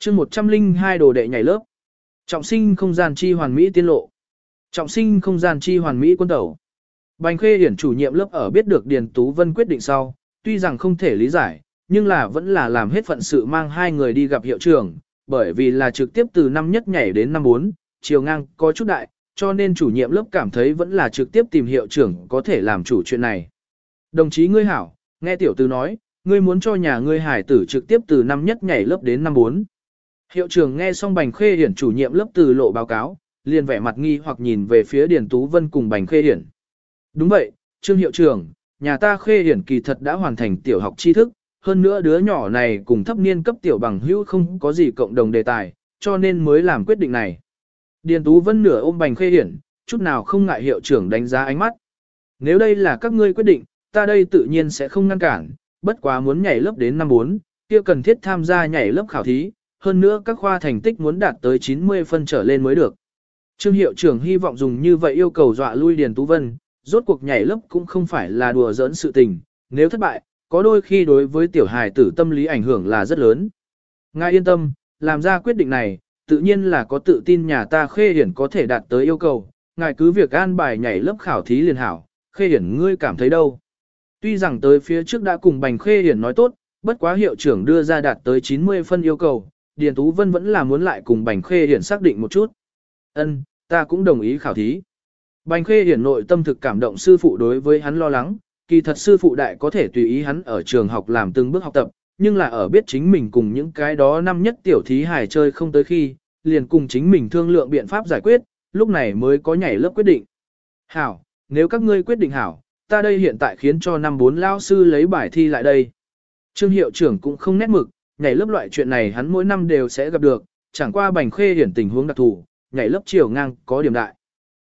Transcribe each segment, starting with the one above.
chương 102 đồ đệ nhảy lớp. Trọng sinh không gian chi hoàn mỹ tiên lộ. Trọng sinh không gian chi hoàn mỹ quân tẩu. Bành Khê Hiển chủ nhiệm lớp ở biết được Điền Tú Vân quyết định sau, tuy rằng không thể lý giải, nhưng là vẫn là làm hết phận sự mang hai người đi gặp hiệu trưởng, bởi vì là trực tiếp từ năm nhất nhảy đến năm 4, chiều ngang có chút đại, cho nên chủ nhiệm lớp cảm thấy vẫn là trực tiếp tìm hiệu trưởng có thể làm chủ chuyện này. Đồng chí ngươi hảo, nghe tiểu tư nói, ngươi muốn cho nhà ngươi hải tử trực tiếp từ năm nhất nhảy lớp đến năm 4. Hiệu trưởng nghe xong Bành Khê Hiển chủ nhiệm lớp từ lộ báo cáo, liền vẻ mặt nghi hoặc nhìn về phía Điền Tú Vân cùng Bành Khê Hiển. Đúng vậy, Trương Hiệu trưởng, nhà ta Khê Hiển kỳ thật đã hoàn thành tiểu học tri thức, hơn nữa đứa nhỏ này cùng thấp niên cấp tiểu bằng hữu không có gì cộng đồng đề tài, cho nên mới làm quyết định này. Điền Tú Vân nửa ôm Bành Khê Hiển, chút nào không ngại hiệu trưởng đánh giá ánh mắt. Nếu đây là các ngươi quyết định, ta đây tự nhiên sẽ không ngăn cản, bất quá muốn nhảy lớp đến năm 4, kia cần thiết tham gia nhảy lớp khảo thí, hơn nữa các khoa thành tích muốn đạt tới 90 phân trở lên mới được. Trương hiệu trưởng hy vọng dùng như vậy yêu cầu dọa lui Điền Tú Vân, rốt cuộc nhảy lớp cũng không phải là đùa giỡn sự tình, nếu thất bại, có đôi khi đối với tiểu hài tử tâm lý ảnh hưởng là rất lớn. Ngài yên tâm, làm ra quyết định này, tự nhiên là có tự tin nhà ta khê hiển có thể đạt tới yêu cầu, ngài cứ việc an bài nhảy lớp khảo thí liền hảo, khê hiển ngươi cảm thấy đâu. Tuy rằng tới phía trước đã cùng bành khê hiển nói tốt, bất quá hiệu trưởng đưa ra đạt tới 90 phân yêu cầu, Điền Tú Vân vẫn là muốn lại cùng bành khê hiển xác định một chút. Ân, ta cũng đồng ý khảo thí. Bành khê hiển nội tâm thực cảm động sư phụ đối với hắn lo lắng, kỳ thật sư phụ đại có thể tùy ý hắn ở trường học làm từng bước học tập, nhưng là ở biết chính mình cùng những cái đó năm nhất tiểu thí hải chơi không tới khi, liền cùng chính mình thương lượng biện pháp giải quyết, lúc này mới có nhảy lớp quyết định. Hảo, nếu các ngươi quyết định hảo, ta đây hiện tại khiến cho năm bốn lao sư lấy bài thi lại đây. Trương hiệu trưởng cũng không nét mực, nhảy lớp loại chuyện này hắn mỗi năm đều sẽ gặp được, chẳng qua bành khê hiển tình huống đặc thù, nhảy lớp chiều ngang có điểm đại.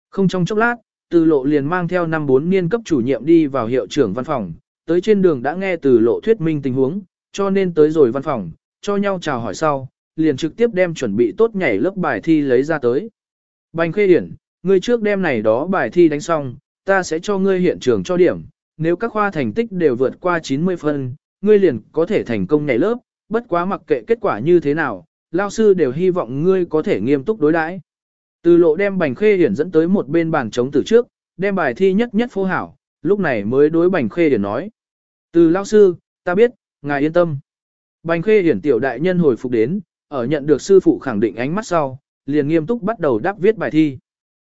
Không trong chốc lát, từ lộ liền mang theo năm bốn niên cấp chủ nhiệm đi vào hiệu trưởng văn phòng, tới trên đường đã nghe từ lộ thuyết minh tình huống, cho nên tới rồi văn phòng, cho nhau chào hỏi sau, liền trực tiếp đem chuẩn bị tốt nhảy lớp bài thi lấy ra tới. Bành khê điển, ngươi trước đem này đó bài thi đánh xong, ta sẽ cho ngươi hiện trường cho điểm, nếu các khoa thành tích đều vượt qua 90 phân, ngươi liền có thể thành công nhảy lớp, bất quá mặc kệ kết quả như thế nào, lao sư đều hy vọng ngươi có thể nghiêm túc đối đãi. Từ lộ đem bành khê hiển dẫn tới một bên bàn chống từ trước, đem bài thi nhất nhất phô hảo, lúc này mới đối bành khê hiển nói. Từ lao sư, ta biết, ngài yên tâm. Bành khê hiển tiểu đại nhân hồi phục đến, ở nhận được sư phụ khẳng định ánh mắt sau, liền nghiêm túc bắt đầu đáp viết bài thi.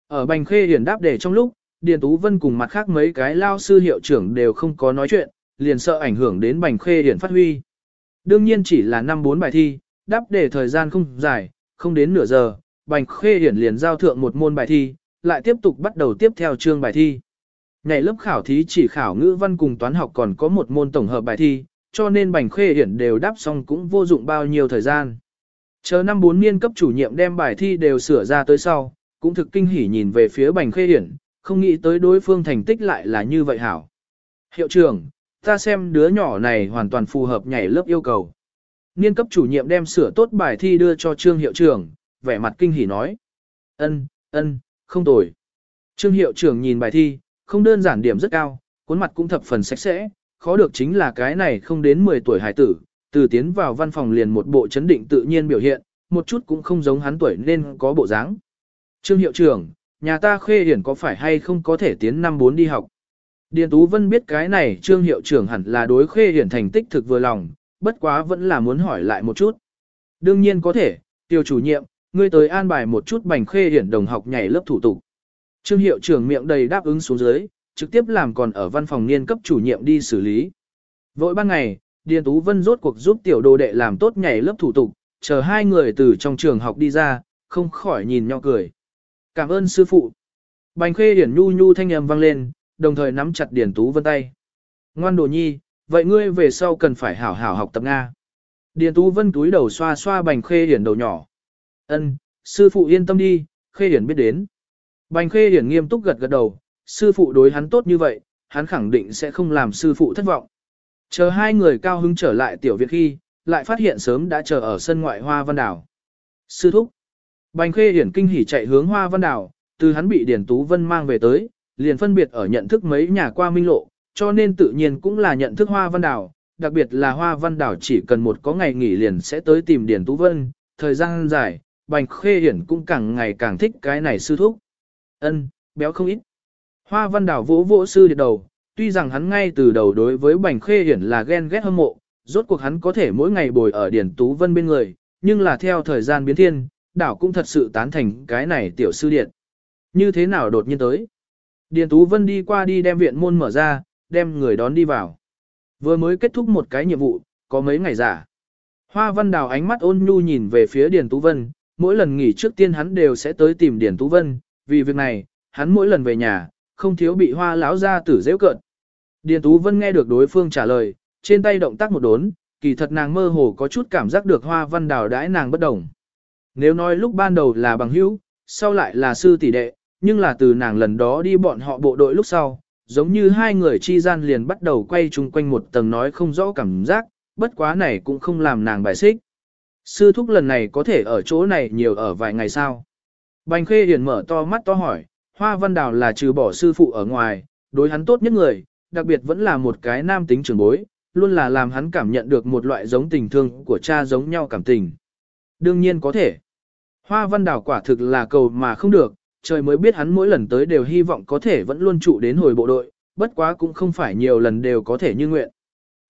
Ở bành khê hiển đáp đề trong lúc, Điền Tú Vân cùng mặt khác mấy cái lao sư hiệu trưởng đều không có nói chuyện, liền sợ ảnh hưởng đến bành khê hiển phát huy. Đương nhiên chỉ là năm bốn bài thi, đáp để thời gian không dài, không đến nửa giờ, Bành Khê Hiển liền giao thượng một môn bài thi, lại tiếp tục bắt đầu tiếp theo chương bài thi. Ngày lớp khảo thí chỉ khảo ngữ văn cùng toán học còn có một môn tổng hợp bài thi, cho nên Bành Khê Hiển đều đáp xong cũng vô dụng bao nhiêu thời gian. Chờ năm bốn niên cấp chủ nhiệm đem bài thi đều sửa ra tới sau, cũng thực kinh hỉ nhìn về phía Bành Khê Hiển, không nghĩ tới đối phương thành tích lại là như vậy hảo. Hiệu trưởng, ta xem đứa nhỏ này hoàn toàn phù hợp nhảy lớp yêu cầu. Niên cấp chủ nhiệm đem sửa tốt bài thi đưa cho trương hiệu trưởng, vẻ mặt kinh hỉ nói. Ân, ân, không tồi. Trương hiệu trưởng nhìn bài thi, không đơn giản điểm rất cao, cuốn mặt cũng thập phần sạch sẽ, khó được chính là cái này không đến 10 tuổi hải tử, từ tiến vào văn phòng liền một bộ chấn định tự nhiên biểu hiện, một chút cũng không giống hắn tuổi nên có bộ dáng. Trương hiệu trưởng, nhà ta khê hiển có phải hay không có thể tiến năm 4 đi học? Điền Tú Vân biết cái này trương hiệu trưởng hẳn là đối khê hiển thành tích thực vừa lòng, bất quá vẫn là muốn hỏi lại một chút. Đương nhiên có thể, tiêu chủ nhiệm, ngươi tới an bài một chút bành khê hiển đồng học nhảy lớp thủ tục. Trương hiệu trưởng miệng đầy đáp ứng xuống dưới, trực tiếp làm còn ở văn phòng niên cấp chủ nhiệm đi xử lý. Vội ban ngày, Điền Tú Vân rốt cuộc giúp tiểu đồ đệ làm tốt nhảy lớp thủ tục, chờ hai người từ trong trường học đi ra, không khỏi nhìn nhau cười. Cảm ơn sư phụ. Bành khê hiển nhu nhu thanh âm vang lên, đồng thời nắm chặt Điền Tú Vân tay. Ngoan đồ nhi, vậy ngươi về sau cần phải hảo hảo học tập Nga. Điền Tú Vân túi đầu xoa xoa bành khê hiển đầu nhỏ. Ân, sư phụ yên tâm đi, khê hiển biết đến. Bành khê hiển nghiêm túc gật gật đầu, sư phụ đối hắn tốt như vậy, hắn khẳng định sẽ không làm sư phụ thất vọng. Chờ hai người cao hứng trở lại tiểu viện khi, lại phát hiện sớm đã chờ ở sân ngoại hoa văn đảo. Sư thúc. Bành khê hiển kinh hỉ chạy hướng hoa văn đảo, từ hắn bị Điển Tú Vân mang về tới, liền phân biệt ở nhận thức mấy nhà qua minh lộ, cho nên tự nhiên cũng là nhận thức hoa văn đảo, đặc biệt là hoa văn đảo chỉ cần một có ngày nghỉ liền sẽ tới tìm Điển Tú Vân, thời gian dài, Bành Khê Hiển cũng càng ngày càng thích cái này sư thúc. Ân, béo không ít. Hoa Văn đảo vỗ vỗ sư điệt đầu, tuy rằng hắn ngay từ đầu đối với Bành Khê Hiển là ghen ghét hâm mộ, rốt cuộc hắn có thể mỗi ngày bồi ở Điển Tú Vân bên người, nhưng là theo thời gian biến thiên, đảo cũng thật sự tán thành cái này tiểu sư điện. Như thế nào đột nhiên tới? Điền Tú Vân đi qua đi đem viện môn mở ra, đem người đón đi vào. Vừa mới kết thúc một cái nhiệm vụ, có mấy ngày giả. Hoa Văn Đào ánh mắt ôn nhu nhìn về phía Điền Tú Vân, mỗi lần nghỉ trước tiên hắn đều sẽ tới tìm Điền Tú Vân, vì việc này, hắn mỗi lần về nhà, không thiếu bị hoa lão ra tử dễ cợt. Điền Tú Vân nghe được đối phương trả lời, trên tay động tác một đốn, kỳ thật nàng mơ hồ có chút cảm giác được hoa văn đào đãi nàng bất đồng. Nếu nói lúc ban đầu là bằng hữu, sau lại là sư tỷ đệ, nhưng là từ nàng lần đó đi bọn họ bộ đội lúc sau, giống như hai người chi gian liền bắt đầu quay chung quanh một tầng nói không rõ cảm giác, bất quá này cũng không làm nàng bài xích. Sư thúc lần này có thể ở chỗ này nhiều ở vài ngày sao? Bành khê hiền mở to mắt to hỏi, hoa văn đào là trừ bỏ sư phụ ở ngoài, đối hắn tốt nhất người, đặc biệt vẫn là một cái nam tính trưởng bối, luôn là làm hắn cảm nhận được một loại giống tình thương của cha giống nhau cảm tình. Đương nhiên có thể. Hoa văn đào quả thực là cầu mà không được, trời mới biết hắn mỗi lần tới đều hy vọng có thể vẫn luôn trụ đến hồi bộ đội, bất quá cũng không phải nhiều lần đều có thể như nguyện.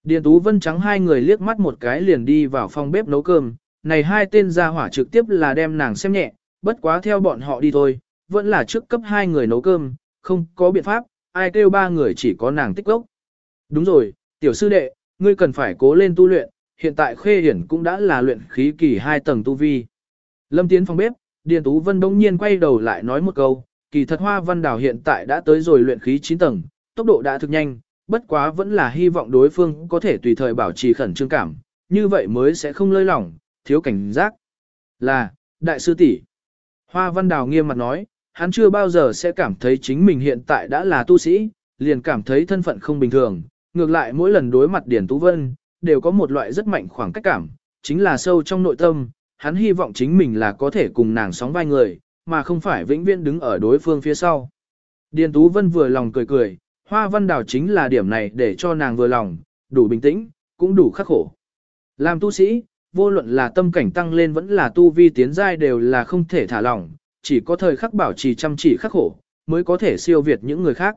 Điền Tú Vân trắng hai người liếc mắt một cái liền đi vào phòng bếp nấu cơm, này hai tên gia hỏa trực tiếp là đem nàng xem nhẹ, bất quá theo bọn họ đi thôi, vẫn là trước cấp hai người nấu cơm, không có biện pháp, ai kêu ba người chỉ có nàng tích gốc. Đúng rồi, tiểu sư đệ, ngươi cần phải cố lên tu luyện, hiện tại khê hiển cũng đã là luyện khí kỳ hai tầng tu vi. Lâm tiến phòng bếp, Điền Tú Vân bỗng nhiên quay đầu lại nói một câu, kỳ thật hoa văn đảo hiện tại đã tới rồi luyện khí 9 tầng, tốc độ đã thực nhanh, bất quá vẫn là hy vọng đối phương có thể tùy thời bảo trì khẩn trương cảm, như vậy mới sẽ không lơi lỏng, thiếu cảnh giác. Là, đại sư tỷ. Hoa văn đào nghiêm mặt nói, hắn chưa bao giờ sẽ cảm thấy chính mình hiện tại đã là tu sĩ, liền cảm thấy thân phận không bình thường, ngược lại mỗi lần đối mặt Điển Tú Vân, đều có một loại rất mạnh khoảng cách cảm, chính là sâu trong nội tâm, hắn hy vọng chính mình là có thể cùng nàng sóng vai người, mà không phải vĩnh viễn đứng ở đối phương phía sau. Điền Tú Vân vừa lòng cười cười, hoa văn đào chính là điểm này để cho nàng vừa lòng, đủ bình tĩnh, cũng đủ khắc khổ. Làm tu sĩ, vô luận là tâm cảnh tăng lên vẫn là tu vi tiến giai đều là không thể thả lỏng, chỉ có thời khắc bảo trì chăm chỉ khắc khổ, mới có thể siêu việt những người khác.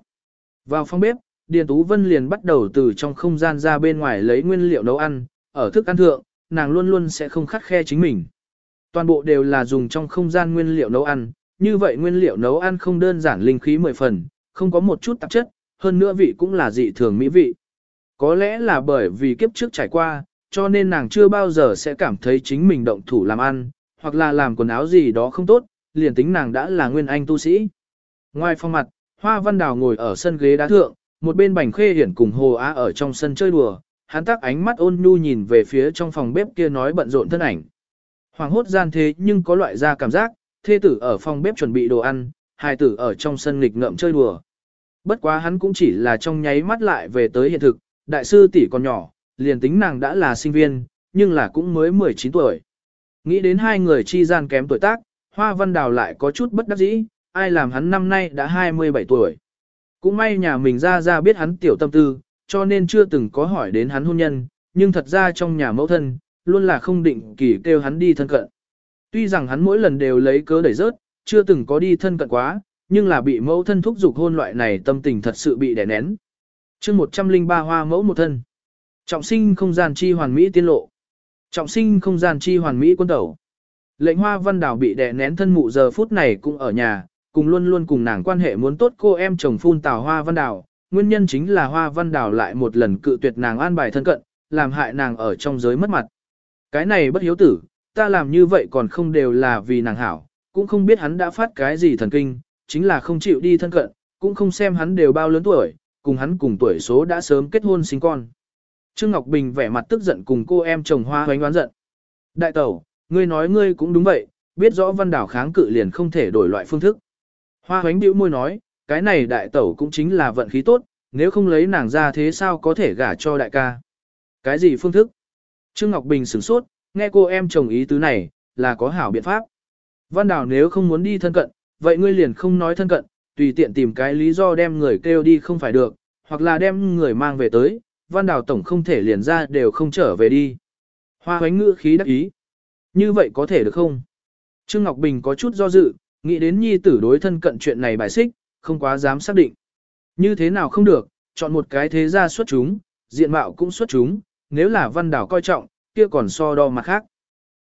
Vào phòng bếp, Điền Tú Vân liền bắt đầu từ trong không gian ra bên ngoài lấy nguyên liệu nấu ăn, ở thức ăn thượng, nàng luôn luôn sẽ không khắt khe chính mình. Toàn bộ đều là dùng trong không gian nguyên liệu nấu ăn, như vậy nguyên liệu nấu ăn không đơn giản linh khí mười phần, không có một chút tạp chất, hơn nữa vị cũng là dị thường mỹ vị. Có lẽ là bởi vì kiếp trước trải qua, cho nên nàng chưa bao giờ sẽ cảm thấy chính mình động thủ làm ăn, hoặc là làm quần áo gì đó không tốt, liền tính nàng đã là nguyên anh tu sĩ. Ngoài phòng mặt, Hoa Văn Đào ngồi ở sân ghế đá thượng, một bên bành khê hiển cùng hồ á ở trong sân chơi đùa, hắn tác ánh mắt ôn nhu nhìn về phía trong phòng bếp kia nói bận rộn thân ảnh. Hoàng hốt gian thế nhưng có loại ra cảm giác, thê tử ở phòng bếp chuẩn bị đồ ăn, hài tử ở trong sân nghịch ngợm chơi đùa. Bất quá hắn cũng chỉ là trong nháy mắt lại về tới hiện thực, đại sư tỷ còn nhỏ, liền tính nàng đã là sinh viên, nhưng là cũng mới 19 tuổi. Nghĩ đến hai người chi gian kém tuổi tác, Hoa Văn Đào lại có chút bất đắc dĩ, ai làm hắn năm nay đã 27 tuổi. Cũng may nhà mình ra ra biết hắn tiểu tâm tư, cho nên chưa từng có hỏi đến hắn hôn nhân, nhưng thật ra trong nhà mẫu thân, luôn là không định kỳ kêu hắn đi thân cận. Tuy rằng hắn mỗi lần đều lấy cớ đẩy rớt, chưa từng có đi thân cận quá, nhưng là bị mẫu thân thúc giục hôn loại này tâm tình thật sự bị đè nén. chương 103 hoa mẫu một thân. Trọng sinh không gian chi hoàn mỹ tiên lộ. Trọng sinh không gian chi hoàn mỹ quân tẩu. Lệnh hoa văn đảo bị đè nén thân mụ giờ phút này cũng ở nhà, cùng luôn luôn cùng nàng quan hệ muốn tốt cô em chồng phun tào hoa văn đảo. Nguyên nhân chính là hoa văn đảo lại một lần cự tuyệt nàng an bài thân cận, làm hại nàng ở trong giới mất mặt. Cái này bất hiếu tử, ta làm như vậy còn không đều là vì nàng hảo, cũng không biết hắn đã phát cái gì thần kinh, chính là không chịu đi thân cận, cũng không xem hắn đều bao lớn tuổi, cùng hắn cùng tuổi số đã sớm kết hôn sinh con. Trương Ngọc Bình vẻ mặt tức giận cùng cô em chồng hoa hoánh oán giận. Đại tẩu, ngươi nói ngươi cũng đúng vậy, biết rõ văn đảo kháng cự liền không thể đổi loại phương thức. Hoa hoánh bĩu môi nói, cái này đại tẩu cũng chính là vận khí tốt, nếu không lấy nàng ra thế sao có thể gả cho đại ca. Cái gì phương thức? Trương Ngọc Bình sửng sốt, nghe cô em chồng ý tứ này, là có hảo biện pháp. Văn Đào nếu không muốn đi thân cận, vậy ngươi liền không nói thân cận, tùy tiện tìm cái lý do đem người kêu đi không phải được, hoặc là đem người mang về tới, văn Đào tổng không thể liền ra đều không trở về đi. Hoa hoánh ngữ khí đắc ý. Như vậy có thể được không? Trương Ngọc Bình có chút do dự, nghĩ đến nhi tử đối thân cận chuyện này bài xích, không quá dám xác định. Như thế nào không được, chọn một cái thế gia xuất chúng, diện mạo cũng xuất chúng, nếu là văn đảo coi trọng, kia còn so đo mặt khác.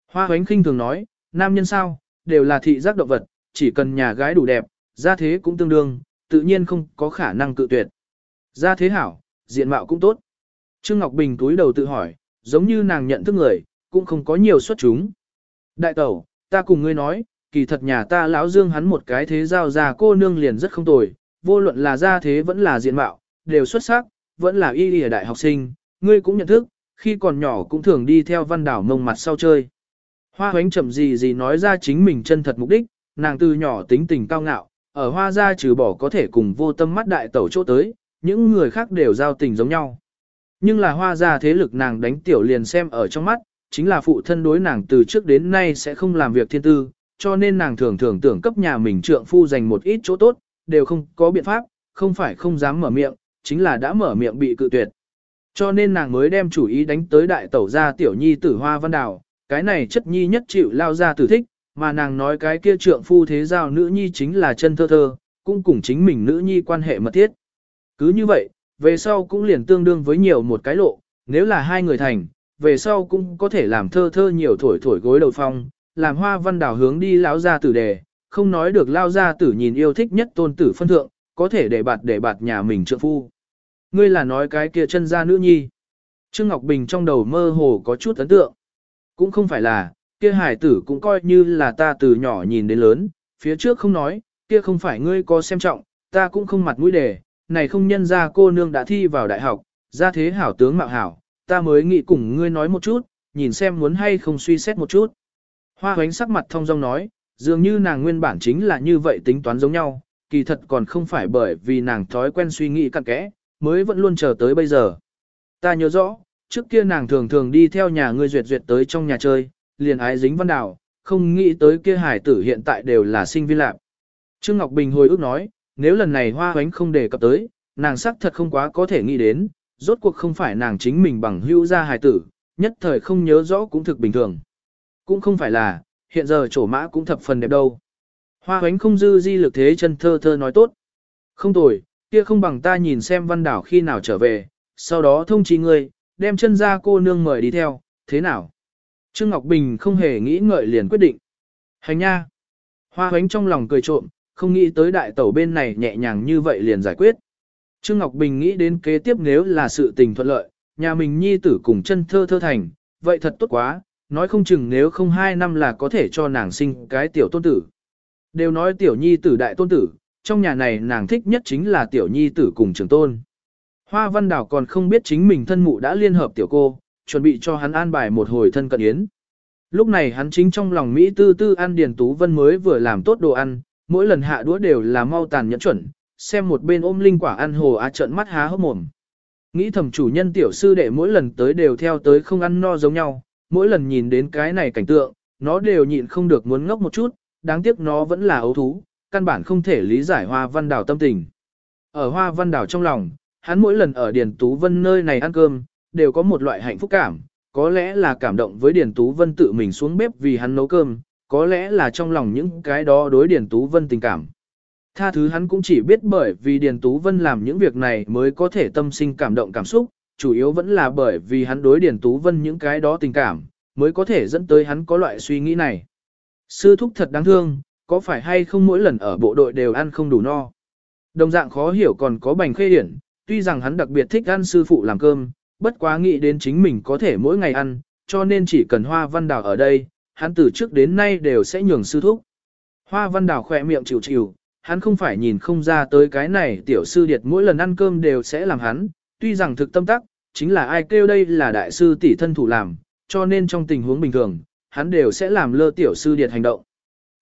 Hoa hoánh khinh thường nói, nam nhân sao, đều là thị giác động vật, chỉ cần nhà gái đủ đẹp, gia thế cũng tương đương, tự nhiên không có khả năng cự tuyệt. Gia thế hảo, diện mạo cũng tốt. Trương Ngọc Bình túi đầu tự hỏi, giống như nàng nhận thức người, cũng không có nhiều xuất chúng. Đại tẩu, ta cùng ngươi nói, kỳ thật nhà ta lão dương hắn một cái thế giao ra cô nương liền rất không tồi, vô luận là gia thế vẫn là diện mạo, đều xuất sắc, vẫn là y y đại học sinh, ngươi cũng nhận thức, khi còn nhỏ cũng thường đi theo văn đảo mông mặt sau chơi. Hoa hoánh chậm gì gì nói ra chính mình chân thật mục đích, nàng từ nhỏ tính tình cao ngạo, ở hoa gia trừ bỏ có thể cùng vô tâm mắt đại tẩu chỗ tới, những người khác đều giao tình giống nhau. Nhưng là hoa gia thế lực nàng đánh tiểu liền xem ở trong mắt, chính là phụ thân đối nàng từ trước đến nay sẽ không làm việc thiên tư, cho nên nàng thường thường tưởng cấp nhà mình trượng phu dành một ít chỗ tốt, đều không có biện pháp, không phải không dám mở miệng, chính là đã mở miệng bị cự tuyệt. Cho nên nàng mới đem chủ ý đánh tới đại tẩu gia tiểu nhi tử hoa văn đào, cái này chất nhi nhất chịu lao ra tử thích, mà nàng nói cái kia trượng phu thế giao nữ nhi chính là chân thơ thơ, cũng cùng chính mình nữ nhi quan hệ mật thiết. Cứ như vậy, về sau cũng liền tương đương với nhiều một cái lộ, nếu là hai người thành, về sau cũng có thể làm thơ thơ nhiều thổi thổi gối đầu phong, làm hoa văn đào hướng đi lão gia tử đề, không nói được lao gia tử nhìn yêu thích nhất tôn tử phân thượng, có thể để bạt để bạt nhà mình trượng phu. Ngươi là nói cái kia chân gia nữ nhi. Trương Ngọc Bình trong đầu mơ hồ có chút ấn tượng. Cũng không phải là, kia hải tử cũng coi như là ta từ nhỏ nhìn đến lớn, phía trước không nói, kia không phải ngươi có xem trọng, ta cũng không mặt mũi đề, này không nhân ra cô nương đã thi vào đại học, ra thế hảo tướng mạo hảo, ta mới nghĩ cùng ngươi nói một chút, nhìn xem muốn hay không suy xét một chút. Hoa hoánh sắc mặt thông dong nói, dường như nàng nguyên bản chính là như vậy tính toán giống nhau, kỳ thật còn không phải bởi vì nàng thói quen suy nghĩ cặn kẽ, mới vẫn luôn chờ tới bây giờ. Ta nhớ rõ, trước kia nàng thường thường đi theo nhà ngươi duyệt duyệt tới trong nhà chơi, liền ái dính văn đảo, không nghĩ tới kia hải tử hiện tại đều là sinh viên lạc. Trương Ngọc Bình hồi ước nói, nếu lần này hoa hoánh không đề cập tới, nàng sắc thật không quá có thể nghĩ đến, rốt cuộc không phải nàng chính mình bằng hữu ra hải tử, nhất thời không nhớ rõ cũng thực bình thường. Cũng không phải là, hiện giờ chỗ mã cũng thập phần đẹp đâu. Hoa hoánh không dư di lực thế chân thơ thơ nói tốt. Không tồi, kia không bằng ta nhìn xem văn đảo khi nào trở về, sau đó thông chí ngươi, đem chân ra cô nương mời đi theo, thế nào? Trương Ngọc Bình không hề nghĩ ngợi liền quyết định. Hành nha! Hoa hoánh trong lòng cười trộm, không nghĩ tới đại tẩu bên này nhẹ nhàng như vậy liền giải quyết. Trương Ngọc Bình nghĩ đến kế tiếp nếu là sự tình thuận lợi, nhà mình nhi tử cùng chân thơ thơ thành, vậy thật tốt quá, nói không chừng nếu không hai năm là có thể cho nàng sinh cái tiểu tôn tử. Đều nói tiểu nhi tử đại tôn tử, trong nhà này nàng thích nhất chính là tiểu nhi tử cùng trường tôn. Hoa Văn Đào còn không biết chính mình thân mụ đã liên hợp tiểu cô, chuẩn bị cho hắn an bài một hồi thân cận yến. Lúc này hắn chính trong lòng Mỹ tư tư ăn Điền Tú Vân mới vừa làm tốt đồ ăn, mỗi lần hạ đũa đều là mau tàn nhẫn chuẩn, xem một bên ôm linh quả ăn hồ á trợn mắt há hốc mồm. Nghĩ thầm chủ nhân tiểu sư đệ mỗi lần tới đều theo tới không ăn no giống nhau, mỗi lần nhìn đến cái này cảnh tượng, nó đều nhịn không được muốn ngốc một chút, đáng tiếc nó vẫn là ấu thú, căn bản không thể lý giải hoa văn đảo tâm tình. Ở hoa văn đảo trong lòng, hắn mỗi lần ở Điền Tú Vân nơi này ăn cơm, đều có một loại hạnh phúc cảm, có lẽ là cảm động với Điền Tú Vân tự mình xuống bếp vì hắn nấu cơm, có lẽ là trong lòng những cái đó đối Điền Tú Vân tình cảm. Tha thứ hắn cũng chỉ biết bởi vì Điền Tú Vân làm những việc này mới có thể tâm sinh cảm động cảm xúc, chủ yếu vẫn là bởi vì hắn đối Điền Tú Vân những cái đó tình cảm, mới có thể dẫn tới hắn có loại suy nghĩ này. Sư thúc thật đáng thương, có phải hay không mỗi lần ở bộ đội đều ăn không đủ no. Đồng dạng khó hiểu còn có bành khê hiển, tuy rằng hắn đặc biệt thích ăn sư phụ làm cơm, bất quá nghĩ đến chính mình có thể mỗi ngày ăn, cho nên chỉ cần hoa văn đào ở đây, hắn từ trước đến nay đều sẽ nhường sư thúc. Hoa văn đào khỏe miệng chịu chịu, hắn không phải nhìn không ra tới cái này tiểu sư điệt mỗi lần ăn cơm đều sẽ làm hắn, tuy rằng thực tâm tắc, chính là ai kêu đây là đại sư tỷ thân thủ làm, cho nên trong tình huống bình thường, hắn đều sẽ làm lơ tiểu sư điệt hành động.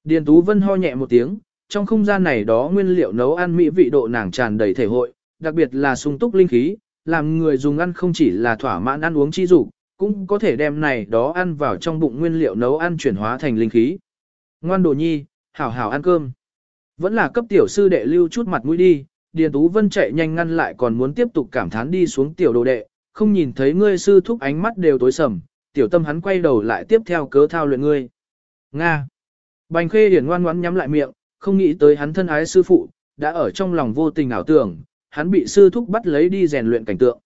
Điền Tú Vân ho nhẹ một tiếng, trong không gian này đó nguyên liệu nấu ăn mỹ vị độ nàng tràn đầy thể hội, đặc biệt là sung túc linh khí, làm người dùng ăn không chỉ là thỏa mãn ăn uống chi dục, cũng có thể đem này đó ăn vào trong bụng nguyên liệu nấu ăn chuyển hóa thành linh khí. Ngoan đồ nhi, hảo hảo ăn cơm. Vẫn là cấp tiểu sư đệ lưu chút mặt mũi đi, Điền Tú Vân chạy nhanh ngăn lại còn muốn tiếp tục cảm thán đi xuống tiểu đồ đệ, không nhìn thấy ngươi sư thúc ánh mắt đều tối sầm, tiểu tâm hắn quay đầu lại tiếp theo cớ thao luyện ngươi. Nga. Bành khê hiển ngoan ngoãn nhắm lại miệng, không nghĩ tới hắn thân ái sư phụ, đã ở trong lòng vô tình ảo tưởng, hắn bị sư thúc bắt lấy đi rèn luyện cảnh tượng.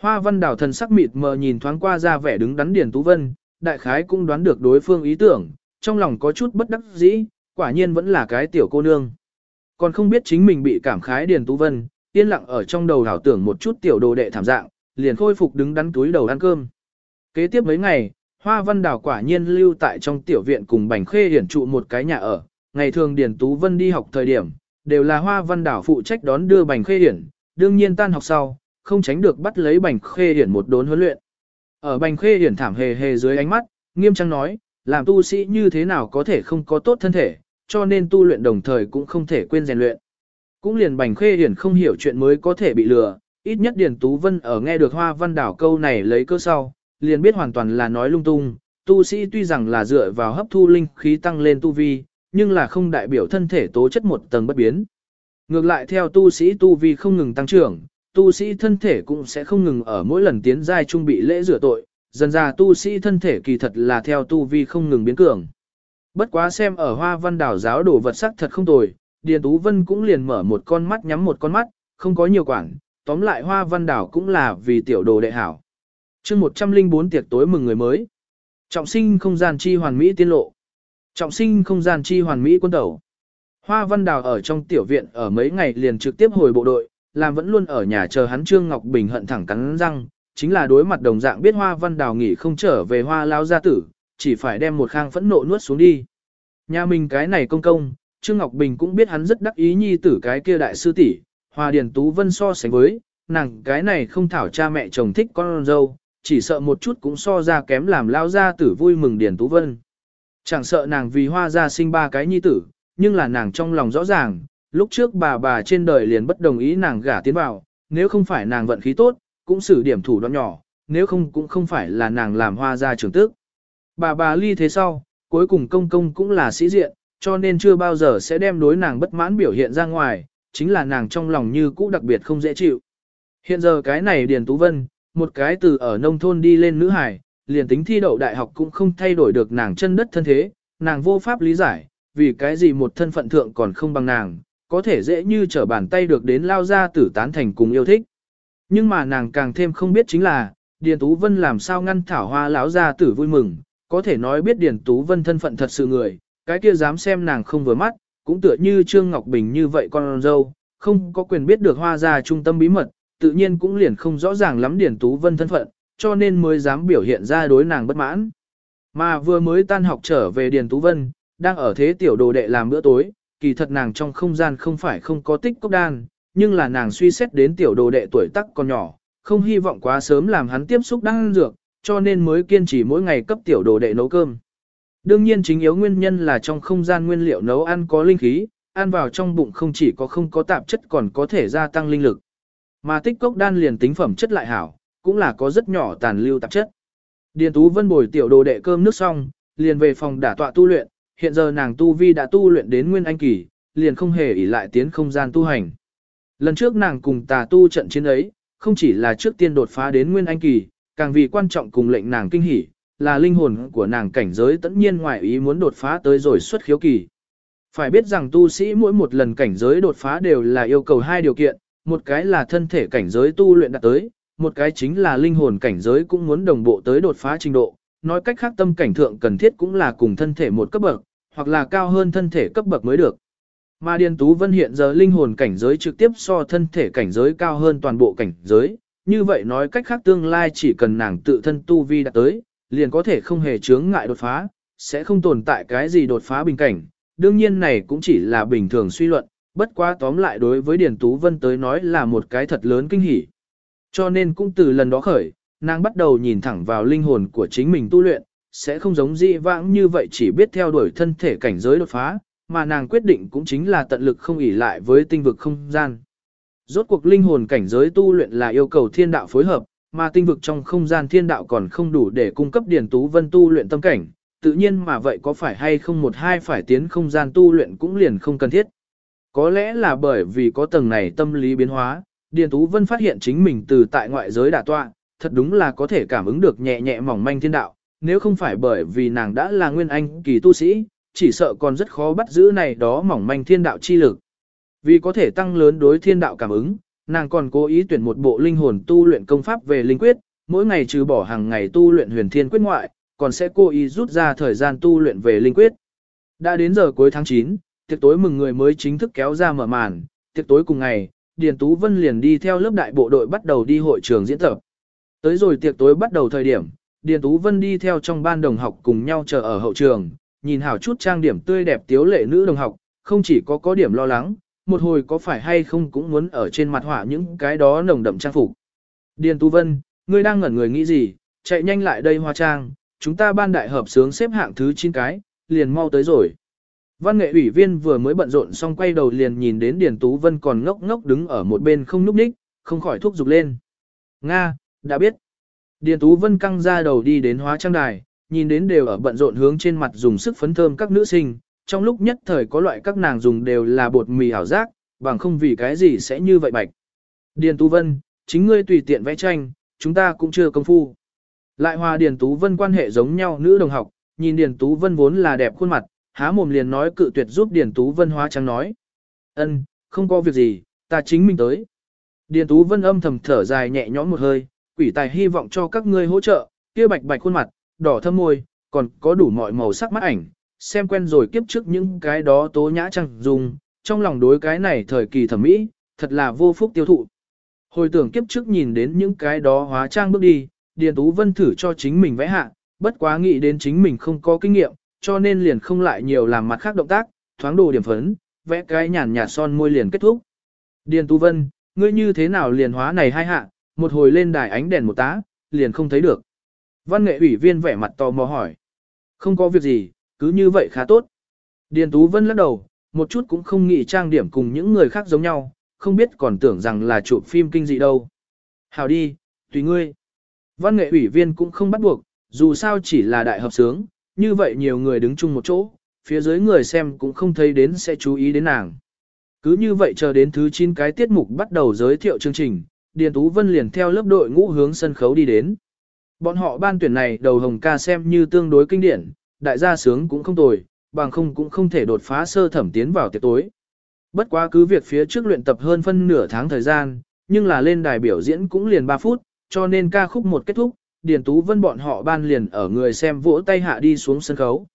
Hoa văn đảo thần sắc mịt mờ nhìn thoáng qua ra vẻ đứng đắn Điền Tú Vân, đại khái cũng đoán được đối phương ý tưởng, trong lòng có chút bất đắc dĩ, quả nhiên vẫn là cái tiểu cô nương. Còn không biết chính mình bị cảm khái Điền Tú Vân, yên lặng ở trong đầu đảo tưởng một chút tiểu đồ đệ thảm dạng, liền khôi phục đứng đắn túi đầu ăn cơm. Kế tiếp mấy ngày, Hoa Văn Đào quả nhiên lưu tại trong tiểu viện cùng Bành Khê hiển trụ một cái nhà ở, ngày thường Điền Tú Vân đi học thời điểm, đều là Hoa Văn Đào phụ trách đón đưa Bành Khê hiển, đương nhiên tan học sau, không tránh được bắt lấy Bành Khê hiển một đốn huấn luyện. Ở Bành Khê hiển thảm hề hề dưới ánh mắt, nghiêm trang nói, làm tu sĩ như thế nào có thể không có tốt thân thể, cho nên tu luyện đồng thời cũng không thể quên rèn luyện. Cũng liền Bành Khê hiển không hiểu chuyện mới có thể bị lừa, ít nhất Điền Tú Vân ở nghe được Hoa Văn Đảo câu này lấy cơ sau, liền biết hoàn toàn là nói lung tung, tu sĩ tuy rằng là dựa vào hấp thu linh khí tăng lên tu vi, nhưng là không đại biểu thân thể tố chất một tầng bất biến. Ngược lại theo tu sĩ tu vi không ngừng tăng trưởng, tu sĩ thân thể cũng sẽ không ngừng ở mỗi lần tiến giai trung bị lễ rửa tội, dần ra tu sĩ thân thể kỳ thật là theo tu vi không ngừng biến cường. Bất quá xem ở hoa văn đảo giáo đồ vật sắc thật không tồi, Điền Tú Vân cũng liền mở một con mắt nhắm một con mắt, không có nhiều quản, tóm lại hoa văn đảo cũng là vì tiểu đồ đệ hảo chương 104 tiệc tối mừng người mới. Trọng sinh không gian chi hoàn mỹ tiên lộ. Trọng sinh không gian chi hoàn mỹ quân tẩu. Hoa Văn Đào ở trong tiểu viện ở mấy ngày liền trực tiếp hồi bộ đội, làm vẫn luôn ở nhà chờ hắn Trương Ngọc Bình hận thẳng cắn răng, chính là đối mặt đồng dạng biết Hoa Văn Đào nghỉ không trở về Hoa Lao gia tử, chỉ phải đem một khang phẫn nộ nuốt xuống đi. Nhà mình cái này công công, Trương Ngọc Bình cũng biết hắn rất đắc ý nhi tử cái kia đại sư tỷ, Hoa Điền Tú Vân so sánh với, nàng cái này không thảo cha mẹ chồng thích con dâu, chỉ sợ một chút cũng so ra kém làm lao gia tử vui mừng Điền Tú Vân. Chẳng sợ nàng vì hoa gia sinh ba cái nhi tử, nhưng là nàng trong lòng rõ ràng, lúc trước bà bà trên đời liền bất đồng ý nàng gả tiến vào, nếu không phải nàng vận khí tốt, cũng xử điểm thủ đoạn nhỏ, nếu không cũng không phải là nàng làm hoa gia trưởng tức. Bà bà ly thế sau, cuối cùng công công cũng là sĩ diện, cho nên chưa bao giờ sẽ đem đối nàng bất mãn biểu hiện ra ngoài, chính là nàng trong lòng như cũ đặc biệt không dễ chịu. Hiện giờ cái này Điền Tú Vân, một cái từ ở nông thôn đi lên nữ hải, liền tính thi đậu đại học cũng không thay đổi được nàng chân đất thân thế, nàng vô pháp lý giải, vì cái gì một thân phận thượng còn không bằng nàng, có thể dễ như trở bàn tay được đến lao ra tử tán thành cùng yêu thích. Nhưng mà nàng càng thêm không biết chính là, Điền Tú Vân làm sao ngăn thảo hoa lão ra tử vui mừng, có thể nói biết Điền Tú Vân thân phận thật sự người, cái kia dám xem nàng không vừa mắt, cũng tựa như Trương Ngọc Bình như vậy con dâu, không có quyền biết được hoa ra trung tâm bí mật, tự nhiên cũng liền không rõ ràng lắm Điền Tú Vân thân phận, cho nên mới dám biểu hiện ra đối nàng bất mãn. Mà vừa mới tan học trở về Điền Tú Vân, đang ở thế tiểu đồ đệ làm bữa tối, kỳ thật nàng trong không gian không phải không có tích cốc đan, nhưng là nàng suy xét đến tiểu đồ đệ tuổi tác còn nhỏ, không hy vọng quá sớm làm hắn tiếp xúc đan dược, cho nên mới kiên trì mỗi ngày cấp tiểu đồ đệ nấu cơm. Đương nhiên chính yếu nguyên nhân là trong không gian nguyên liệu nấu ăn có linh khí, ăn vào trong bụng không chỉ có không có tạp chất còn có thể gia tăng linh lực. Mà tích cốc đan liền tính phẩm chất lại hảo, cũng là có rất nhỏ tàn lưu tạp chất. Điền Tú Vân bồi tiểu đồ đệ cơm nước xong, liền về phòng đả tọa tu luyện, hiện giờ nàng tu vi đã tu luyện đến nguyên anh kỳ, liền không hề ỷ lại tiến không gian tu hành. Lần trước nàng cùng tà tu trận chiến ấy, không chỉ là trước tiên đột phá đến nguyên anh kỳ, càng vì quan trọng cùng lệnh nàng kinh hỉ, là linh hồn của nàng cảnh giới tất nhiên ngoại ý muốn đột phá tới rồi xuất khiếu kỳ. Phải biết rằng tu sĩ mỗi một lần cảnh giới đột phá đều là yêu cầu hai điều kiện, một cái là thân thể cảnh giới tu luyện đạt tới, một cái chính là linh hồn cảnh giới cũng muốn đồng bộ tới đột phá trình độ. Nói cách khác tâm cảnh thượng cần thiết cũng là cùng thân thể một cấp bậc, hoặc là cao hơn thân thể cấp bậc mới được. Mà Điền Tú Vân hiện giờ linh hồn cảnh giới trực tiếp so thân thể cảnh giới cao hơn toàn bộ cảnh giới, như vậy nói cách khác tương lai chỉ cần nàng tự thân tu vi đạt tới, liền có thể không hề chướng ngại đột phá, sẽ không tồn tại cái gì đột phá bình cảnh. Đương nhiên này cũng chỉ là bình thường suy luận, bất quá tóm lại đối với Điền Tú Vân tới nói là một cái thật lớn kinh hỉ. Cho nên cũng từ lần đó khởi, nàng bắt đầu nhìn thẳng vào linh hồn của chính mình tu luyện, sẽ không giống dị vãng như vậy chỉ biết theo đuổi thân thể cảnh giới đột phá, mà nàng quyết định cũng chính là tận lực không ỉ lại với tinh vực không gian. Rốt cuộc linh hồn cảnh giới tu luyện là yêu cầu thiên đạo phối hợp, mà tinh vực trong không gian thiên đạo còn không đủ để cung cấp Điền Tú Vân tu luyện tâm cảnh, tự nhiên mà vậy có phải hay không một hai phải tiến không gian tu luyện cũng liền không cần thiết. Có lẽ là bởi vì có tầng này tâm lý biến hóa, Điền Tú Vân phát hiện chính mình từ tại ngoại giới đả tọa, thật đúng là có thể cảm ứng được nhẹ nhẹ mỏng manh thiên đạo, nếu không phải bởi vì nàng đã là nguyên anh kỳ tu sĩ, chỉ sợ còn rất khó bắt giữ này đó mỏng manh thiên đạo chi lực. Vì có thể tăng lớn đối thiên đạo cảm ứng, nàng còn cố ý tuyển một bộ linh hồn tu luyện công pháp về linh quyết, mỗi ngày trừ bỏ hàng ngày tu luyện huyền thiên quyết ngoại, còn sẽ cố ý rút ra thời gian tu luyện về linh quyết. Đã đến giờ cuối tháng 9, tiệc tối mừng người mới chính thức kéo ra mở màn, tiệc tối cùng ngày, Điền Tú Vân liền đi theo lớp đại bộ đội bắt đầu đi hội trường diễn tập. Tới rồi tiệc tối bắt đầu thời điểm, Điền Tú Vân đi theo trong ban đồng học cùng nhau chờ ở hậu trường, nhìn hảo chút trang điểm tươi đẹp tiếu lệ nữ đồng học, không chỉ có có điểm lo lắng, một hồi có phải hay không cũng muốn ở trên mặt họa những cái đó nồng đậm trang phục. Điền Tú Vân, ngươi đang ngẩn người nghĩ gì, chạy nhanh lại đây hoa trang, chúng ta ban đại hợp sướng xếp hạng thứ 9 cái, liền mau tới rồi. Văn nghệ ủy viên vừa mới bận rộn xong quay đầu liền nhìn đến Điền Tú Vân còn ngốc ngốc đứng ở một bên không núp ních, không khỏi thúc giục lên. Nga, đã biết. Điền Tú Vân căng ra đầu đi đến hóa trang đài, nhìn đến đều ở bận rộn hướng trên mặt dùng sức phấn thơm các nữ sinh, trong lúc nhất thời có loại các nàng dùng đều là bột mì ảo giác, bằng không vì cái gì sẽ như vậy bạch. Điền Tú Vân, chính ngươi tùy tiện vẽ tranh, chúng ta cũng chưa công phu. Lại hòa Điền Tú Vân quan hệ giống nhau nữ đồng học, nhìn Điền Tú Vân vốn là đẹp khuôn mặt, há mồm liền nói cự tuyệt giúp Điền Tú Vân hóa trang nói. ân không có việc gì, ta chính mình tới. Điền Tú Vân âm thầm thở dài nhẹ nhõm một hơi, quỷ tài hy vọng cho các ngươi hỗ trợ, kia bạch bạch khuôn mặt, đỏ thâm môi, còn có đủ mọi màu sắc mắt ảnh, xem quen rồi kiếp trước những cái đó tố nhã trăng dùng, trong lòng đối cái này thời kỳ thẩm mỹ, thật là vô phúc tiêu thụ. Hồi tưởng kiếp trước nhìn đến những cái đó hóa trang bước đi, Điền Tú Vân thử cho chính mình vẽ hạ, bất quá nghĩ đến chính mình không có kinh nghiệm, cho nên liền không lại nhiều làm mặt khác động tác, thoáng đồ điểm phấn, vẽ cái nhàn nhạt son môi liền kết thúc. Điền Tú Vân, ngươi như thế nào liền hóa này hai hạ, một hồi lên đài ánh đèn một tá, liền không thấy được. Văn nghệ ủy viên vẻ mặt tò mò hỏi. Không có việc gì, cứ như vậy khá tốt. Điền Tú Vân lắc đầu, một chút cũng không nghĩ trang điểm cùng những người khác giống nhau, không biết còn tưởng rằng là chụp phim kinh dị đâu. Hào đi, tùy ngươi. Văn nghệ ủy viên cũng không bắt buộc, dù sao chỉ là đại hợp sướng, như vậy nhiều người đứng chung một chỗ, phía dưới người xem cũng không thấy đến sẽ chú ý đến nàng. Cứ như vậy chờ đến thứ 9 cái tiết mục bắt đầu giới thiệu chương trình, Điền Tú Vân liền theo lớp đội ngũ hướng sân khấu đi đến. Bọn họ ban tuyển này đầu hồng ca xem như tương đối kinh điển, đại gia sướng cũng không tồi, bằng không cũng không thể đột phá sơ thẩm tiến vào tiệc tối. Bất quá cứ việc phía trước luyện tập hơn phân nửa tháng thời gian, nhưng là lên đài biểu diễn cũng liền 3 phút, cho nên ca khúc một kết thúc, Điền Tú Vân bọn họ ban liền ở người xem vỗ tay hạ đi xuống sân khấu.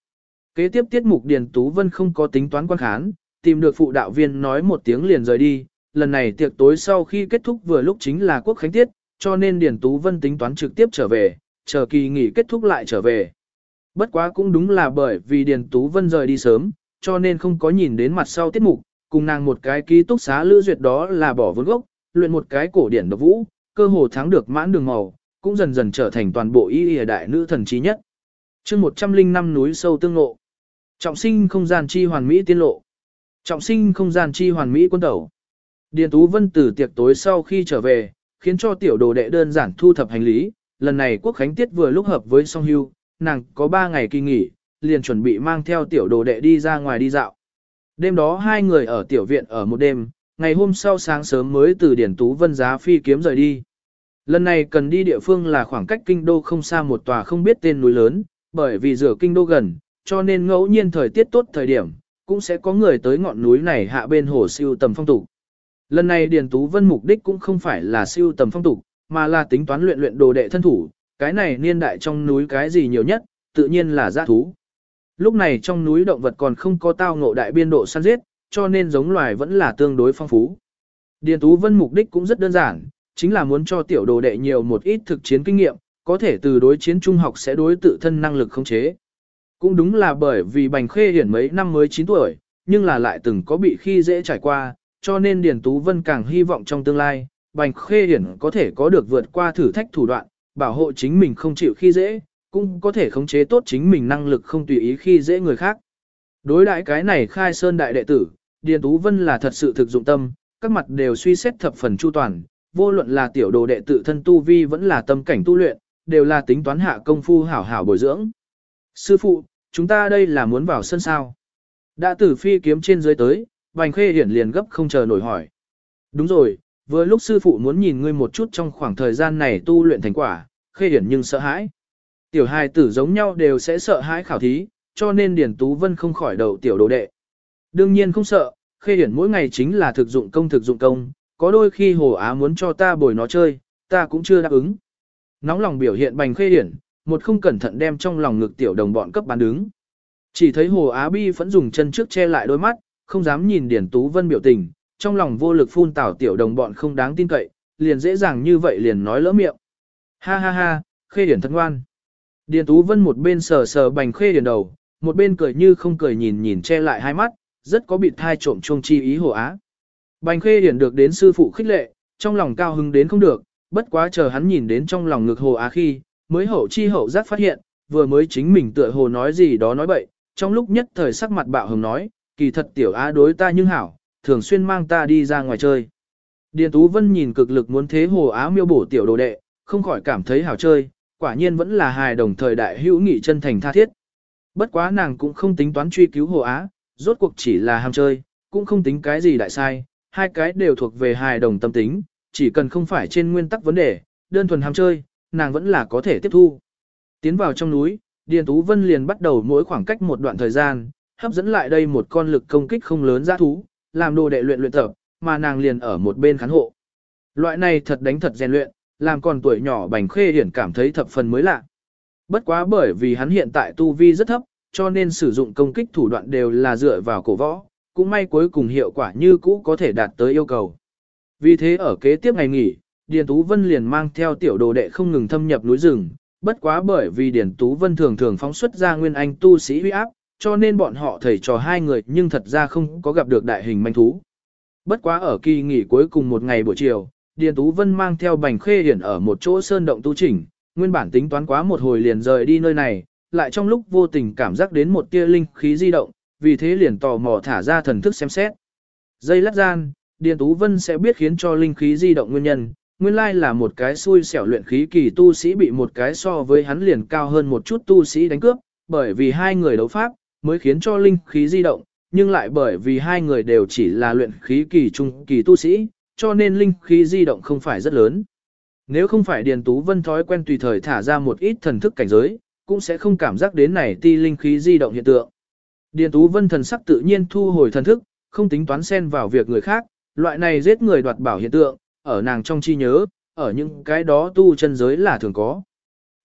Kế tiếp tiết mục Điền Tú Vân không có tính toán quan khán, tìm được phụ đạo viên nói một tiếng liền rời đi, lần này tiệc tối sau khi kết thúc vừa lúc chính là quốc khánh tiết, cho nên Điền Tú Vân tính toán trực tiếp trở về, chờ kỳ nghỉ kết thúc lại trở về. Bất quá cũng đúng là bởi vì Điền Tú Vân rời đi sớm, cho nên không có nhìn đến mặt sau tiết mục, cùng nàng một cái ký túc xá lữ duyệt đó là bỏ vốn gốc, luyện một cái cổ điển độc vũ, cơ hồ thắng được mãn đường màu, cũng dần dần trở thành toàn bộ y y đại nữ thần trí nhất. chương 105 núi sâu tương lộ. Trọng sinh không gian chi hoàn mỹ tiên lộ. Trọng sinh không gian chi hoàn mỹ quân tẩu. Điền Tú Vân từ tiệc tối sau khi trở về, khiến cho tiểu đồ đệ đơn giản thu thập hành lý. Lần này quốc khánh tiết vừa lúc hợp với song hưu, nàng có 3 ngày kỳ nghỉ, liền chuẩn bị mang theo tiểu đồ đệ đi ra ngoài đi dạo. Đêm đó hai người ở tiểu viện ở một đêm, ngày hôm sau sáng sớm mới từ Điển Tú Vân giá phi kiếm rời đi. Lần này cần đi địa phương là khoảng cách kinh đô không xa một tòa không biết tên núi lớn, bởi vì rửa kinh đô gần, cho nên ngẫu nhiên thời tiết tốt thời điểm, cũng sẽ có người tới ngọn núi này hạ bên hồ siêu tầm phong tục. Lần này Điền Tú Vân mục đích cũng không phải là siêu tầm phong tục, mà là tính toán luyện luyện đồ đệ thân thủ, cái này niên đại trong núi cái gì nhiều nhất, tự nhiên là dã thú. Lúc này trong núi động vật còn không có tao ngộ đại biên độ săn giết, cho nên giống loài vẫn là tương đối phong phú. Điền Tú Vân mục đích cũng rất đơn giản, chính là muốn cho tiểu đồ đệ nhiều một ít thực chiến kinh nghiệm, có thể từ đối chiến trung học sẽ đối tự thân năng lực khống chế. Cũng đúng là bởi vì Bành Khê Hiển mấy năm mới 9 tuổi, nhưng là lại từng có bị khi dễ trải qua, cho nên Điền Tú Vân càng hy vọng trong tương lai, Bành Khê Hiển có thể có được vượt qua thử thách thủ đoạn, bảo hộ chính mình không chịu khi dễ, cũng có thể khống chế tốt chính mình năng lực không tùy ý khi dễ người khác. Đối đại cái này khai sơn đại đệ tử, Điền Tú Vân là thật sự thực dụng tâm, các mặt đều suy xét thập phần chu toàn, vô luận là tiểu đồ đệ tự thân tu vi vẫn là tâm cảnh tu luyện, đều là tính toán hạ công phu hảo hảo bồi dưỡng. Sư phụ, chúng ta đây là muốn vào sân sao. Đã tử phi kiếm trên dưới tới, Bành Khê Hiển liền gấp không chờ nổi hỏi. Đúng rồi, vừa lúc sư phụ muốn nhìn ngươi một chút trong khoảng thời gian này tu luyện thành quả, Khê Hiển nhưng sợ hãi. Tiểu hài tử giống nhau đều sẽ sợ hãi khảo thí, cho nên Điền Tú Vân không khỏi đầu tiểu đồ đệ. Đương nhiên không sợ, Khê Hiển mỗi ngày chính là thực dụng công thực dụng công, có đôi khi Hồ Á muốn cho ta bồi nó chơi, ta cũng chưa đáp ứng. Nóng lòng biểu hiện bành Khê điển, một không cẩn thận đem trong lòng ngực tiểu đồng bọn cấp bán đứng. Chỉ thấy Hồ Á Bi vẫn dùng chân trước che lại đôi mắt, không dám nhìn Điển Tú Vân biểu tình, trong lòng vô lực phun tảo tiểu đồng bọn không đáng tin cậy, liền dễ dàng như vậy liền nói lỡ miệng. Ha ha ha, Khê điển thân ngoan. Điền Tú Vân một bên sờ sờ bành Khê điển đầu, một bên cười như không cười nhìn nhìn che lại hai mắt, rất có bị thai trộm chuông chi ý Hồ Á. Bành Khê Hiển được đến sư phụ khích lệ, trong lòng cao hứng đến không được, bất quá chờ hắn nhìn đến trong lòng ngực Hồ Á khi, mới hậu chi hậu giác phát hiện, vừa mới chính mình tựa hồ nói gì đó nói bậy, trong lúc nhất thời sắc mặt bạo hồng nói, kỳ thật tiểu á đối ta nhưng hảo, thường xuyên mang ta đi ra ngoài chơi. Điền Tú Vân nhìn cực lực muốn thế hồ á miêu bổ tiểu đồ đệ, không khỏi cảm thấy hảo chơi, quả nhiên vẫn là hài đồng thời đại hữu nghị chân thành tha thiết. Bất quá nàng cũng không tính toán truy cứu hồ á, rốt cuộc chỉ là ham chơi, cũng không tính cái gì đại sai, hai cái đều thuộc về hài đồng tâm tính, chỉ cần không phải trên nguyên tắc vấn đề, đơn thuần ham chơi, nàng vẫn là có thể tiếp thu. Tiến vào trong núi, Điền Tú Vân liền bắt đầu mỗi khoảng cách một đoạn thời gian, hấp dẫn lại đây một con lực công kích không lớn giã thú, làm đồ đệ luyện luyện tập, mà nàng liền ở một bên khán hộ. Loại này thật đánh thật rèn luyện, làm còn tuổi nhỏ Bành Khê Hiển cảm thấy thập phần mới lạ. Bất quá bởi vì hắn hiện tại tu vi rất thấp, cho nên sử dụng công kích thủ đoạn đều là dựa vào cổ võ, cũng may cuối cùng hiệu quả như cũ có thể đạt tới yêu cầu. Vì thế ở kế tiếp ngày nghỉ, Điền Tú Vân liền mang theo tiểu đồ đệ không ngừng thâm nhập núi rừng, bất quá bởi vì Điền Tú Vân thường thường phóng xuất ra nguyên anh tu sĩ huy áp, cho nên bọn họ thầy trò hai người nhưng thật ra không có gặp được đại hình manh thú. Bất quá ở kỳ nghỉ cuối cùng một ngày buổi chiều, Điền Tú Vân mang theo bành khê hiển ở một chỗ sơn động tu chỉnh, nguyên bản tính toán quá một hồi liền rời đi nơi này, lại trong lúc vô tình cảm giác đến một tia linh khí di động, vì thế liền tò mò thả ra thần thức xem xét. Dây lát gian, Điền Tú Vân sẽ biết khiến cho linh khí di động nguyên nhân, nguyên lai là một cái xui xẻo luyện khí kỳ tu sĩ bị một cái so với hắn liền cao hơn một chút tu sĩ đánh cướp, bởi vì hai người đấu pháp, mới khiến cho linh khí di động, nhưng lại bởi vì hai người đều chỉ là luyện khí kỳ trung kỳ tu sĩ, cho nên linh khí di động không phải rất lớn. Nếu không phải Điền Tú Vân thói quen tùy thời thả ra một ít thần thức cảnh giới, cũng sẽ không cảm giác đến này ti linh khí di động hiện tượng. Điền Tú Vân thần sắc tự nhiên thu hồi thần thức, không tính toán xen vào việc người khác, loại này giết người đoạt bảo hiện tượng, ở nàng trong chi nhớ, ở những cái đó tu chân giới là thường có.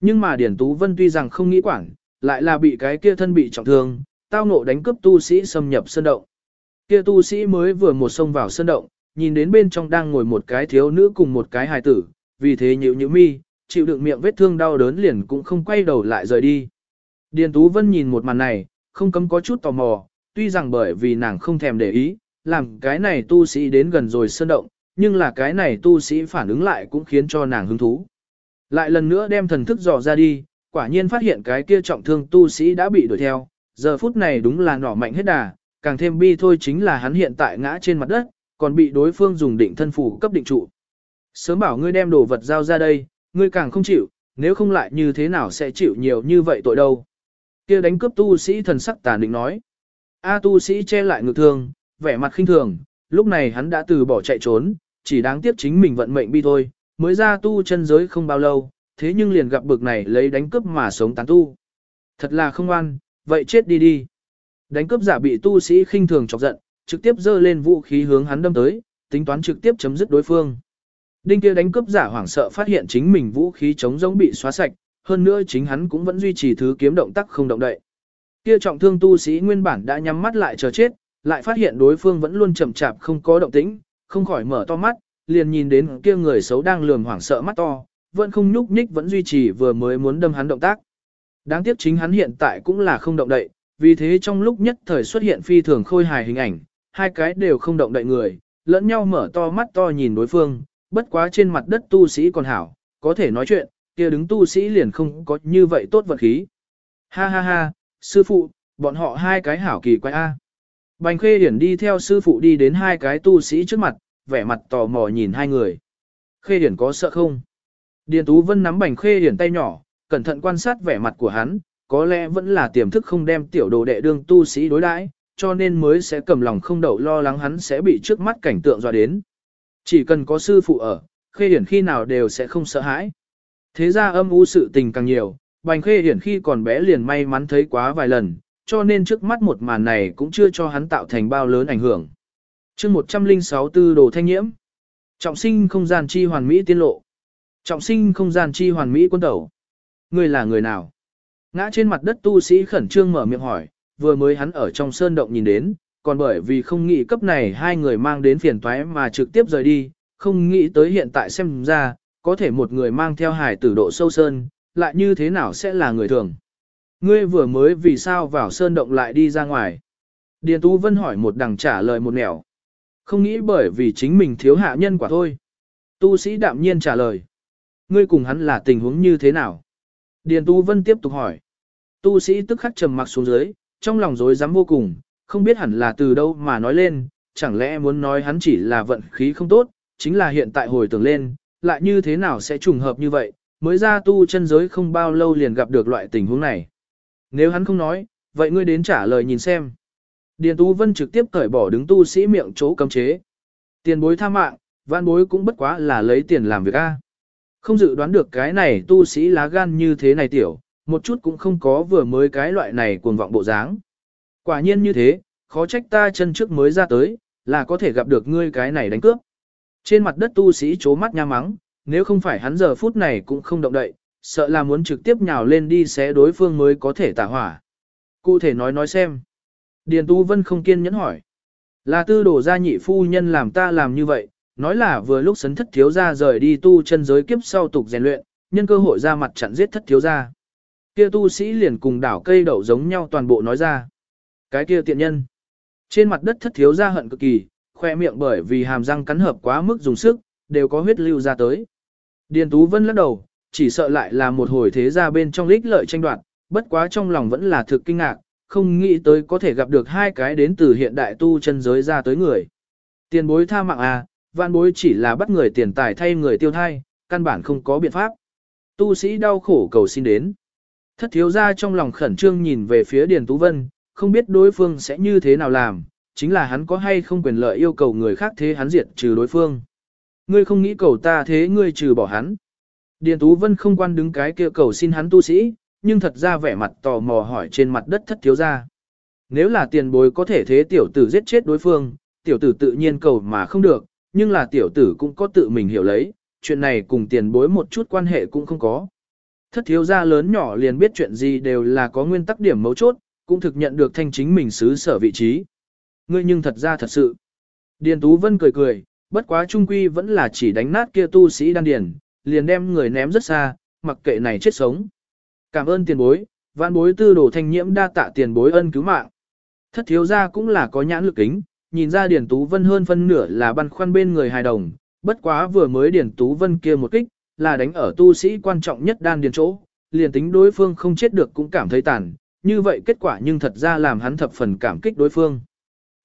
Nhưng mà Điền Tú Vân tuy rằng không nghĩ quản, lại là bị cái kia thân bị trọng thương, tao ngộ đánh cướp tu sĩ xâm nhập sơn động. Kia tu sĩ mới vừa một xông vào sơn động, nhìn đến bên trong đang ngồi một cái thiếu nữ cùng một cái hài tử, vì thế nhịu nhịu mi, chịu đựng miệng vết thương đau đớn liền cũng không quay đầu lại rời đi. Điền Tú Vân nhìn một màn này, không cấm có chút tò mò, tuy rằng bởi vì nàng không thèm để ý, làm cái này tu sĩ đến gần rồi sơn động, nhưng là cái này tu sĩ phản ứng lại cũng khiến cho nàng hứng thú. Lại lần nữa đem thần thức dò ra đi, quả nhiên phát hiện cái kia trọng thương tu sĩ đã bị đuổi theo, giờ phút này đúng là nỏ mạnh hết đà, càng thêm bi thôi chính là hắn hiện tại ngã trên mặt đất, còn bị đối phương dùng định thân phủ cấp định trụ. Sớm bảo ngươi đem đồ vật giao ra đây, ngươi càng không chịu, nếu không lại như thế nào sẽ chịu nhiều như vậy tội đâu kia đánh cướp tu sĩ thần sắc tàn định nói. A tu sĩ che lại ngực thương, vẻ mặt khinh thường, lúc này hắn đã từ bỏ chạy trốn, chỉ đáng tiếc chính mình vận mệnh bi thôi, mới ra tu chân giới không bao lâu, thế nhưng liền gặp bực này lấy đánh cướp mà sống tán tu. Thật là không an, vậy chết đi đi. Đánh cướp giả bị tu sĩ khinh thường chọc giận, trực tiếp giơ lên vũ khí hướng hắn đâm tới, tính toán trực tiếp chấm dứt đối phương. Đinh kia đánh cướp giả hoảng sợ phát hiện chính mình vũ khí chống giống bị xóa sạch, hơn nữa chính hắn cũng vẫn duy trì thứ kiếm động tác không động đậy. Kia trọng thương tu sĩ nguyên bản đã nhắm mắt lại chờ chết, lại phát hiện đối phương vẫn luôn chậm chạp không có động tĩnh, không khỏi mở to mắt, liền nhìn đến kia người xấu đang lườm hoảng sợ mắt to, vẫn không nhúc nhích vẫn duy trì vừa mới muốn đâm hắn động tác. Đáng tiếc chính hắn hiện tại cũng là không động đậy, vì thế trong lúc nhất thời xuất hiện phi thường khôi hài hình ảnh, hai cái đều không động đậy người, lẫn nhau mở to mắt to nhìn đối phương, bất quá trên mặt đất tu sĩ còn hảo, có thể nói chuyện, kia đứng tu sĩ liền không có như vậy tốt vật khí. Ha ha ha, sư phụ, bọn họ hai cái hảo kỳ quái A. Bành khê điển đi theo sư phụ đi đến hai cái tu sĩ trước mặt, vẻ mặt tò mò nhìn hai người. Khê điển có sợ không? Điền Tú Vân nắm bành khê điển tay nhỏ, cẩn thận quan sát vẻ mặt của hắn, có lẽ vẫn là tiềm thức không đem tiểu đồ đệ đương tu sĩ đối đãi, cho nên mới sẽ cầm lòng không đậu lo lắng hắn sẽ bị trước mắt cảnh tượng dọa đến. Chỉ cần có sư phụ ở, khê điển khi nào đều sẽ không sợ hãi. Thế ra âm u sự tình càng nhiều, Bành Khê Hiển khi còn bé liền may mắn thấy quá vài lần, cho nên trước mắt một màn này cũng chưa cho hắn tạo thành bao lớn ảnh hưởng. chương 106 tư đồ thanh nhiễm. Trọng sinh không gian chi hoàn mỹ tiên lộ. Trọng sinh không gian chi hoàn mỹ quân tẩu. Người là người nào? Ngã trên mặt đất tu sĩ khẩn trương mở miệng hỏi, vừa mới hắn ở trong sơn động nhìn đến, còn bởi vì không nghĩ cấp này hai người mang đến phiền toái mà trực tiếp rời đi, không nghĩ tới hiện tại xem ra, có thể một người mang theo hải tử độ sâu sơn, lại như thế nào sẽ là người thường. Ngươi vừa mới vì sao vào sơn động lại đi ra ngoài. Điền Tú Vân hỏi một đằng trả lời một nẻo. Không nghĩ bởi vì chính mình thiếu hạ nhân quả thôi. Tu sĩ đạm nhiên trả lời. Ngươi cùng hắn là tình huống như thế nào? Điền Tu Vân tiếp tục hỏi. Tu sĩ tức khắc trầm mặc xuống dưới, trong lòng rối rắm vô cùng, không biết hẳn là từ đâu mà nói lên, chẳng lẽ muốn nói hắn chỉ là vận khí không tốt, chính là hiện tại hồi tưởng lên, lại như thế nào sẽ trùng hợp như vậy, mới ra tu chân giới không bao lâu liền gặp được loại tình huống này. Nếu hắn không nói, vậy ngươi đến trả lời nhìn xem. Điền Tú Vân trực tiếp cởi bỏ đứng tu sĩ miệng chỗ cấm chế. Tiền bối tha mạng, văn bối cũng bất quá là lấy tiền làm việc a. Không dự đoán được cái này tu sĩ lá gan như thế này tiểu, một chút cũng không có vừa mới cái loại này cuồng vọng bộ dáng. Quả nhiên như thế, khó trách ta chân trước mới ra tới, là có thể gặp được ngươi cái này đánh cướp. Trên mặt đất tu sĩ chố mắt nha mắng, nếu không phải hắn giờ phút này cũng không động đậy, sợ là muốn trực tiếp nhào lên đi xé đối phương mới có thể tả hỏa. Cụ thể nói nói xem. Điền Tu Vân không kiên nhẫn hỏi. Là tư đổ ra nhị phu nhân làm ta làm như vậy, nói là vừa lúc sấn thất thiếu ra rời đi tu chân giới kiếp sau tục rèn luyện, nhân cơ hội ra mặt chặn giết thất thiếu ra. Kia tu sĩ liền cùng đảo cây đậu giống nhau toàn bộ nói ra. Cái kia tiện nhân. Trên mặt đất thất thiếu ra hận cực kỳ, khoe miệng bởi vì hàm răng cắn hợp quá mức dùng sức, đều có huyết lưu ra tới. Điền Tú Vân lắc đầu, chỉ sợ lại là một hồi thế ra bên trong lích lợi tranh đoạt, bất quá trong lòng vẫn là thực kinh ngạc, không nghĩ tới có thể gặp được hai cái đến từ hiện đại tu chân giới ra tới người. Tiền bối tha mạng à, vạn bối chỉ là bắt người tiền tài thay người tiêu thai, căn bản không có biện pháp. Tu sĩ đau khổ cầu xin đến. Thất thiếu ra trong lòng khẩn trương nhìn về phía Điền Tú Vân, không biết đối phương sẽ như thế nào làm, chính là hắn có hay không quyền lợi yêu cầu người khác thế hắn diệt trừ đối phương. Ngươi không nghĩ cầu ta thế ngươi trừ bỏ hắn. Điền Tú Vân không quan đứng cái kia cầu xin hắn tu sĩ, nhưng thật ra vẻ mặt tò mò hỏi trên mặt đất thất thiếu ra. Nếu là tiền bối có thể thế tiểu tử giết chết đối phương, tiểu tử tự nhiên cầu mà không được, nhưng là tiểu tử cũng có tự mình hiểu lấy, chuyện này cùng tiền bối một chút quan hệ cũng không có. Thất thiếu gia lớn nhỏ liền biết chuyện gì đều là có nguyên tắc điểm mấu chốt, cũng thực nhận được thanh chính mình xứ sở vị trí. Ngươi nhưng thật ra thật sự. Điền Tú Vân cười cười, bất quá trung quy vẫn là chỉ đánh nát kia tu sĩ đan điền, liền đem người ném rất xa, mặc kệ này chết sống. Cảm ơn tiền bối, vạn bối tư đồ thanh nhiễm đa tạ tiền bối ân cứu mạng. Thất thiếu gia cũng là có nhãn lực kính, nhìn ra Điền Tú Vân hơn phân nửa là băn khoăn bên người hài đồng, bất quá vừa mới Điền Tú Vân kia một kích, là đánh ở tu sĩ quan trọng nhất đan điền chỗ, liền tính đối phương không chết được cũng cảm thấy tàn, như vậy kết quả nhưng thật ra làm hắn thập phần cảm kích đối phương.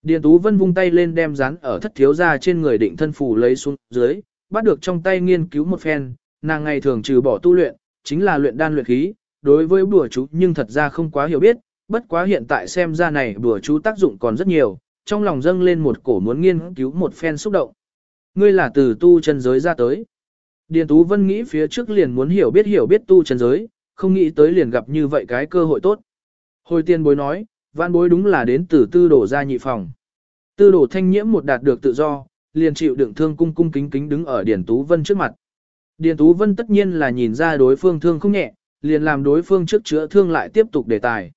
Điền Tú Vân vung tay lên đem rán ở thất thiếu gia trên người định thân phủ lấy xuống dưới, bắt được trong tay nghiên cứu một phen, nàng ngày thường trừ bỏ tu luyện, chính là luyện đan luyện khí, đối với bùa chú nhưng thật ra không quá hiểu biết, bất quá hiện tại xem ra này bùa chú tác dụng còn rất nhiều, trong lòng dâng lên một cổ muốn nghiên cứu một phen xúc động. Ngươi là từ tu chân giới ra tới. Điền Tú Vân nghĩ phía trước liền muốn hiểu biết hiểu biết tu chân giới, không nghĩ tới liền gặp như vậy cái cơ hội tốt. Hồi tiên bối nói, văn bối đúng là đến từ tư đổ ra nhị phòng. Tư Đồ thanh nhiễm một đạt được tự do, liền chịu đựng thương cung cung kính kính đứng ở Điền Tú Vân trước mặt. Điền Tú Vân tất nhiên là nhìn ra đối phương thương không nhẹ, liền làm đối phương trước chữa thương lại tiếp tục đề tài.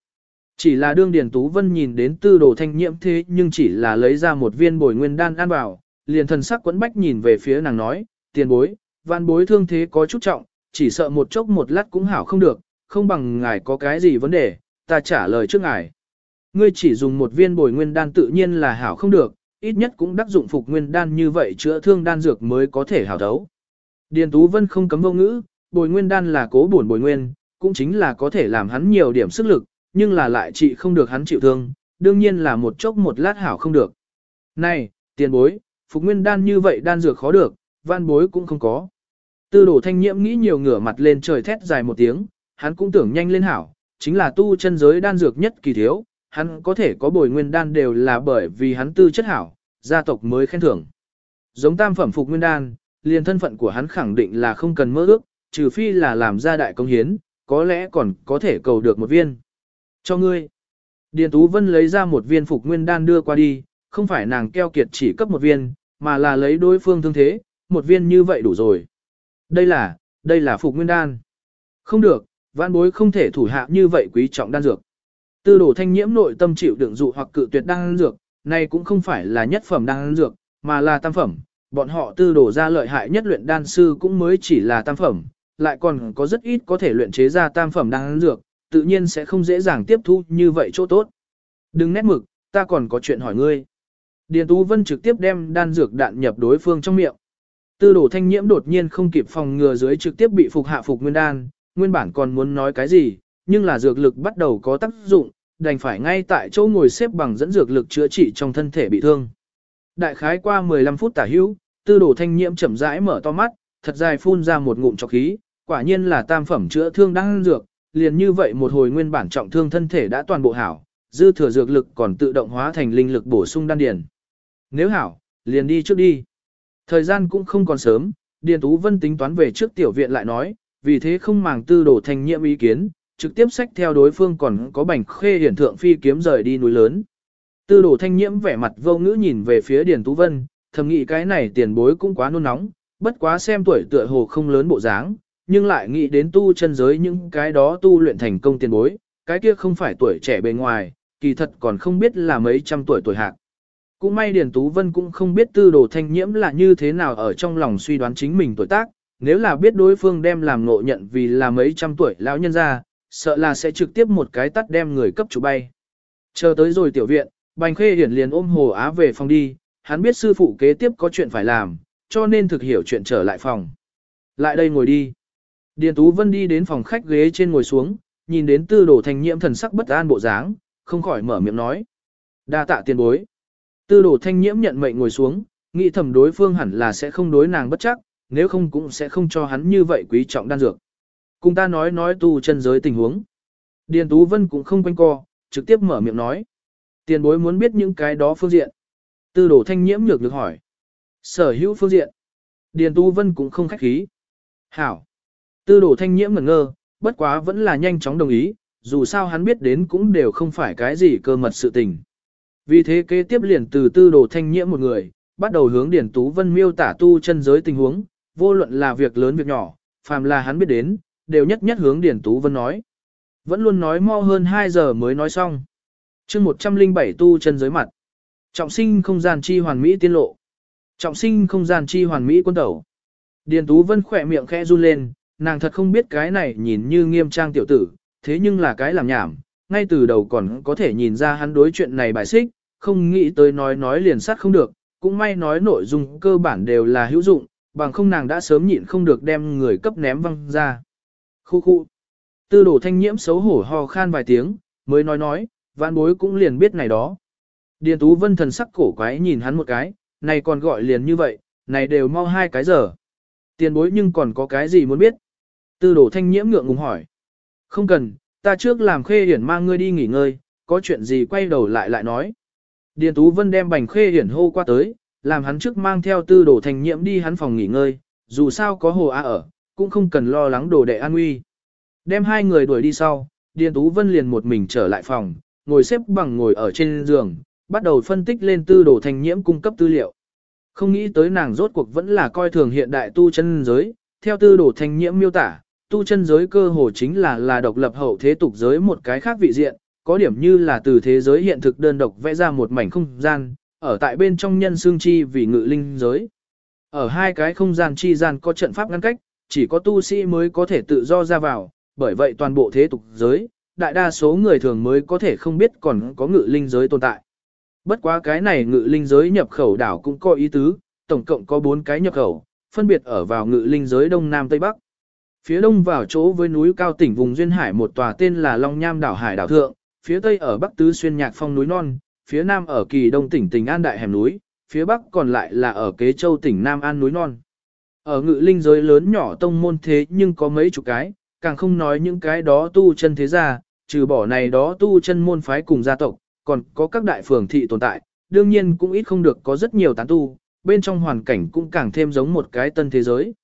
Chỉ là đương Điền Tú Vân nhìn đến tư đồ thanh nhiễm thế nhưng chỉ là lấy ra một viên bồi nguyên đan ăn vào, liền thần sắc quẫn bách nhìn về phía nàng nói, tiền bối, văn bối thương thế có chút trọng, chỉ sợ một chốc một lát cũng hảo không được, không bằng ngài có cái gì vấn đề, ta trả lời trước ngài. Ngươi chỉ dùng một viên bồi nguyên đan tự nhiên là hảo không được, ít nhất cũng đắc dụng phục nguyên đan như vậy chữa thương đan dược mới có thể hảo thấu. Điền Tú Vân không cấm vô ngữ, bồi nguyên đan là cố bổn bồi nguyên, cũng chính là có thể làm hắn nhiều điểm sức lực, nhưng là lại trị không được hắn chịu thương, đương nhiên là một chốc một lát hảo không được. Này, tiền bối, phục nguyên đan như vậy đan dược khó được, van bối cũng không có. Tư đổ thanh nhiễm nghĩ nhiều ngửa mặt lên trời thét dài một tiếng, hắn cũng tưởng nhanh lên hảo, chính là tu chân giới đan dược nhất kỳ thiếu, hắn có thể có bồi nguyên đan đều là bởi vì hắn tư chất hảo, gia tộc mới khen thưởng. Giống tam phẩm phục nguyên đan, liền thân phận của hắn khẳng định là không cần mơ ước, trừ phi là làm gia đại công hiến, có lẽ còn có thể cầu được một viên. Cho ngươi. Điền Tú Vân lấy ra một viên phục nguyên đan đưa qua đi, không phải nàng keo kiệt chỉ cấp một viên, mà là lấy đối phương thương thế, một viên như vậy đủ rồi. Đây là, đây là phục nguyên đan. Không được, vãn bối không thể thủ hạ như vậy quý trọng đan dược. Tư đồ thanh nhiễm nội tâm chịu đựng dụ hoặc cự tuyệt đan dược, này cũng không phải là nhất phẩm đan dược, mà là tam phẩm. Bọn họ tư đồ ra lợi hại nhất luyện đan sư cũng mới chỉ là tam phẩm, lại còn có rất ít có thể luyện chế ra tam phẩm đan dược, tự nhiên sẽ không dễ dàng tiếp thu như vậy chỗ tốt. Đừng nét mực, ta còn có chuyện hỏi ngươi. Điền Tú Vân trực tiếp đem đan dược đạn nhập đối phương trong miệng. Tư đồ thanh nhiễm đột nhiên không kịp phòng ngừa dưới trực tiếp bị phục hạ phục nguyên đan, nguyên bản còn muốn nói cái gì, nhưng là dược lực bắt đầu có tác dụng, đành phải ngay tại chỗ ngồi xếp bằng dẫn dược lực chữa trị trong thân thể bị thương. Đại khái qua 15 phút tả hữu, tư đồ thanh nhiễm chậm rãi mở to mắt, thật dài phun ra một ngụm trọc khí, quả nhiên là tam phẩm chữa thương đang dược, liền như vậy một hồi nguyên bản trọng thương thân thể đã toàn bộ hảo, dư thừa dược lực còn tự động hóa thành linh lực bổ sung đan điền. Nếu hảo, liền đi trước đi. Thời gian cũng không còn sớm, Điền Tú Vân tính toán về trước tiểu viện lại nói, vì thế không màng tư đồ thanh nhiễm ý kiến, trực tiếp sách theo đối phương còn có bành khê hiển thượng phi kiếm rời đi núi lớn. Tư đồ thanh nhiễm vẻ mặt vô ngữ nhìn về phía Điền Tú Vân, thầm nghĩ cái này tiền bối cũng quá nôn nóng, bất quá xem tuổi tựa hồ không lớn bộ dáng, nhưng lại nghĩ đến tu chân giới những cái đó tu luyện thành công tiền bối, cái kia không phải tuổi trẻ bề ngoài, kỳ thật còn không biết là mấy trăm tuổi tuổi hạc. Cũng may Điền Tú Vân cũng không biết tư đồ thanh nhiễm là như thế nào ở trong lòng suy đoán chính mình tuổi tác, nếu là biết đối phương đem làm ngộ nhận vì là mấy trăm tuổi lão nhân ra, sợ là sẽ trực tiếp một cái tắt đem người cấp chủ bay. Chờ tới rồi tiểu viện, Bành Khê Hiển liền ôm Hồ Á về phòng đi, hắn biết sư phụ kế tiếp có chuyện phải làm, cho nên thực hiểu chuyện trở lại phòng. Lại đây ngồi đi. Điền Tú Vân đi đến phòng khách ghế trên ngồi xuống, nhìn đến tư đồ thành nhiễm thần sắc bất an bộ dáng, không khỏi mở miệng nói. đa tạ tiền bối. Tư đồ thanh nhiễm nhận mệnh ngồi xuống, nghĩ thầm đối phương hẳn là sẽ không đối nàng bất chắc, nếu không cũng sẽ không cho hắn như vậy quý trọng đan dược. Cùng ta nói nói tu chân giới tình huống. Điền Tú Vân cũng không quanh co, trực tiếp mở miệng nói. Tiền bối muốn biết những cái đó phương diện. Tư đồ thanh nhiễm nhược được hỏi. Sở hữu phương diện. Điền Tú Vân cũng không khách khí. Hảo. Tư đồ thanh nhiễm ngẩn ngơ, bất quá vẫn là nhanh chóng đồng ý, dù sao hắn biết đến cũng đều không phải cái gì cơ mật sự tình. Vì thế kế tiếp liền từ tư đồ thanh nhiễm một người, bắt đầu hướng Điền Tú Vân miêu tả tu chân giới tình huống, vô luận là việc lớn việc nhỏ, phàm là hắn biết đến, đều nhất nhất hướng Điền Tú Vân nói. Vẫn luôn nói mo hơn 2 giờ mới nói xong. chương 107 tu chân giới mặt. Trọng sinh không gian chi hoàn mỹ tiên lộ. Trọng sinh không gian chi hoàn mỹ quân tẩu. Điền Tú Vân khỏe miệng khẽ run lên, nàng thật không biết cái này nhìn như nghiêm trang tiểu tử, thế nhưng là cái làm nhảm, ngay từ đầu còn có thể nhìn ra hắn đối chuyện này bài xích, không nghĩ tới nói nói liền sát không được, cũng may nói nội dung cơ bản đều là hữu dụng, bằng không nàng đã sớm nhịn không được đem người cấp ném văng ra. Khu khu. Tư đổ thanh nhiễm xấu hổ ho khan vài tiếng, mới nói nói, vạn bối cũng liền biết này đó. Điền Tú Vân thần sắc cổ quái nhìn hắn một cái, này còn gọi liền như vậy, này đều mau hai cái giờ. Tiền bối nhưng còn có cái gì muốn biết? Tư đổ thanh nhiễm ngượng ngùng hỏi. Không cần, ta trước làm khê hiển mang ngươi đi nghỉ ngơi, có chuyện gì quay đầu lại lại nói. Điền Tú Vân đem bành khê hiển hô qua tới, làm hắn trước mang theo tư đồ thanh nhiễm đi hắn phòng nghỉ ngơi, dù sao có hồ A ở, cũng không cần lo lắng đồ đệ an nguy. Đem hai người đuổi đi sau, Điền Tú Vân liền một mình trở lại phòng, ngồi xếp bằng ngồi ở trên giường, bắt đầu phân tích lên tư đồ thành nhiễm cung cấp tư liệu. Không nghĩ tới nàng rốt cuộc vẫn là coi thường hiện đại tu chân giới, theo tư đồ thành nhiễm miêu tả, tu chân giới cơ hồ chính là là độc lập hậu thế tục giới một cái khác vị diện, có điểm như là từ thế giới hiện thực đơn độc vẽ ra một mảnh không gian, ở tại bên trong nhân xương chi vì ngự linh giới. Ở hai cái không gian chi gian có trận pháp ngăn cách, chỉ có tu sĩ mới có thể tự do ra vào, bởi vậy toàn bộ thế tục giới, đại đa số người thường mới có thể không biết còn có ngự linh giới tồn tại. Bất quá cái này ngự linh giới nhập khẩu đảo cũng có ý tứ, tổng cộng có 4 cái nhập khẩu, phân biệt ở vào ngự linh giới Đông Nam Tây Bắc. Phía đông vào chỗ với núi cao tỉnh vùng Duyên Hải một tòa tên là Long Nham đảo Hải đảo Thượng, phía tây ở Bắc Tứ Xuyên Nhạc Phong núi non, phía nam ở Kỳ Đông tỉnh Tình An Đại Hẻm núi, phía bắc còn lại là ở Kế Châu tỉnh Nam An núi non. Ở ngự linh giới lớn nhỏ tông môn thế nhưng có mấy chục cái, càng không nói những cái đó tu chân thế gia, trừ bỏ này đó tu chân môn phái cùng gia tộc, còn có các đại phường thị tồn tại, đương nhiên cũng ít không được có rất nhiều tán tu, bên trong hoàn cảnh cũng càng thêm giống một cái tân thế giới.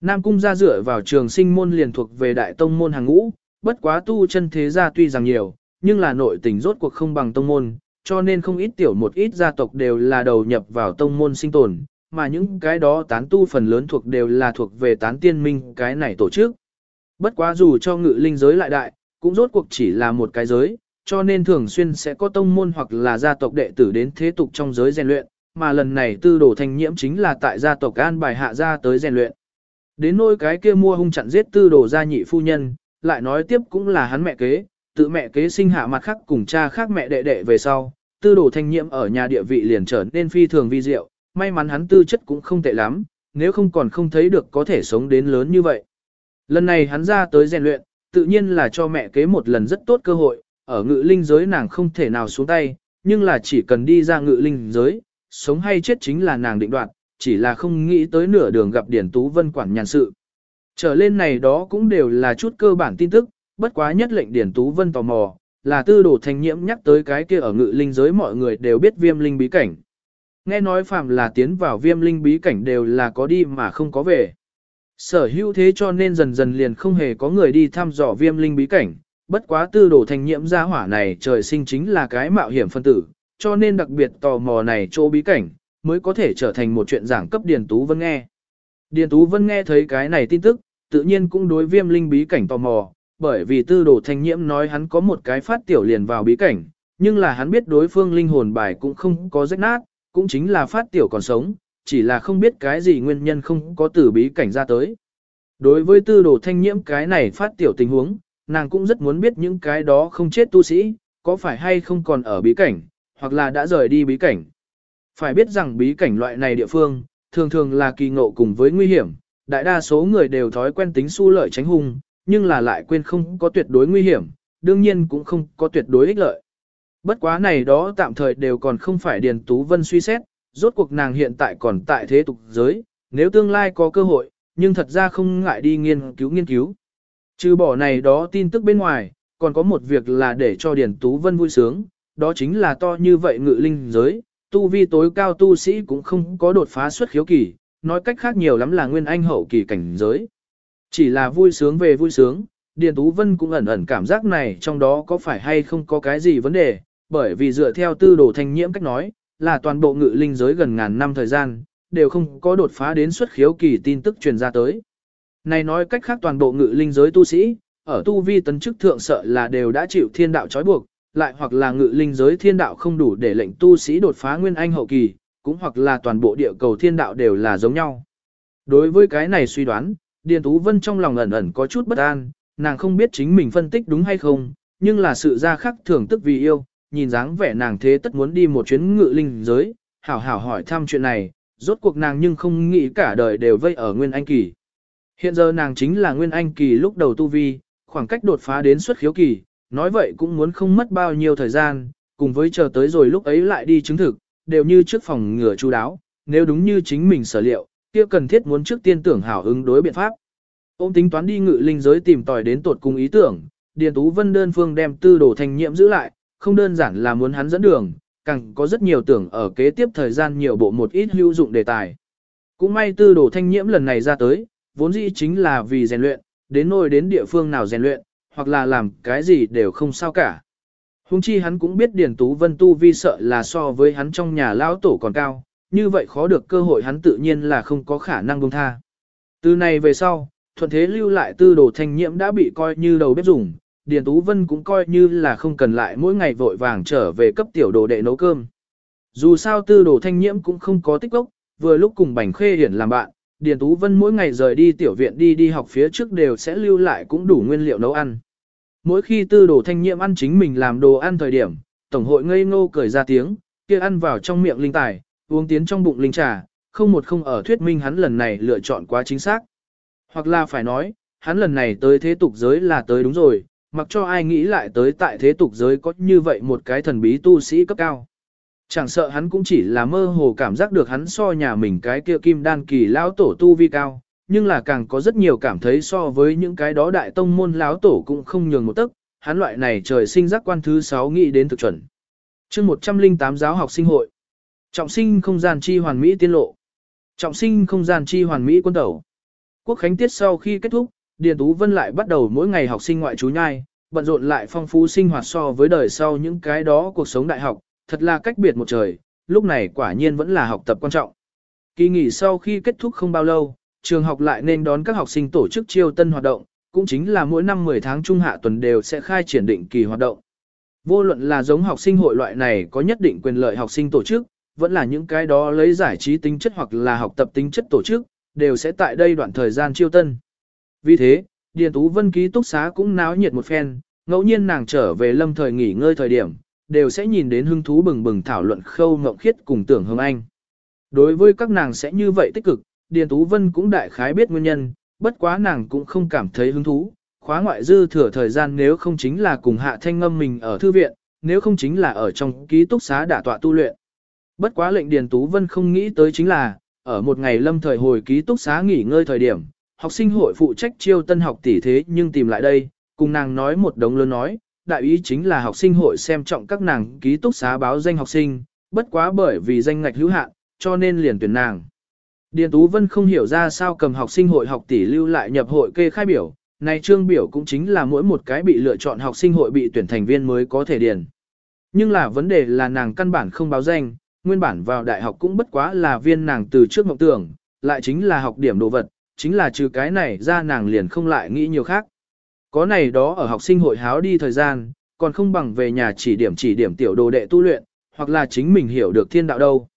Nam cung gia dựa vào trường sinh môn liền thuộc về đại tông môn hàng ngũ, bất quá tu chân thế gia tuy rằng nhiều, nhưng là nội tình rốt cuộc không bằng tông môn, cho nên không ít tiểu một ít gia tộc đều là đầu nhập vào tông môn sinh tồn, mà những cái đó tán tu phần lớn thuộc đều là thuộc về tán tiên minh cái này tổ chức. Bất quá dù cho ngự linh giới lại đại, cũng rốt cuộc chỉ là một cái giới, cho nên thường xuyên sẽ có tông môn hoặc là gia tộc đệ tử đến thế tục trong giới rèn luyện, mà lần này tư đồ thanh nhiễm chính là tại gia tộc an bài hạ ra tới rèn luyện. Đến nỗi cái kia mua hung chặn giết tư đồ gia nhị phu nhân, lại nói tiếp cũng là hắn mẹ kế, tự mẹ kế sinh hạ mặt khác cùng cha khác mẹ đệ đệ về sau, tư đồ thanh nhiễm ở nhà địa vị liền trở nên phi thường vi diệu, may mắn hắn tư chất cũng không tệ lắm, nếu không còn không thấy được có thể sống đến lớn như vậy. Lần này hắn ra tới rèn luyện, tự nhiên là cho mẹ kế một lần rất tốt cơ hội, ở ngự linh giới nàng không thể nào xuống tay, nhưng là chỉ cần đi ra ngự linh giới, sống hay chết chính là nàng định đoạt, chỉ là không nghĩ tới nửa đường gặp Điển Tú Vân quản nhàn sự. Trở lên này đó cũng đều là chút cơ bản tin tức, bất quá nhất lệnh Điển Tú Vân tò mò, là tư đồ thành nhiễm nhắc tới cái kia ở ngự linh giới mọi người đều biết viêm linh bí cảnh. Nghe nói phàm là tiến vào viêm linh bí cảnh đều là có đi mà không có về. Sở hữu thế cho nên dần dần liền không hề có người đi thăm dò viêm linh bí cảnh, bất quá tư đồ thanh nhiễm gia hỏa này trời sinh chính là cái mạo hiểm phân tử, cho nên đặc biệt tò mò này chỗ bí cảnh, mới có thể trở thành một chuyện giảng cấp Điền Tú Vân nghe. Điền Tú Vân nghe thấy cái này tin tức, tự nhiên cũng đối viêm linh bí cảnh tò mò, bởi vì tư đồ thanh nhiễm nói hắn có một cái phát tiểu liền vào bí cảnh, nhưng là hắn biết đối phương linh hồn bài cũng không có rách nát, cũng chính là phát tiểu còn sống, chỉ là không biết cái gì nguyên nhân không có từ bí cảnh ra tới. Đối với tư đồ thanh nhiễm cái này phát tiểu tình huống, nàng cũng rất muốn biết những cái đó không chết tu sĩ, có phải hay không còn ở bí cảnh, hoặc là đã rời đi bí cảnh. Phải biết rằng bí cảnh loại này địa phương, thường thường là kỳ ngộ cùng với nguy hiểm, đại đa số người đều thói quen tính su lợi tránh hung, nhưng là lại quên không có tuyệt đối nguy hiểm, đương nhiên cũng không có tuyệt đối ích lợi. Bất quá này đó tạm thời đều còn không phải Điền Tú Vân suy xét, rốt cuộc nàng hiện tại còn tại thế tục giới, nếu tương lai có cơ hội, nhưng thật ra không ngại đi nghiên cứu nghiên cứu. Trừ bỏ này đó tin tức bên ngoài, còn có một việc là để cho Điền Tú Vân vui sướng, đó chính là to như vậy ngự linh giới, tu vi tối cao tu sĩ cũng không có đột phá xuất khiếu kỳ, nói cách khác nhiều lắm là nguyên anh hậu kỳ cảnh giới. Chỉ là vui sướng về vui sướng, Điền Tú Vân cũng ẩn ẩn cảm giác này trong đó có phải hay không có cái gì vấn đề, bởi vì dựa theo tư đồ thanh nhiễm cách nói, là toàn bộ ngự linh giới gần ngàn năm thời gian, đều không có đột phá đến xuất khiếu kỳ tin tức truyền ra tới. Này nói cách khác toàn bộ ngự linh giới tu sĩ, ở tu vi tấn chức thượng sợ là đều đã chịu thiên đạo trói buộc, lại hoặc là ngự linh giới thiên đạo không đủ để lệnh tu sĩ đột phá nguyên anh hậu kỳ, cũng hoặc là toàn bộ địa cầu thiên đạo đều là giống nhau. Đối với cái này suy đoán, Điền Tú Vân trong lòng ẩn ẩn có chút bất an, nàng không biết chính mình phân tích đúng hay không, nhưng là sự ra khắc thường tức vì yêu, nhìn dáng vẻ nàng thế tất muốn đi một chuyến ngự linh giới, hảo hảo hỏi thăm chuyện này, rốt cuộc nàng nhưng không nghĩ cả đời đều vây ở Nguyên Anh Kỳ. Hiện giờ nàng chính là Nguyên Anh Kỳ lúc đầu tu vi, khoảng cách đột phá đến xuất khiếu kỳ, nói vậy cũng muốn không mất bao nhiêu thời gian, cùng với chờ tới rồi lúc ấy lại đi chứng thực, đều như trước phòng ngừa chú đáo, nếu đúng như chính mình sở liệu, kia cần thiết muốn trước tiên tưởng hảo ứng đối biện pháp. Ôm tính toán đi ngự linh giới tìm tòi đến tột cùng ý tưởng, Điền Tú Vân đơn phương đem tư đồ thành nhiệm giữ lại, không đơn giản là muốn hắn dẫn đường, càng có rất nhiều tưởng ở kế tiếp thời gian nhiều bộ một ít hữu dụng đề tài. Cũng may tư đồ thanh nhiễm lần này ra tới, vốn dĩ chính là vì rèn luyện, đến nơi đến địa phương nào rèn luyện, hoặc là làm cái gì đều không sao cả. Hùng chi hắn cũng biết Điền Tú Vân tu vi sợ là so với hắn trong nhà lão tổ còn cao, như vậy khó được cơ hội hắn tự nhiên là không có khả năng buông tha. Từ này về sau, thuận thế lưu lại tư đồ thanh nhiễm đã bị coi như đầu bếp dùng, Điền Tú Vân cũng coi như là không cần lại mỗi ngày vội vàng trở về cấp tiểu đồ đệ nấu cơm. Dù sao tư đồ thanh nhiễm cũng không có tích gốc, vừa lúc cùng Bành Khê Hiển làm bạn, Điền Tú Vân mỗi ngày rời đi tiểu viện đi đi học phía trước đều sẽ lưu lại cũng đủ nguyên liệu nấu ăn. Mỗi khi tư đồ thanh nhiễm ăn chính mình làm đồ ăn thời điểm, Tổng hội ngây ngô cười ra tiếng, kia ăn vào trong miệng linh tài, uống tiến trong bụng linh trà, không một không ở thuyết minh hắn lần này lựa chọn quá chính xác. Hoặc là phải nói, hắn lần này tới thế tục giới là tới đúng rồi, mặc cho ai nghĩ lại tới tại thế tục giới có như vậy một cái thần bí tu sĩ cấp cao. Chẳng sợ hắn cũng chỉ là mơ hồ cảm giác được hắn so nhà mình cái kia kim đan kỳ lão tổ tu vi cao, nhưng là càng có rất nhiều cảm thấy so với những cái đó đại tông môn lão tổ cũng không nhường một tấc, hắn loại này trời sinh giác quan thứ 6 nghĩ đến thực chuẩn. chương 108 giáo học sinh hội. Trọng sinh không gian chi hoàn mỹ tiên lộ. Trọng sinh không gian chi hoàn mỹ quân tẩu. Quốc khánh tiết sau khi kết thúc, Điền Tú Vân lại bắt đầu mỗi ngày học sinh ngoại trú nhai, bận rộn lại phong phú sinh hoạt so với đời sau những cái đó cuộc sống đại học, thật là cách biệt một trời, lúc này quả nhiên vẫn là học tập quan trọng. Kỳ nghỉ sau khi kết thúc không bao lâu, trường học lại nên đón các học sinh tổ chức chiêu tân hoạt động, cũng chính là mỗi năm 10 tháng trung hạ tuần đều sẽ khai triển định kỳ hoạt động. Vô luận là giống học sinh hội loại này có nhất định quyền lợi học sinh tổ chức, vẫn là những cái đó lấy giải trí tính chất hoặc là học tập tính chất tổ chức, đều sẽ tại đây đoạn thời gian chiêu tân. Vì thế, Điền Tú Vân ký túc xá cũng náo nhiệt một phen, ngẫu nhiên nàng trở về lâm thời nghỉ ngơi thời điểm, đều sẽ nhìn đến hứng thú bừng bừng thảo luận khâu ngộng khiết cùng tưởng hương anh. Đối với các nàng sẽ như vậy tích cực, Điền Tú Vân cũng đại khái biết nguyên nhân, bất quá nàng cũng không cảm thấy hứng thú. Khóa ngoại dư thừa thời gian nếu không chính là cùng hạ thanh ngâm mình ở thư viện, nếu không chính là ở trong ký túc xá đả tọa tu luyện. Bất quá lệnh Điền Tú Vân không nghĩ tới chính là, ở một ngày lâm thời hồi ký túc xá nghỉ ngơi thời điểm, học sinh hội phụ trách chiêu tân học tỷ thế nhưng tìm lại đây, cùng nàng nói một đống lớn nói, đại ý chính là học sinh hội xem trọng các nàng ký túc xá báo danh học sinh, bất quá bởi vì danh ngạch hữu hạn, cho nên liền tuyển nàng. Điền Tú Vân không hiểu ra sao cầm học sinh hội học tỷ lưu lại nhập hội kê khai biểu, này trương biểu cũng chính là mỗi một cái bị lựa chọn học sinh hội bị tuyển thành viên mới có thể điền. Nhưng là vấn đề là nàng căn bản không báo danh, nguyên bản vào đại học cũng bất quá là viên nàng từ trước mộng tưởng, lại chính là học điểm đồ vật, chính là trừ cái này ra nàng liền không lại nghĩ nhiều khác. Có này đó ở học sinh hội háo đi thời gian, còn không bằng về nhà chỉ điểm chỉ điểm tiểu đồ đệ tu luyện, hoặc là chính mình hiểu được thiên đạo đâu.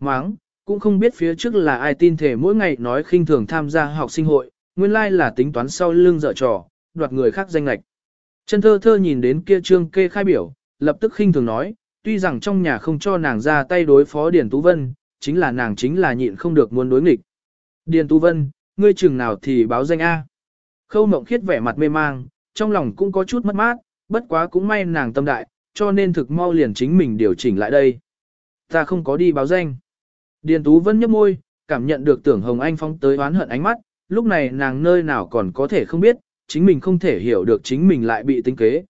Máng, cũng không biết phía trước là ai tin thể mỗi ngày nói khinh thường tham gia học sinh hội, nguyên lai là tính toán sau lưng dở trò, đoạt người khác danh lạch. Chân thơ thơ nhìn đến kia trương kê khai biểu, lập tức khinh thường nói, tuy rằng trong nhà không cho nàng ra tay đối phó Điền Tú Vân, chính là nàng chính là nhịn không được muốn đối nghịch. Điền Tú Vân, ngươi chừng nào thì báo danh A. Khâu mộng khiết vẻ mặt mê mang, trong lòng cũng có chút mất mát, bất quá cũng may nàng tâm đại, cho nên thực mau liền chính mình điều chỉnh lại đây. Ta không có đi báo danh. Điền Tú vẫn nhấp môi, cảm nhận được tưởng Hồng Anh phóng tới oán hận ánh mắt, lúc này nàng nơi nào còn có thể không biết, chính mình không thể hiểu được chính mình lại bị tính kế.